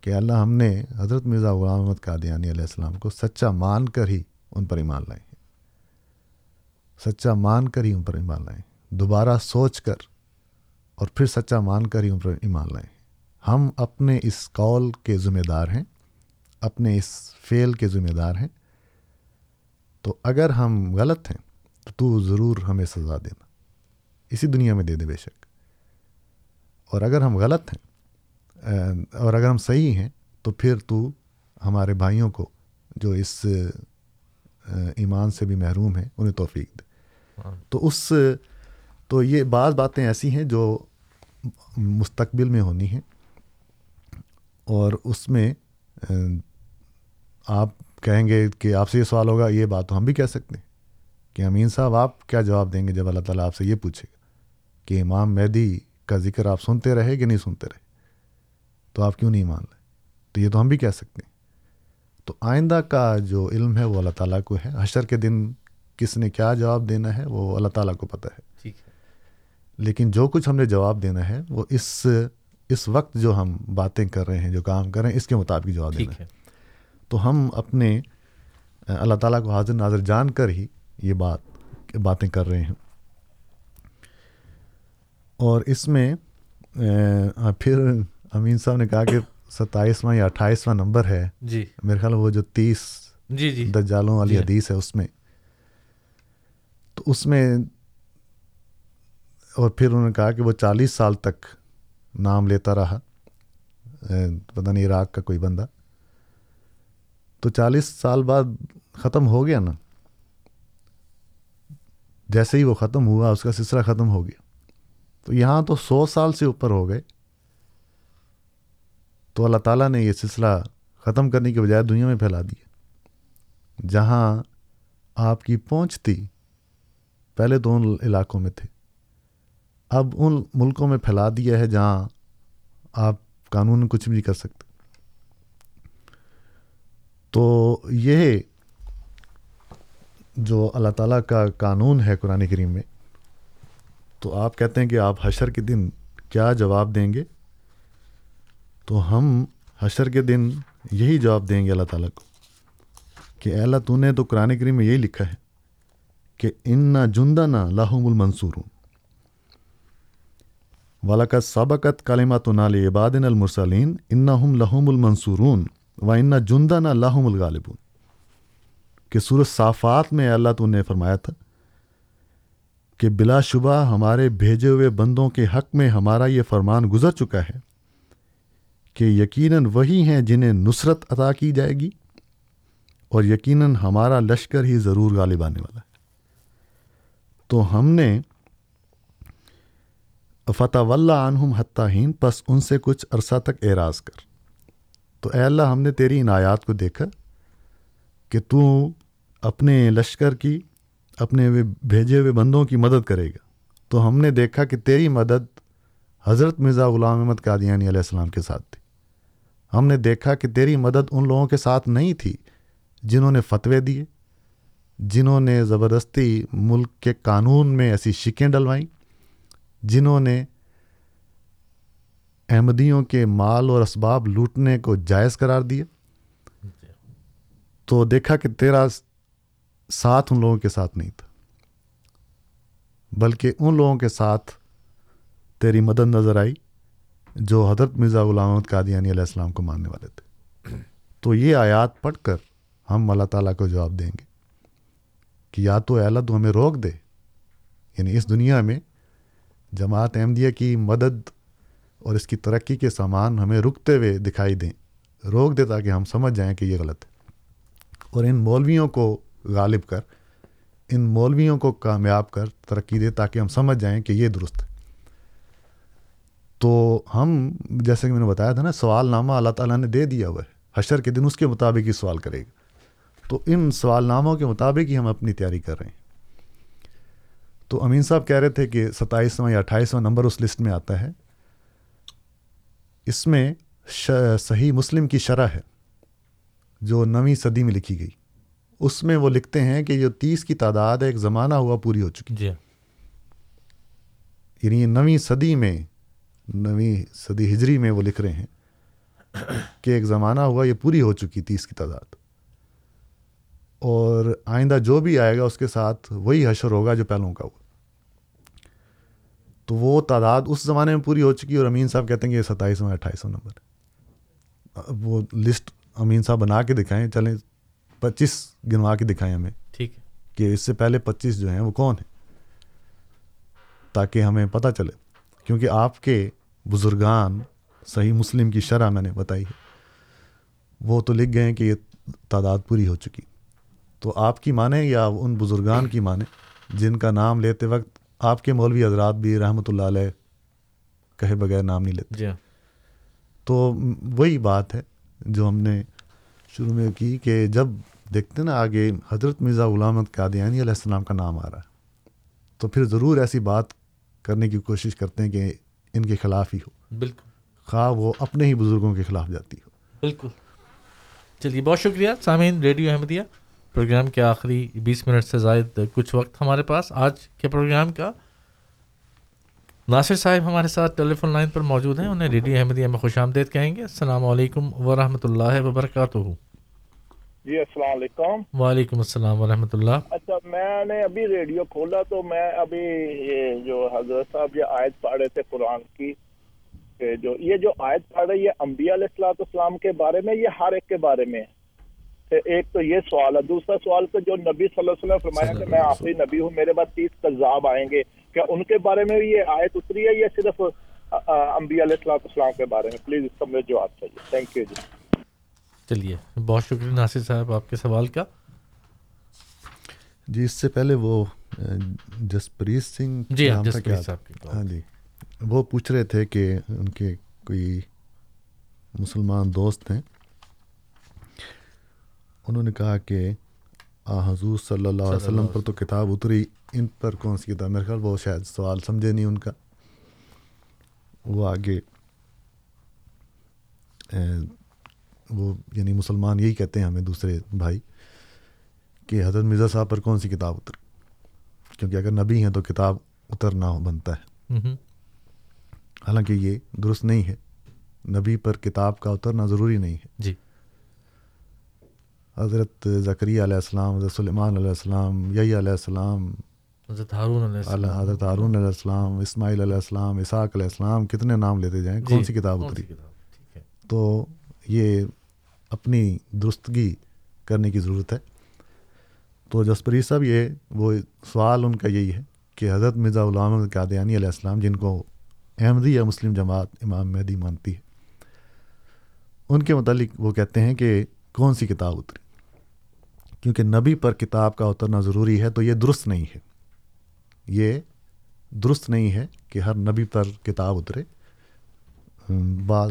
کہ اللہ ہم نے حضرت مرزا غلام محمد قادیانی علیہ السلام کو سچا مان کر ہی ان پر ایمان لائے۔ ہیں سچا مان کر ہی ان پر ایمان لائیں۔ دوبارہ سوچ کر اور پھر سچا مان کر ہی ان پر ایمان لائیں۔ ہم اپنے اس قول کے ذمہ دار ہیں، اپنے اس فعل کے ذمہ دار ہیں۔ تو اگر ہم غلط ہیں، تو تو ضرور ہمیں سزا دینا۔ اسی دنیا میں دے دے بے شک۔ اور اگر ہم غلط ہیں اور اگر ہم صحیح ہیں، تو پھر تو ہمارے بھائیوں کو جو اس ایمان سے بھی محروم ہیں، انہیں توفیق دے۔ تو اس، تو یہ بعض باتیں ایسی ہیں جو مستقبل میں ہونی ہیں اور اس میں آپ کہیں گے کہ آپ سے یہ سوال ہوگا، یہ بات تو ہم بھی کہہ سکتے ہیں کہ امین صاحب، آپ کیا جواب دیں گے جب اللہ تعالیٰ آپ سے یہ پوچھے گا کہ امام مہدی کا ذکر آپ سنتے رہے کہ نہیں سنتے رہے؟ تو آپ کیوں نہیں مان لیں تو یہ تو ہم بھی کہہ سکتے ہیں۔ تو آئندہ کا جو علم ہے وہ اللہ تعالیٰ کو ہے، حشر کے دن کس نے کیا جواب دینا ہے وہ اللہ تعالیٰ کو پتہ ہے۔ ٹھیک ہے۔ لیکن جو کچھ ہم نے جواب دینا ہے وہ اس اس وقت جو ہم باتیں کر رہے ہیں جو کام کر رہے ہیں اس کے مطابق جواب دینا ہے۔ تو ہم اپنے اللہ تعالیٰ کو حاضر ناظر جان کر ہی یہ بات باتیں کر رہے ہیں۔ اور اس میں پھر امین صاحب نے کہا کہ ستائیسواں یا اٹھائیسواں نمبر ہے۔ جی۔ میرے خیال وہ جو تیس جی جی۔ دجالوں والی جی۔ حدیث ہے اس میں۔ تو اس میں اور پھر انہوں نے کہا کہ وہ چالیس سال تک نام لیتا رہا۔ پتہ نہیں عراق کا کوئی بندہ۔ تو چالیس سال بعد ختم ہو گیا نا۔ جیسے ہی وہ ختم ہوا، اس کا سلسلہ ختم ہو گیا۔ تو یہاں تو سو سال سے اوپر ہو گئے۔ تو اللہ تعالیٰ نے یہ سلسلہ ختم کرنے کے بجائے دنیا میں پھیلا دیا۔ جہاں آپ کی پہنچ تھی پہلے تو ان علاقوں میں تھے۔ اب ان ملکوں میں پھیلا دیا ہے جہاں آپ قانون کچھ بھی کر سکتے۔ تو یہ جو اللہ تعالیٰ کا قانون ہے قرآن کریم میں، تو آپ کہتے ہیں کہ آپ حشر کے دن کیا جواب دیں گے؟ تو ہم حشر کے دن یہی جواب دیں گے اللہ تعالیٰ کو کہ اللہ تو نے تو قرآن کریم میں یہی لکھا ہے۔ کہ ان نہ جندہ نہ لاہم المنصور ولاقت سابقت کالمات نال عبادن المرسلین ان ہم لہم المنصورون و ان جندہ نہ لاہم الغالبون۔ کہ سورج صافات میں اللہ تو نے فرمایا تھا کہ بلا شبہ ہمارے بھیجے ہوئے بندوں کے حق میں ہمارا یہ فرمان گزر چکا ہے کہ یقیناً وہی ہیں جنہیں نصرت عطا کی جائے گی اور یقیناً ہمارا لشکر ہی ضرور غالب آنے والا ہے۔ تو ہم نے فتح واللہ عنہم حتٰین پس ان سے کچھ عرصہ تک اعراض کر۔ تو اے اللہ، ہم نے تیری ان آیات کو دیکھا کہ تو اپنے لشکر کی، اپنے بھیجے ہوئے بندوں کی مدد کرے گا۔ تو ہم نے دیکھا کہ تیری مدد حضرت مرزا غلام احمد قادیانی علیہ السلام کے ساتھ تھی۔ ہم نے دیکھا کہ تیری مدد ان لوگوں کے ساتھ نہیں تھی جنہوں نے فتوے دیے۔ جنہوں نے زبردستی ملک کے قانون میں ایسی شکیں ڈلوائیں، جنہوں نے احمدیوں کے مال اور اسباب لوٹنے کو جائز قرار دیا۔ تو دیکھا کہ تیرا ساتھ ان لوگوں کے ساتھ نہیں تھا، بلکہ ان لوگوں کے ساتھ تیری مدد نظر آئی جو حضرت مرزا غلام قادیانی علیہ السلام کو ماننے والے تھے۔ تو یہ آیات پڑھ کر ہم اللہ تعالیٰ کو جواب دیں گے۔ کہ یا تو اللہ تو ہمیں روک دے۔ یعنی اس دنیا میں جماعت احمدیہ کی مدد اور اس کی ترقی کے سامان ہمیں رکتے ہوئے دکھائی دیں۔ روک دے تاکہ ہم سمجھ جائیں کہ یہ غلط ہے۔ اور ان مولویوں کو غالب کر، ان مولویوں کو کامیاب کر ترقی دے تاکہ ہم سمجھ جائیں کہ یہ درست ہے۔ تو ہم، جیسے کہ میں نے بتایا تھا نا سوال نامہ اللہ تعالیٰ نے دے دیا ہوا ہے۔ حشر کے دن اس کے مطابق ہی سوال کرے گا۔ تو ان سوال ناموں کے مطابق ہی ہم اپنی تیاری کر رہے ہیں۔ تو امین صاحب کہہ رہے تھے کہ ستائیسواں یا اٹھائیسواں نمبر اس لسٹ میں آتا ہے۔ اس میں صحیح مسلم کی شرح ہے جو نویں صدی میں لکھی گئی۔ اس میں وہ لکھتے ہیں کہ جو تیس کی تعداد ایک زمانہ ہوا پوری ہو چکی۔ جی۔ یعنی نویں صدی میں نویں صدی ہجری میں وہ لکھ رہے ہیں کہ ایک زمانہ ہوا یہ پوری ہو چکی تیس کی تعداد۔ اور آئندہ جو بھی آئے گا اس کے ساتھ وہی حشر ہوگا جو پہلوں کا ہوا۔ تو وہ تعداد اس زمانے میں پوری ہو چکی اور امین صاحب کہتے ہیں کہ یہ ستائیسواں اٹھائیسواں نمبر۔ وہ لسٹ امین صاحب بنا کے دکھائیں چلیں پچیس گنوا کے دکھائیں ہمیں۔ ٹھیک ہے۔ کہ اس سے پہلے پچیس جو ہیں وہ کون ہیں؟ تاکہ ہمیں پتہ چلے۔ کیونکہ آپ کے بزرگان صحیح مسلم کی شرح میں نے بتائی ہے۔ وہ تو لکھ گئے ہیں کہ یہ تعداد پوری ہو چکی۔ تو آپ کی مانیں یا ان بزرگان کی مانیں جن کا نام لیتے وقت آپ کے مولوی حضرات بھی رحمۃ اللہ علیہ کہے بغیر نام نہیں لیتے؟ جی ہاں۔ تو وہی بات ہے جو ہم نے شروع میں کی کہ جب دیکھتے نا آگے حضرت مرزا غلامت قادیانی علیہ السلام کا نام آ رہا ہے تو پھر ضرور ایسی بات کرنے کی کوشش کرتے ہیں کہ ان کے خلاف ہی ہو۔ بالکل۔ خواہ وہ اپنے ہی بزرگوں کے خلاف جاتی ہو۔ بالکل۔ چلیے بہت شکریہ۔ سامعین ریڈیو احمدیہ۔ پروگرام کے آخری بیس منٹ سے زائد کچھ وقت ہمارے پاس. آج کے پروگرام کا ناصر صاحب ہمارے ساتھ ٹیلی فون لائن پر موجود ہیں. انہیں ریڈیو احمدیہ میں خوش آمدید کہیں گے. السلام علیکم ورحمۃ اللہ وبرکاتہ. جی السلام علیکم. وعلیکم السلام ورحمۃ اللہ. اچھا میں نے ابھی ریڈیو کھولا تو میں ابھی یہ جو حضرت صاحب یہ آیت پڑھ رہے تھے قرآن کی جو یہ جو آیت پڑھ رہی ہے انبیاء علیہ السلاۃ السلام کے بارے میں یہ ہر ایک کے بارے میں ایک تو یہ سوال ہے دوسرا سوال تو جو نبی صلی اللہ علیہ وسلم فرمایا کہ میں آخری نبی ہوں میرے بعد تیس قذاب آئیں گے۔ کیا ان کے بارے میں بھی یہ آیت اتری ہے یا صرف انبیاء علیہ السلام السلام کے بارے میں؟ پلیز اس کا مجھے جواب چاہیے۔ تھینک یو جی۔ چلیے بہت شکریہ ناصر صاحب آپ کے سوال کا۔ جی اس سے پہلے وہ جسپریت سنگھ جی ہاں ہاں جی۔ وہ پوچھ رہے تھے کہ ان کے کوئی مسلمان دوست ہیں۔ انہوں نے کہا کہ آ حضور صلی اللہ علیہ وسلم پر تو کتاب اتری ان پر کون سی کتاب؟ میرے خیال وہ شاید سوال سمجھے نہیں ان کا۔ وہ آگے وہ یعنی مسلمان یہی کہتے ہیں ہمیں دوسرے بھائی کہ حضرت مرزا صاحب پر کون سی کتاب اتری؟ کیونکہ اگر نبی ہیں تو کتاب اترنا بنتا ہے۔ حالانکہ یہ درست نہیں ہے۔ نبی پر کتاب کا اترنا ضروری نہیں ہے۔ جی۔ حضرت ذکری علیہ السلام حضرت سلیمان علیہ السلام یہی علیہ السلام حضرت ہارون علیہ السلام۔ حضرت ہارون علیہ السلام اسماعیل علیہ السلام اساق علیہ السلام کتنے نام لیتے جائیں؟ کون سی کتاب اتری؟ تو یہ اپنی درستگی کرنے کی ضرورت ہے۔ تو جسپری صاحب یہ وہ سوال ان کا یہی ہے کہ حضرت مرزا غلام قادیانی علیہ السلام جن کو احمدی یا مسلم جماعت امام مہدی مانتی ہے ان کے متعلق وہ کہتے ہیں کہ کون سی کتاب اتری؟ کیونکہ نبی پر کتاب کا اترنا ضروری ہے تو یہ درست نہیں ہے۔ یہ درست نہیں ہے کہ ہر نبی پر کتاب اترے۔ بعض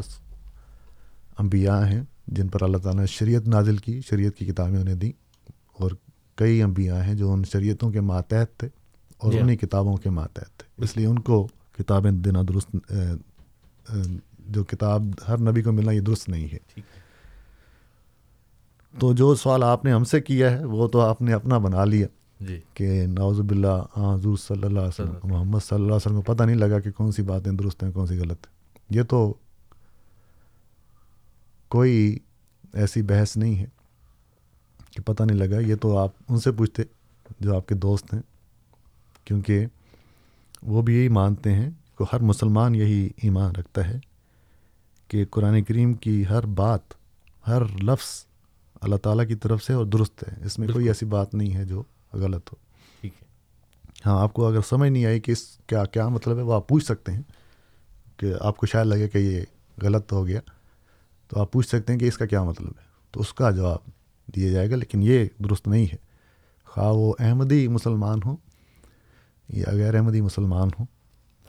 انبیاء ہیں جن پر اللہ تعالیٰ نے شریعت نازل کی شریعت کی کتابیں انہیں دیں۔ اور کئی انبیاء ہیں جو ان شریعتوں کے ماتحت تھے اور yeah. انہیں کتابوں کے ماتحت تھے۔ اس لیے ان کو کتابیں دینا درست جو کتاب ہر نبی کو ملنا یہ درست نہیں ہے۔ تو جو سوال آپ نے ہم سے کیا ہے وہ تو آپ نے اپنا بنا لیا۔ جی۔ کہ ناوز باللہ حضور صلی اللہ علیہ وسلم محمد صلی اللہ علیہ وسلم کو پتہ نہیں لگا کہ کون سی باتیں درست ہیں کون سی غلط ہیں۔ یہ تو کوئی ایسی بحث نہیں ہے کہ پتہ نہیں لگا۔ یہ تو آپ ان سے پوچھتے جو آپ کے دوست ہیں کیونکہ وہ بھی یہی مانتے ہیں کہ ہر مسلمان یہی ایمان رکھتا ہے کہ قرآن کریم کی ہر بات ہر لفظ اللہ تعالیٰ کی طرف سے اور درست ہے۔ اس میں کوئی ایسی بات نہیں ہے جو غلط ہو۔ ٹھیک ہے۔ ہاں آپ کو اگر سمجھ نہیں آئی کہ اس کیا کیا مطلب ہے وہ آپ پوچھ سکتے ہیں کہ آپ کو شاید لگے کہ یہ غلط ہو گیا تو آپ پوچھ سکتے ہیں کہ اس کا کیا مطلب ہے۔ تو اس کا جواب دیا جائے گا لیکن یہ درست نہیں ہے۔ خواہ وہ احمدی مسلمان ہوں یا غیر احمدی مسلمان ہوں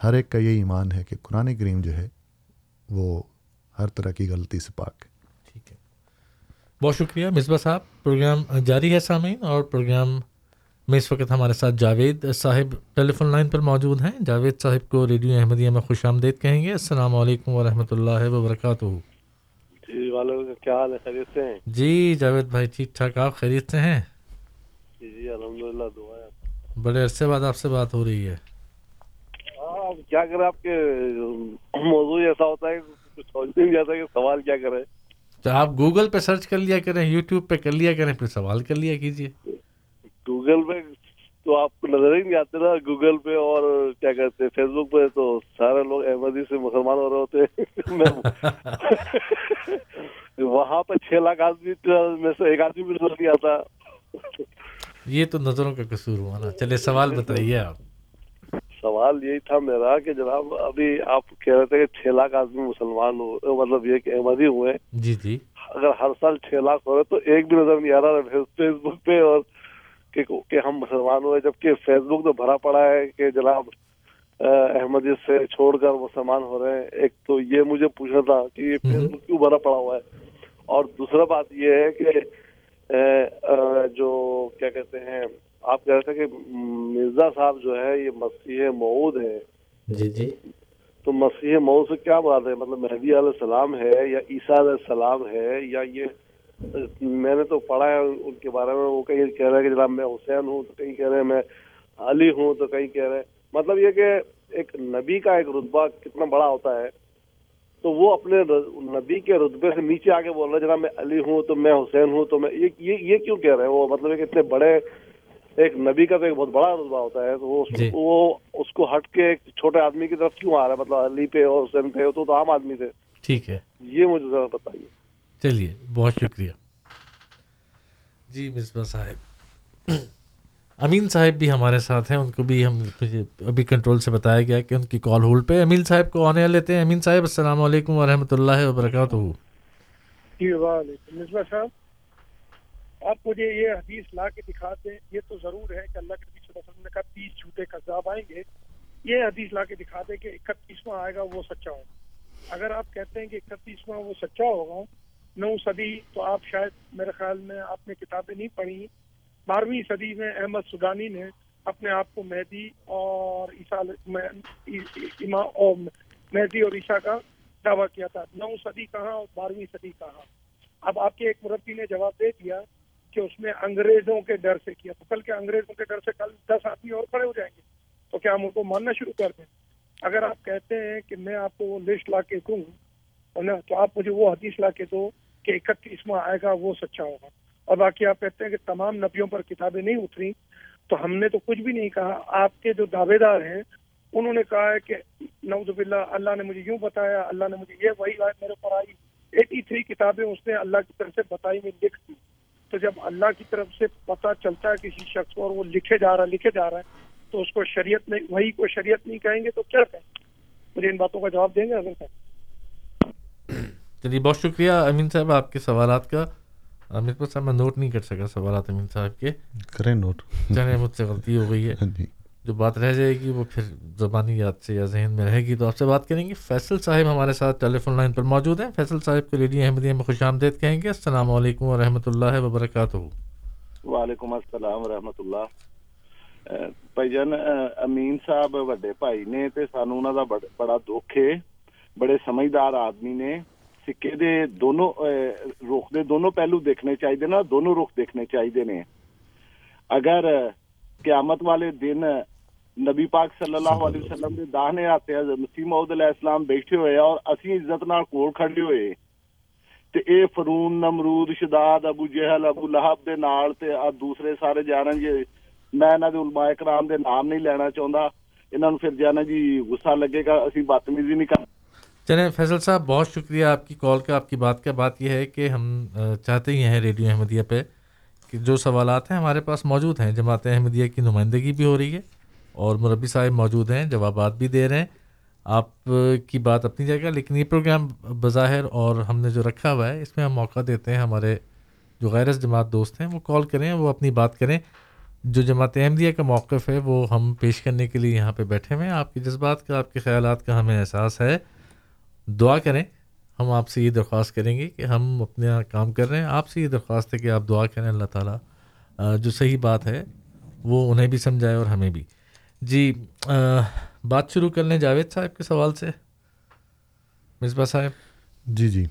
ہر ایک کا یہ ایمان ہے کہ قرآن کریم جو ہے وہ ہر طرح کی غلطی سے پاک ہے۔ بہت شکریہ مصباح صاحب۔ پروگرام جاری ہے سامعین اور پروگرام میں اس وقت ہمارے ساتھ جاوید صاحب ٹیلی فون لائن پر موجود ہیں۔ جاوید صاحب کو ریڈیو احمدیہ میں خوش آمدید کہیں گے۔ السلام علیکم ورحمۃ اللہ وبرکاتہ۔ جی والوں کیا حال ہے؟ خیریت سے ہیں؟ جی جاوید بھائی ٹھیک ٹھاک۔ آپ خیریت سے ہیں؟ جی جی الحمد للہ دعا ہے۔ بڑے عرصے بعد آپ سے بات ہو رہی ہے۔ ہاں کیا کریں؟ آپ کے موضوع ایسا ہوتا ہے کچھ سمجھ نہیں جاتا کہ سوال کیا کریں۔ تو آپ گوگل پہ سرچ کر لیا کریں یوٹیوب پہ کر لیا کریں پھر سوال کر لیا کیجیے گوگل پہ تو آپ کو نظر ہی نہیں آتے نا گوگل پہ اور کیا کہتے ہیں فیس بک پہ تو سارے لوگ احمدی سے مسلمان ہو رہے ہوتے *laughs* *laughs* وہاں پہ چھ لاکھ آدمی میں سے ایک آدمی بھی نظر نہیں آتا۔ یہ تو نظروں کا قصور ہوا نا۔ چلے سوال بتائیے آپ۔ سوال یہی تھا میرا کہ جناب ابھی آپ کہہ رہے تھے کہ چھ لاکھ آدمی مسلمان ہو مطلب یہ کہ احمدی ہوئے۔ جی جی۔ اگر ہر سال چھ لاکھ ہو رہے تو ایک بھی نظر نہیں آ رہا فیس بک پہ اور کہ ہم مسلمان ہوئے جبکہ فیس بک تو بھرا پڑا ہے کہ جناب احمدی سے چھوڑ کر مسلمان ہو رہے ہیں۔ ایک تو یہ مجھے پوچھنا تھا کہ یہ فیس بک کیوں بھرا پڑا ہوا ہے؟ اور دوسرا بات یہ ہے کہ جو کیا کہتے ہیں آپ کہہ رہے تھے کہ مرزا صاحب جو ہے یہ مسیح معود ہے جی جی۔ تو مسیح معود سے کیا بات ہے؟ مطلب مہدی علیہ السلام ہے یا عیسیٰ علیہ السلام ہے یا یہ میں نے تو پڑھا ہے ان کے بارے میں وہ کہیں کہہ رہے ہیں کہ جناب میں حسین ہوں تو کہیں کہہ رہے ہیں میں علی ہوں تو کہیں کہہ رہے ہیں۔ مطلب یہ کہ ایک نبی کا ایک رتبہ کتنا بڑا ہوتا ہے تو وہ اپنے نبی کے رتبے سے نیچے آگے بول رہے جناب میں علی ہوں تو میں حسین ہوں تو میں یہ یہ کیوں کہہ رہے ہیں؟ وہ مطلب ایک اتنے بڑے ایک نبی کا تو ایک بہت بڑا رتبہ ہوتا ہے تو وہ جی. وہ اس کو ہٹ کے ایک چھوٹے آدمی کی طرف کیوں آ رہا ہے؟ مطلب علی پہ اور حسین پہ تو, تو عام آدمی تھے۔ ٹھیک ہے۔ یہ مجھے ذرا بتائیے۔ چلیے بہت شکریہ۔ جی مصباح صاحب۔ امین صاحب بھی ہمارے ساتھ ہیں ان کو بھی ہم ابھی کنٹرول سے بتایا گیا کہ ان کی کال ہولڈ پہ۔ امین صاحب کو آنے لیتے ہیں۔ امین صاحب السلام علیکم ورحمۃ اللہ وبرکاتہ۔ جی وعلیکم مصباح صاحب۔ آپ مجھے یہ حدیث لا کے دکھا دیں یہ تو ضرور ہے کہ اللہ کے نبی صلی اللہ علیہ وسلم نے کہا، تیس جھوٹے قذاب آئیں گے۔ یہ حدیث لا کے دکھا دیں کہ اکتیسواں آئے گا، وہ سچا ہوگا اگر آپ کہتے ہیں کہ اکتیسواں وہ سچا ہوگا نو صدی تو آپ شاید میرے خیال میں آپ نے کتابیں نہیں پڑھی بارہویں صدی میں احمد سودانی نے اپنے آپ کو مہدی اور عیسیٰ مہدی اور عیسیٰ کا دعویٰ کیا تھا۔ نو صدی کہاں اور بارہویں صدی کہاں؟ اب آپ کے ایک مربی نے جواب دے دیا کہ اس نے انگریزوں کے ڈر سے کیا۔ تو کل کے انگریزوں کے ڈر سے کل دس آدمی اور کھڑے ہو جائیں گے۔ تو کیا ہم ان کو ماننا شروع کر دیں؟ اگر آپ کہتے ہیں کہ میں آپ کو وہ لسٹ لا کے دوں تو آپ مجھے وہ حدیث لا کے دو کہ اکتیسواں آئے گا، وہ سچا ہوگا۔ اور باقی آپ کہتے ہیں کہ تمام نبیوں پر کتابیں نہیں اتری تو ہم نے تو کچھ بھی نہیں کہا۔ آپ کے جو دعوے دار ہیں، انہوں نے کہا ہے کہ نوز باللہ، اللہ نے مجھے یوں بتایا، اللہ نے مجھے یہ وہی آئے میرے پر آئی۔ ایٹی تھری کتابیں اس نے اللہ کی طرف سے بتائی میں لکھ دی۔ تو جب اللہ کی طرف سے پتہ چلتا ہے کسی شخص کو اور وہ لکھے جا رہا ہے لکھے جا رہا ہے تو اس کو شریعت نہیں وہی کو شریعت نہیں کہیں گے تو کیا کہیں مجھے ان باتوں کا جواب دیں گے اگر چلیے بہت شکریہ امین صاحب آپ کے سوالات کا۔ امت صاحب میں نوٹ نہیں کر سکا سوالات امین صاحب کے۔ کریں نوٹ چلے مجھ سے غلطی ہو گئی ہے۔ جو بات رہ جائے گی وہ پھر زبانی یاد سے یا ذہن میں رہے گی تو آپ سے بات کریں گے فیصل صاحب ہمارے ساتھ ٹیلی فون لائن پر موجود ہیں فیصل صاحب کو ریڈیو احمدیہ میں خوش آمدید کہیں گے السلام علیکم ورحمۃ اللہ وبرکاتہ وعلیکم السلام ورحمۃ اللہ ਭਾਈ ਜਾਨ ਅਮੀਨ ਸਾਹਿਬ ਵੱਡੇ ਭਾਈ ਨੇ ਤੇ ਸਾਨੂੰ ਉਹਨਾਂ ਦਾ ਬੜਾ ਦੁੱਖ ਹੈ ਬੜੇ ਸਮਝਦਾਰ ਆਦਮੀ ਨੇ ਸਿੱਕੇ ਦੇ ਦੋਨੋਂ ਰੁਖ ਦੇ ਦੋਨੋਂ ਪਹਿਲੂ ਦੇਖਣੇ ਚਾਹੀਦੇ ਨਾ ਦੋਨੋਂ ਰੁਖ ਦੇਖਣੇ ਚਾਹੀਦੇ ਨੇ ਅਗਰ ਕਿਆਮਤ ਵਾਲੇ ਦਿਨ نبی پاک صلی اللہ علیہ وسلم دے داہنے ہیں مسیح موعود علیہ السلام بیٹھے ہوئے ہیں اور اسی عزت نال کول کھڑے ہوئے تے اے فرون، نمرود، شداد، ابو جہل، ابو لہب دے نال تے آ دوسرے سارے جانن جی میں انہاں دے علماء کرام دے نام نہیں لینا چاہندا انہاں نوں پھر جانا جی غصہ لگے گا، اسی بدتمیزی نہیں کر چلیں فیصل صاحب، بہت شکریہ آپ کی کال کا، آپ کی بات کا۔ بات یہ ہے کہ ہم چاہتے ہی ہیں ریڈیو احمدیہ پہ کہ جو سوالات ہیں ہمارے پاس موجود ہیں۔ جماعت احمدیہ کی نمائندگی بھی ہو رہی ہے۔ اور مربی صاحب موجود ہیں، جوابات بھی دے رہے ہیں۔ آپ کی بات اپنی جگہ لیکن یہ پروگرام بظاہر اور ہم نے جو رکھا ہوا ہے، اس میں ہم موقع دیتے ہیں، ہمارے جو غیر جماعت دوست ہیں، وہ کال کریں، وہ اپنی بات کریں۔ جو جماعت احمدیہ کا موقف ہے، وہ ہم پیش کرنے کے لیے یہاں پہ بیٹھے ہوئے ہیں۔ آپ کے جذبات کا، آپ کے خیالات کا ہمیں احساس ہے۔ دعا کریں، ہم آپ سے یہ درخواست کریں گے کہ ہم اپنا کام کر رہے ہیں۔ آپ سے یہ درخواست ہے کہ آپ دعا کریں، اللہ تعالیٰ جو صحیح بات ہے، وہ انہیں بھی سمجھائے اور ہمیں بھی۔ جی بات شروع کر لیں جاوید صاحب کے سوال سے۔ مصباح صاحب۔ جی جی۔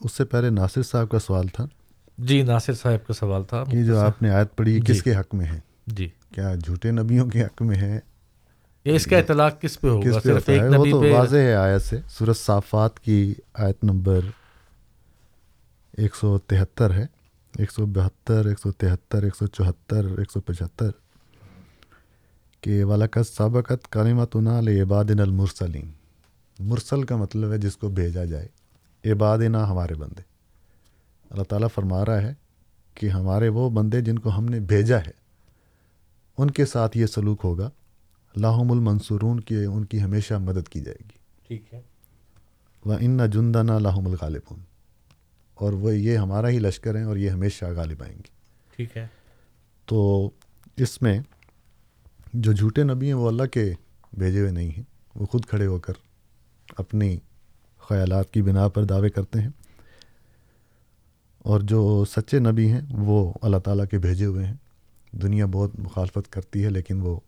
اس سے پہلے ناصر صاحب کا سوال تھا۔ جی ناصر صاحب کا سوال تھا۔ کہ جو آپ نے آیت پڑھی جی۔ کس کے حق میں ہے؟ جی۔ کیا جھوٹے نبیوں کے حق میں ہے؟ یہ اس کا اطلاق کس پہ ہوگا؟ کس پہ صرف ایک وہ نبی تو پہ۔ واضح ہے آیت سے۔ سورت صافات کی آیت نمبر ایک سو تہتر ہے۔ ایک سو بہتر ایک سو تہتر ایک سو چوہتر ایک سو پچہتر۔ کہ والاکت سابقت کالمت عباد المرسلین۔ مرسل کا مطلب ہے جس کو بھیجا جائے عبادنا ہمارے بندے۔ اللہ تعالیٰ فرما رہا ہے کہ ہمارے وہ بندے جن کو ہم نے بھیجا ہے ان کے ساتھ یہ سلوک ہوگا۔ لاہم المنصورون کی ان کی ہمیشہ مدد کی جائے گی۔ ٹھیک ہے۔ وہ ان نہ جندہ نہ لاہم الغالب اور وہ یہ ہمارا ہی لشکر ہیں اور یہ ہمیشہ غالب آئیں گے۔ ٹھیک ہے۔ تو اس میں جو جھوٹے نبی ہیں وہ اللہ کے بھیجے ہوئے نہیں ہیں، وہ خود کھڑے ہو کر اپنی خیالات کی بنا پر دعوے کرتے ہیں۔ اور جو سچے نبی ہیں، وہ اللہ تعالیٰ کے بھیجے ہوئے ہیں۔ دنیا بہت مخالفت کرتی ہے، لیکن وہ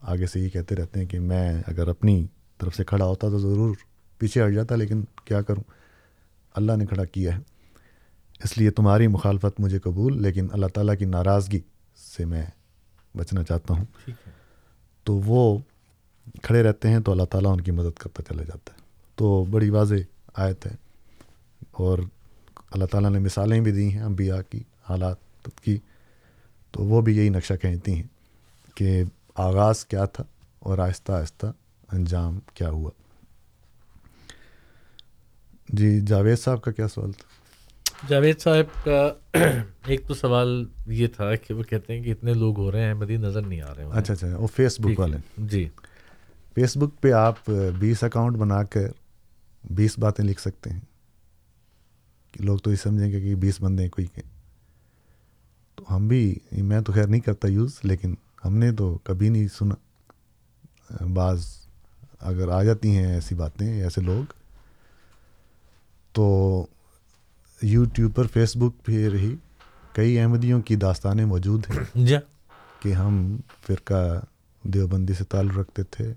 آگے سے یہ کہتے رہتے ہیں کہ میں اگر اپنی طرف سے کھڑا ہوتا تو ضرور پیچھے ہٹ جاتا، لیکن کیا کروں؟ اللہ نے کھڑا کیا ہے۔ اس لیے تمہاری مخالفت مجھے قبول، لیکن اللہ تعالیٰ کی ناراضگی سے میں بچنا چاہتا ہوں۔ تو وہ کھڑے رہتے ہیں تو اللہ تعالیٰ ان کی مدد کرتا چلا جاتا ہے۔ تو بڑی واضح آیت ہے۔ اور اللہ تعالیٰ نے مثالیں بھی دی ہیں انبیاء کی حالات کی۔ تو وہ بھی یہی نقشہ کہتی ہیں کہ آغاز کیا تھا اور آہستہ آہستہ انجام کیا ہوا۔ جی جاوید صاحب کا کیا سوال تھا؟ جاوید صاحب کا *clears throat* ایک تو سوال یہ تھا کہ وہ کہتے ہیں کہ اتنے لوگ ہو رہے ہیں احمدی نظر نہیں آ رہے ہیں اچھا اچھا وہ فیس بک والے۔ جی۔ فیس بک پہ آپ بیس اکاؤنٹ بنا کر بیس باتیں لکھ سکتے ہیں۔ کہ لوگ تو یہ سمجھیں گے کہ بیس بندے ہیں کوئی کہ۔ تو ہم بھی میں تو خیر نہیں کرتا یوز لیکن ہم نے تو کبھی نہیں سنا۔ بعض اگر آ جاتی ہیں ایسی باتیں ایسے لوگ۔ تو یوٹیوب پر فیس بک پہ رہی کئی احمدیوں کی داستانیں موجود ہیں جی۔ کہ ہم فرقہ دیوبندی سے تعلق رکھتے تھے۔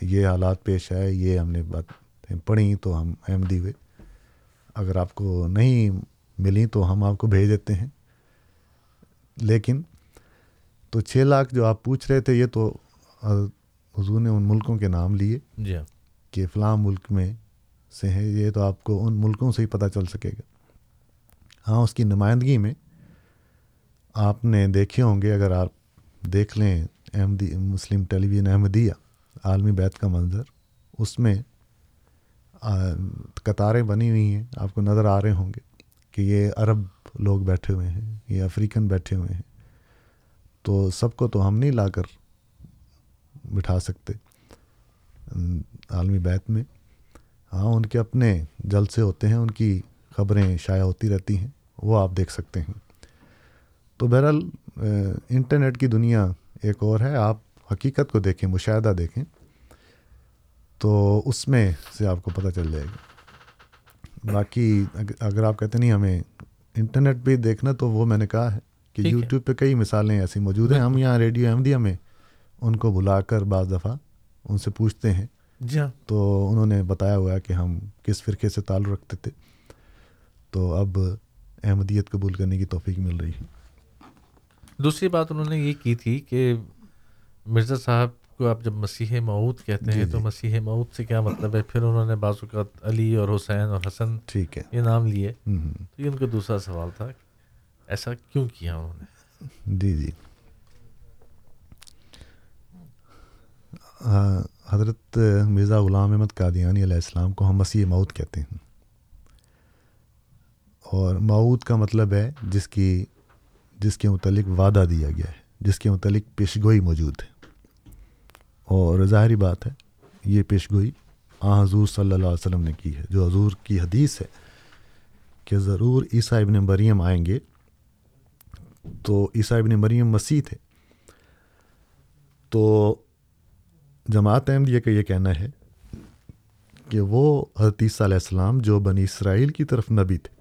یہ حالات پیش آئے یہ ہم نے باتیں پڑھی تو ہم احمدی ہوئے۔ اگر آپ کو نہیں ملی تو ہم آپ کو بھیج دیتے ہیں۔ لیکن تو چھ لاکھ جو آپ پوچھ رہے تھے یہ تو حضور نے ان ملکوں کے نام لیے جی۔ کہ فلاں ملک میں سے ہیں یہ تو آپ کو ان ملکوں سے ہی پتہ چل سکے گا۔ ہاں اس کی نمائندگی میں آپ نے دیکھے ہوں گے، اگر آپ دیکھ لیں Ahmadi, Muslim television Ahmadiyya, عالمی بیت کا منظر، اس میں قطاریں بنی ہوئی ہیں۔ آپ کو نظر آ رہے ہوں گے کہ یہ عرب لوگ بیٹھے ہوئے ہیں، یہ افریقن بیٹھے ہوئے ہیں۔ تو سب کو تو ہم نہیں لا کر بٹھا سکتے عالمی بیت میں۔ ہاں ان کے اپنے جلسے ہوتے ہیں، ان کی خبریں شائع ہوتی رہتی ہیں۔ وہ آپ دیکھ سکتے ہیں۔ تو بہرحال انٹرنیٹ کی دنیا ایک اور ہے۔ آپ حقیقت کو دیکھیں مشاہدہ دیکھیں تو اس میں سے آپ کو پتہ چل جائے گا۔ باقی اگر آپ کہتے نہیں ہمیں انٹرنیٹ پہ دیکھنا تو وہ میں نے کہا ہے کہ یوٹیوب پہ کئی مثالیں ایسی موجود ہیں۔ ہم یہاں ریڈیو احمدیہ میں ان کو بلا کر بعض دفعہ ان سے پوچھتے ہیں۔ جی ہاں۔ تو انہوں نے بتایا ہوا ہے کہ ہم کس فرقے سے تعلق رکھتے تھے۔ تو اب احمدیت قبول کرنے کی توفیق مل رہی ہے۔ دوسری بات انہوں نے یہ کی تھی کہ مرزا صاحب کو آپ جب مسیح معود کہتے ہیں تو مسیح معود سے کیا مطلب ہے؟ پھر انہوں نے بعض اوقات علی اور حسین اور حسن ٹھیک ہے۔ یہ نام لیے۔ تو یہ ان کا دوسرا سوال تھا ایسا کیوں کیا انہوں نے؟ جی جی۔ حضرت مرزا غلام احمد قادیانی علیہ السلام کو ہم مسیح معود کہتے ہیں۔ اور معود کا مطلب ہے جس کی جس کے متعلق وعدہ دیا گیا ہے، جس کے متعلق پیشگوئی موجود ہے۔ اور ظاہری بات ہے، یہ پیش گوئی آ حضور صلی اللہ علیہ وسلم نے کی ہے۔ جو حضور کی حدیث ہے کہ ضرور عیسیٰ ابن مریم آئیں گے، تو عیسیٰ ابن مریم مسیح تھے۔ تو جماعت احمدیہ کا یہ کہنا ہے کہ وہ حضرت عیسیٰ علیہ السلام جو بنی اسرائیل کی طرف نبی تھے۔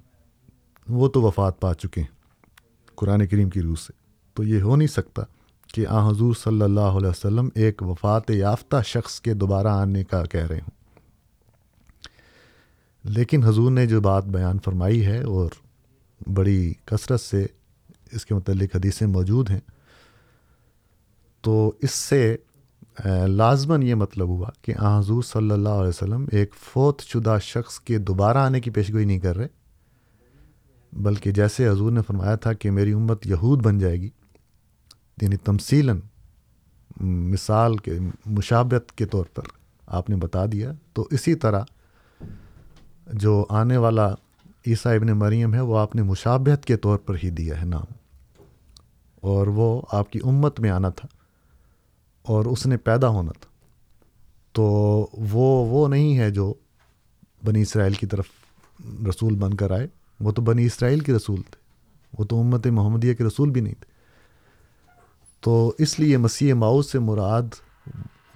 وہ تو وفات پا چکے ہیں قرآن کریم کی روح سے۔ تو یہ ہو نہیں سکتا کہ آ حضور صلی اللہ علیہ وسلم ایک وفات یافتہ شخص کے دوبارہ آنے کا کہہ رہے ہوں۔ لیکن حضور نے جو بات بیان فرمائی ہے اور بڑی کثرت سے اس کے متعلق حدیثیں موجود ہیں، تو اس سے لازماً یہ مطلب ہوا کہ آ حضور صلی اللہ علیہ وسلم ایک فوت شدہ شخص کے دوبارہ آنے کی پیشگوئی نہیں کر رہے۔ بلکہ جیسے حضور نے فرمایا تھا کہ میری امت یہود بن جائے گی یعنی تمثیلاً مثال کے مشابت کے طور پر آپ نے بتا دیا، تو اسی طرح جو آنے والا عیسیٰ ابن مریم ہے، وہ آپ نے مشابہت کے طور پر ہی دیا ہے نام، اور وہ آپ کی امت میں آنا تھا اور اس نے پیدا ہونا تھا۔ تو وہ وہ نہیں ہے جو بنی اسرائیل کی طرف رسول بن کر آئے۔ وہ تو بنی اسرائیل کے رسول تھے۔ وہ تو امت محمدیہ کے رسول بھی نہیں تھے۔ تو اس لیے مسیح ماؤ سے مراد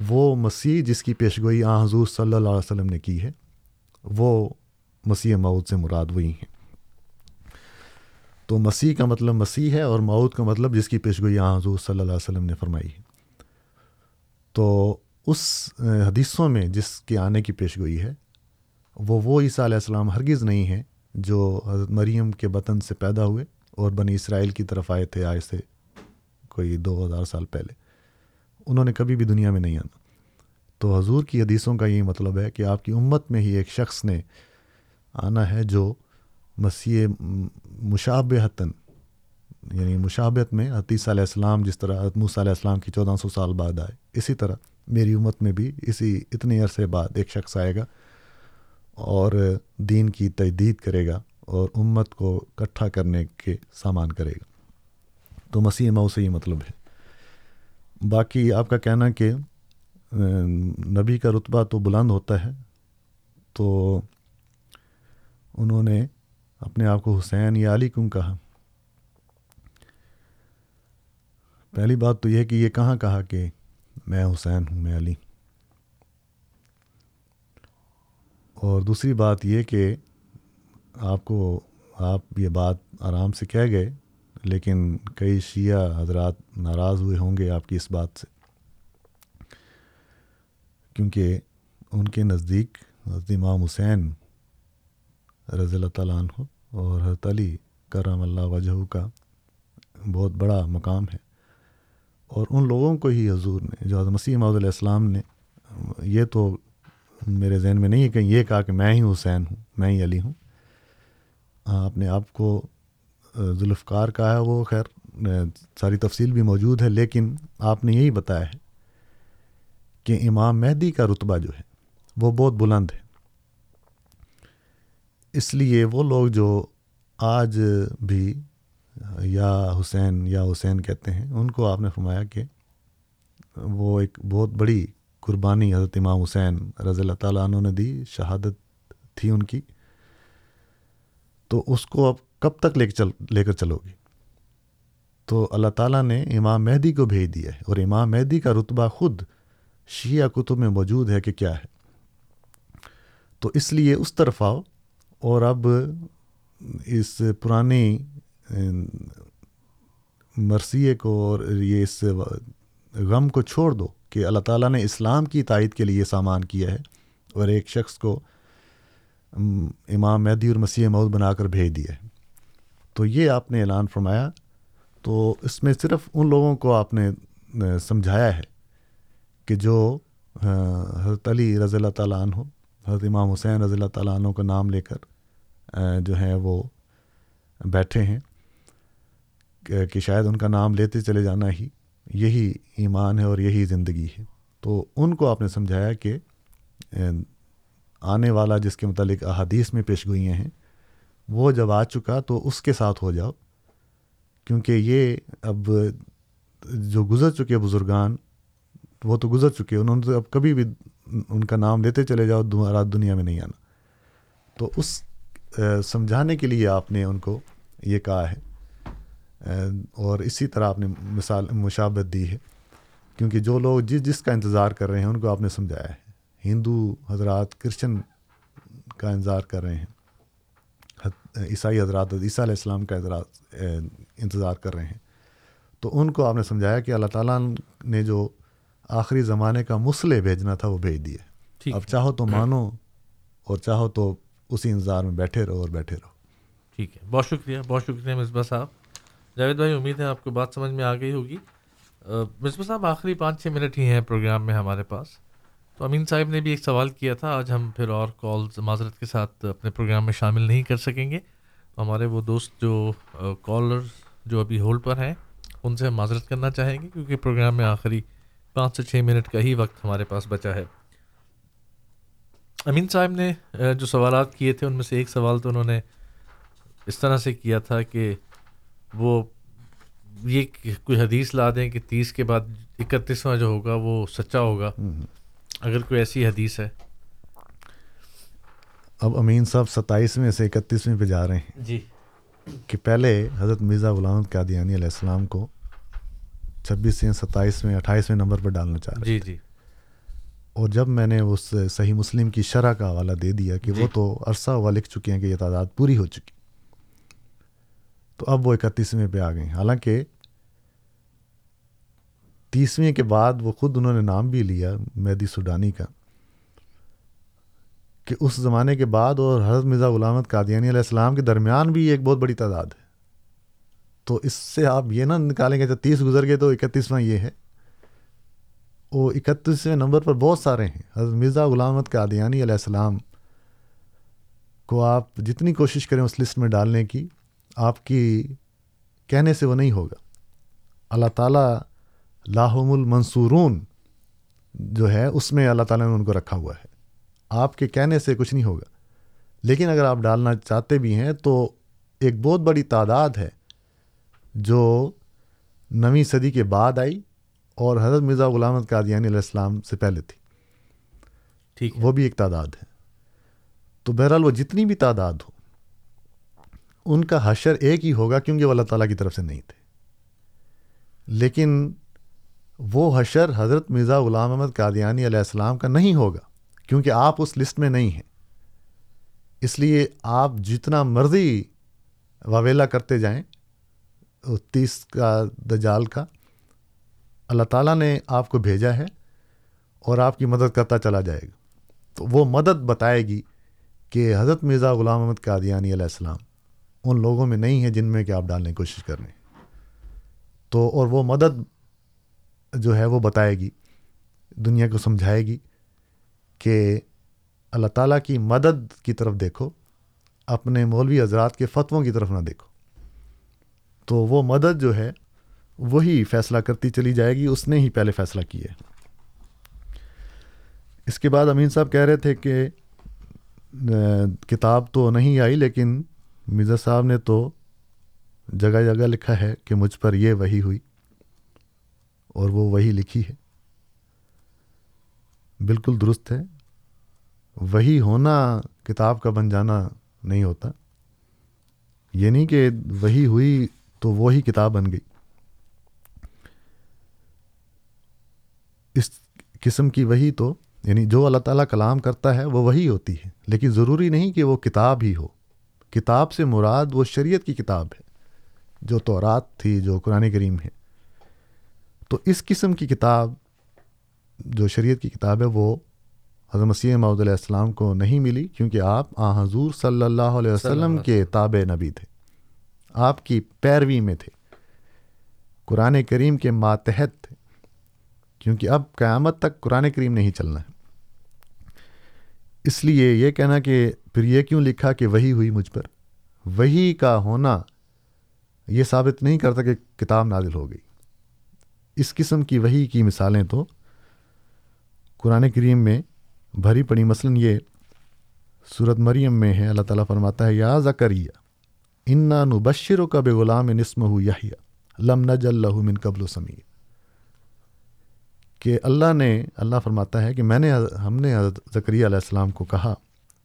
وہ مسیح جس کی پیشگوئی آ حضور صلی اللہ علیہ وسلم نے کی ہے، وہ مسیح مود سے مراد وہی ہیں۔ تو مسیح کا مطلب مسیح ہے اور مود کا مطلب جس کی پیشگوئی آ حضور صلی اللہ علیہ وسلم نے فرمائی ہے۔ تو اس حدیثوں میں جس کے آنے کی پیشگوئی ہے، وہ وہ عیسیٰ علیہ السلام ہرگز نہیں ہیں جو حضرت مریم کے بطن سے پیدا ہوئے اور بنی اسرائیل کی طرف آئے تھے آئے سے کوئی دو ہزار سال پہلے۔ انہوں نے کبھی بھی دنیا میں نہیں آنا۔ تو حضور کی حدیثوں کا یہ مطلب ہے کہ آپ کی امت میں ہی ایک شخص نے آنا ہے جو مسیح مشابہتاً یعنی مشابت میں حتیث علیہ السلام، جس طرح موسیٰ علیہ السلام کی چودہ سو سال بعد آئے، اسی طرح میری امت میں بھی اسی اتنے عرصے بعد ایک شخص آئے گا اور دین کی تجدید کرے گا اور امت کو اکٹھا کرنے کے سامان کرے گا۔ تو مسیح مئو سے یہ مطلب ہے۔ باقی آپ کا کہنا کہ نبی کا رتبہ تو بلند ہوتا ہے۔ تو انہوں نے اپنے آپ کو حسین یا علی کیوں کہا؟ پہلی بات تو یہ کہ یہ کہاں کہا کہ میں حسین ہوں، میں علی۔ اور دوسری بات یہ کہ آپ کو آپ یہ بات آرام سے کہہ گئے، لیکن کئی شیعہ حضرات ناراض ہوئے ہوں گے آپ کی اس بات سے۔ کیونکہ ان کے نزدیک حضرت امام حسین رضی اللہ تعالیٰ عنہ اور حضرت علی کرم اللہ وجہ کا بہت بڑا مقام ہے۔ اور ان لوگوں کو ہی حضور نے، جو حضرت مسیح علیہ السلام نے، یہ تو میرے ذہن میں نہیں ہے کہ یہ کہا کہ میں ہی حسین ہوں، میں ہی علی ہوں۔ ہاں اپنے آپ کو ذوالفقار کہا ہے وہ، خیر ساری تفصیل بھی موجود ہے، لیکن آپ نے یہی بتایا ہے کہ امام مہدی کا رتبہ جو ہے وہ بہت بلند ہے۔ اس لیے وہ لوگ جو آج بھی، یا حسین یا حسین کہتے ہیں، ان کو آپ نے فرمایا کہ وہ ایک بہت بڑی قربانی حضرت امام حسین رضی اللہ تعالیٰ عنہ نے دی، شہادت تھی ان کی۔ تو اس کو اب کب تک لے کے چل، لے کر چلو گی تو اللہ تعالیٰ نے امام مہدی کو بھیج دیا ہے اور امام مہدی کا رتبہ خود شیعہ کتب میں موجود ہے کہ کیا ہے۔ تو اس لیے اس طرف آؤ اور اب اس پرانی مرثیے کو اور یہ اس غم کو چھوڑ دو۔ کہ اللہ تعالیٰ نے اسلام کی تائید کے لیے سامان کیا ہے اور ایک شخص کو امام مہدی اور مسیح مود بنا کر بھیج دیا ہے۔ تو یہ آپ نے اعلان فرمایا۔ تو اس میں صرف ان لوگوں کو آپ نے سمجھایا ہے کہ جو حضرت علی رضی اللہ تعالیٰ عنہ، حضرت امام حسین رضی اللہ تعالیٰ عنہ کا نام لے کر جو ہیں وہ بیٹھے ہیں، کہ شاید ان کا نام لیتے چلے جانا ہی۔ یہی ایمان ہے اور یہی زندگی ہے۔ تو ان کو آپ نے سمجھایا کہ آنے والا جس کے متعلق احادیث میں پیش گوئیاں ہیں، وہ جب آ چکا تو اس کے ساتھ ہو جاؤ۔ کیونکہ یہ اب جو گزر چکے بزرگان، وہ تو گزر چکے، انہوں نے تو اب کبھی بھی ان کا نام لیتے چلے جاؤ رات دنیا میں نہیں آنا۔ تو اس سمجھانے کے لیے آپ نے ان کو یہ کہا ہے۔ اور اسی طرح آپ نے مثال مشابت دی ہے کیونکہ جو لوگ جس جس کا انتظار کر رہے ہیں ان کو آپ نے سمجھایا ہے۔ ہندو حضرات کرسچن کا انتظار کر رہے ہیں۔ عیسائی حضرات عیسیٰ علیہ السلام کا حضرات انتظار کر رہے ہیں۔ تو ان کو آپ نے سمجھایا کہ اللہ تعالیٰ نے جو آخری زمانے کا مسئلے بھیجنا تھا وہ بھیج دیے اب چاہو تو مانو اور چاہو تو اسی انتظار میں بیٹھے رہو اور بیٹھے رہو۔ ٹھیک ہے۔ بہت شکریہ بہت شکریہ مصباح صاحب۔ جاوید بھائی، امید ہے آپ کو بات سمجھ میں آ گئی ہوگی۔ مصباح صاحب، آخری پانچ چھ منٹ ہی ہیں پروگرام میں ہمارے پاس۔ تو امین صاحب نے بھی ایک سوال کیا تھا، آج ہم پھر اور کالز معذرت کے ساتھ اپنے پروگرام میں شامل نہیں کر سکیں گے۔ ہمارے وہ دوست جو کالر جو ابھی ہولڈ پر ہیں، ان سے ہم معذرت کرنا چاہیں گے، کیونکہ پروگرام میں آخری پانچ سے چھ منٹ کا ہی وقت ہمارے پاس بچا ہے۔ امین صاحب نے جو سوالات کیے تھے، ان میں سے ایک سوال تو انہوں نے اس طرح سے کیا تھا کہ وہ یہ کوئی حدیث لا دیں کہ تیس کے بعد اکتیسواں جو ہوگا وہ سچا ہوگا۔ اگر کوئی ایسی حدیث ہے۔ اب امین صاحب ستائیسویں سے اکتیسویں پہ جا رہے ہیں۔ جی۔ کہ پہلے حضرت مرزا غلام قادیانی علیہ السلام کو چھبیسویں ستائیسویں اٹھائیسویں نمبر پر ڈالنا چاہ رہے جی جی۔ اور جب میں نے اس صحیح مسلم کی شرح کا حوالہ دے دیا کہ جی۔ وہ تو عرصہ ہوا لکھ چکے ہیں کہ یہ تعداد پوری ہو چکی۔ تو اب وہ اکتیسویں پہ آ گئے حالانکہ تیسویں کے بعد وہ خود انہوں نے نام بھی لیا مہدی سوڈانی کا، کہ اس زمانے کے بعد اور حضرت مرزا غلامت قادیانی علیہ السلام کے درمیان بھی ایک بہت بڑی تعداد ہے۔ تو اس سے آپ یہ نہ نکالیں گے جب تیس گزر گئے تو اکتیسواں یہ ہے۔ وہ اکتیسویں نمبر پر بہت سارے ہیں۔ حضرت مرزا غلامت قادیانی علیہ السلام کو آپ جتنی کوشش کریں اس لسٹ میں ڈالنے کی آپ کی کہنے سے وہ نہیں ہوگا۔ اللہ تعالیٰ لاہم المنصورون جو ہے اس میں اللہ تعالیٰ نے ان کو رکھا ہوا ہے۔ آپ کے کہنے سے کچھ نہیں ہوگا۔ لیکن اگر آپ ڈالنا چاہتے بھی ہیں تو ایک بہت بڑی تعداد ہے جو نویں صدی کے بعد آئی اور حضرت مرزا غلامت قادیانی علیہ السلام سے پہلے تھی۔ ٹھیک وہ بھی ایک تعداد ہے۔ تو بہرحال وہ جتنی بھی تعداد ہو ان کا حشر ایک ہی ہوگا کیونکہ وہ اللہ تعالیٰ کی طرف سے نہیں تھے۔ لیکن وہ حشر حضرت مرزا غلام احمد قادیانی علیہ السلام کا نہیں ہوگا کیونکہ آپ اس لسٹ میں نہیں ہیں۔ اس لیے آپ جتنا مرضی واویلا کرتے جائیں، تیس کا دجال کا، اللہ تعالیٰ نے آپ کو بھیجا ہے اور آپ کی مدد کرتا چلا جائے گا۔ تو وہ مدد بتائے گی کہ حضرت مرزا غلام احمد قادیانی علیہ السلام ان لوگوں میں نہیں ہے جن میں کہ آپ ڈالنے کی کوشش کر رہے ہیں۔ تو اور وہ مدد جو ہے وہ بتائے گی، دنیا کو سمجھائے گی کہ اللہ تعالیٰ کی مدد کی طرف دیکھو، اپنے مولوی حضرات کے فتووں کی طرف نہ دیکھو۔ تو وہ مدد جو ہے وہی فیصلہ کرتی چلی جائے گی، اس نے ہی پہلے فیصلہ کیا اس کے بعد امین صاحب کہہ رہے تھے کہ کتاب تو نہیں آئی لیکن مرزا صاحب نے تو جگہ جگہ لکھا ہے کہ مجھ پر یہ وہی ہوئی اور وہ وہی لکھی ہے۔ بالکل درست ہے۔ وہی ہونا کتاب کا بن جانا نہیں ہوتا۔ یہ نہیں کہ وہی ہوئی تو وہی کتاب بن گئی۔ اس قسم کی وہی تو یعنی جو اللہ تعالیٰ کلام کرتا ہے وہ وہی ہوتی ہے، لیکن ضروری نہیں کہ وہ کتاب ہی ہو۔ کتاب سے مراد وہ شریعت کی کتاب ہے جو تورات تھی جو قرآن کریم ہے۔ تو اس قسم کی کتاب جو شریعت کی کتاب ہے وہ حضرت مسیح محدود علیہ السلام کو نہیں ملی کیونکہ آپ آ حضور صلی اللہ علیہ وسلم کے تاب نبی تھے۔ آپ کی پیروی میں تھے۔ قرآن کریم کے ماتحت تھے کیونکہ اب قیامت تک قرآن کریم نہیں چلنا ہے۔ اس لیے یہ کہنا کہ پھر یہ کیوں لکھا کہ وہی ہوئی مجھ پر؟ وہی کا ہونا یہ ثابت نہیں کرتا کہ کتاب نازل ہو گئی۔ اس قسم کی وہی کی مثالیں تو قرآن کریم میں بھری پڑی۔ مثلاً یہ صورت مریم میں ہے، اللہ تعالیٰ فرماتا ہے، یا زکریہ انا نبشر و کب غلام نسم ہو یا لم نج اللہ من قبل و سمیع۔ کہ اللہ نے، اللہ فرماتا ہے کہ میں نے ہم نے حضرت ذکریہ علیہ السلام کو کہا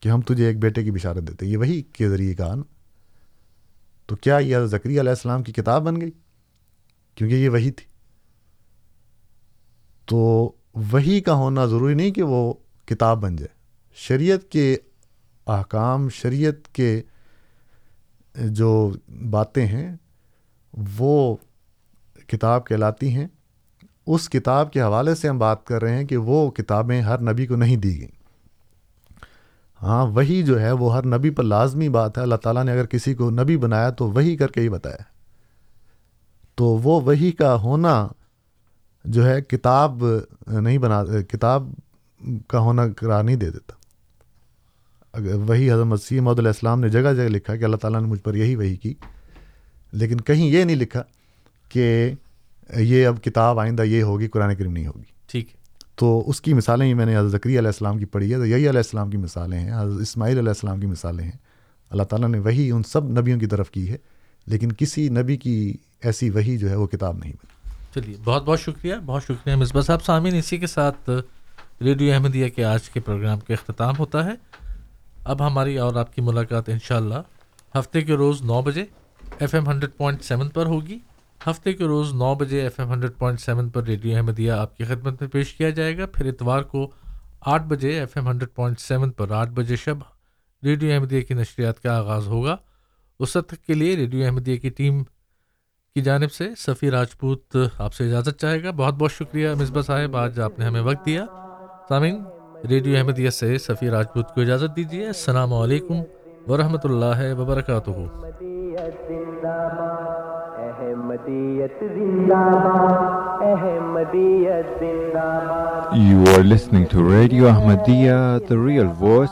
کہ ہم تجھے ایک بیٹے کی بشارت دیتے یہ وہی کے ذریعے کہا نا تو کیا یہ حضرت ذکریہ علیہ السلام کی کتاب بن گئی؟ کیونکہ یہ وہی تھی۔ تو وہی کا ہونا ضروری نہیں کہ وہ کتاب بن جائے۔ شریعت کے احکام، شریعت کے جو باتیں ہیں، وہ کتاب کہلاتی ہیں۔ اس کتاب کے حوالے سے ہم بات کر رہے ہیں کہ وہ کتابیں ہر نبی کو نہیں دی گئیں۔ ہاں وہی جو ہے، وہ ہر نبی پر لازمی بات ہے۔ اللہ تعالیٰ نے اگر کسی کو نبی بنایا تو وہی کر کے ہی بتایا۔ تو وہ وہی کا ہونا جو ہے، کتاب نہیں بنا، کتاب کا ہونا قرار نہیں دے دیتا۔ اگر وہی حضرت مسیح محدود علیہ السلام نے جگہ جگہ لکھا کہ اللہ تعالیٰ نے مجھ پر یہی وہی کی، لیکن کہیں یہ نہیں لکھا کہ یہ اب کتاب آئندہ یہ ہوگی قرآن کریم نہیں ہوگی۔ ٹھیک۔ ہے تو اس کی مثالیں ہی میں نے حضرت ذکری علیہ السلام کی پڑھی ہے۔ تو یہی علیہ السلام کی مثالیں ہیں حضرت اسماعیل علیہ السلام کی مثالیں ہیں۔ اللہ تعالیٰ نے وہی ان سب نبیوں کی طرف کی ہے لیکن کسی نبی کی ایسی وہی جو ہے وہ کتاب نہیں بنی۔ چلیے بہت بہت شکریہ بہت شکریہ مصباح صاحب سامعین اسی کے ساتھ ریڈیو احمدیہ کے آج کے پروگرام کا اختتام ہوتا ہے۔ اب ہماری اور آپ کی ملاقات انشاءاللہ ہفتے کے روز نو بجے F M hundred point seven پر ہوگی۔ ہفتے کے روز نو بجے F M hundred point seven پر ریڈیو احمدیہ آپ کی خدمت میں پیش کیا جائے گا۔ پھر اتوار کو آٹھ بجے F M hundred point seven پر آٹھ بجے شب ریڈیو احمدیہ کی نشریات کا آغاز ہوگا۔ اس وقت تک کے لیے ریڈیو احمدیہ کی ٹیم کی جانب سے سفیر راجپوت آپ سے اجازت چاہے گا۔ بہت بہت شکریہ مصباح صاحب، آج آپ نے ہمیں وقت دیا۔ سامعین، ریڈیو احمدیہ سے سفیر راجپوت کو اجازت دیجیے۔ السلام علیکم۔ و رحمۃ اللہ وبرکاتہ you are listening to radio real voice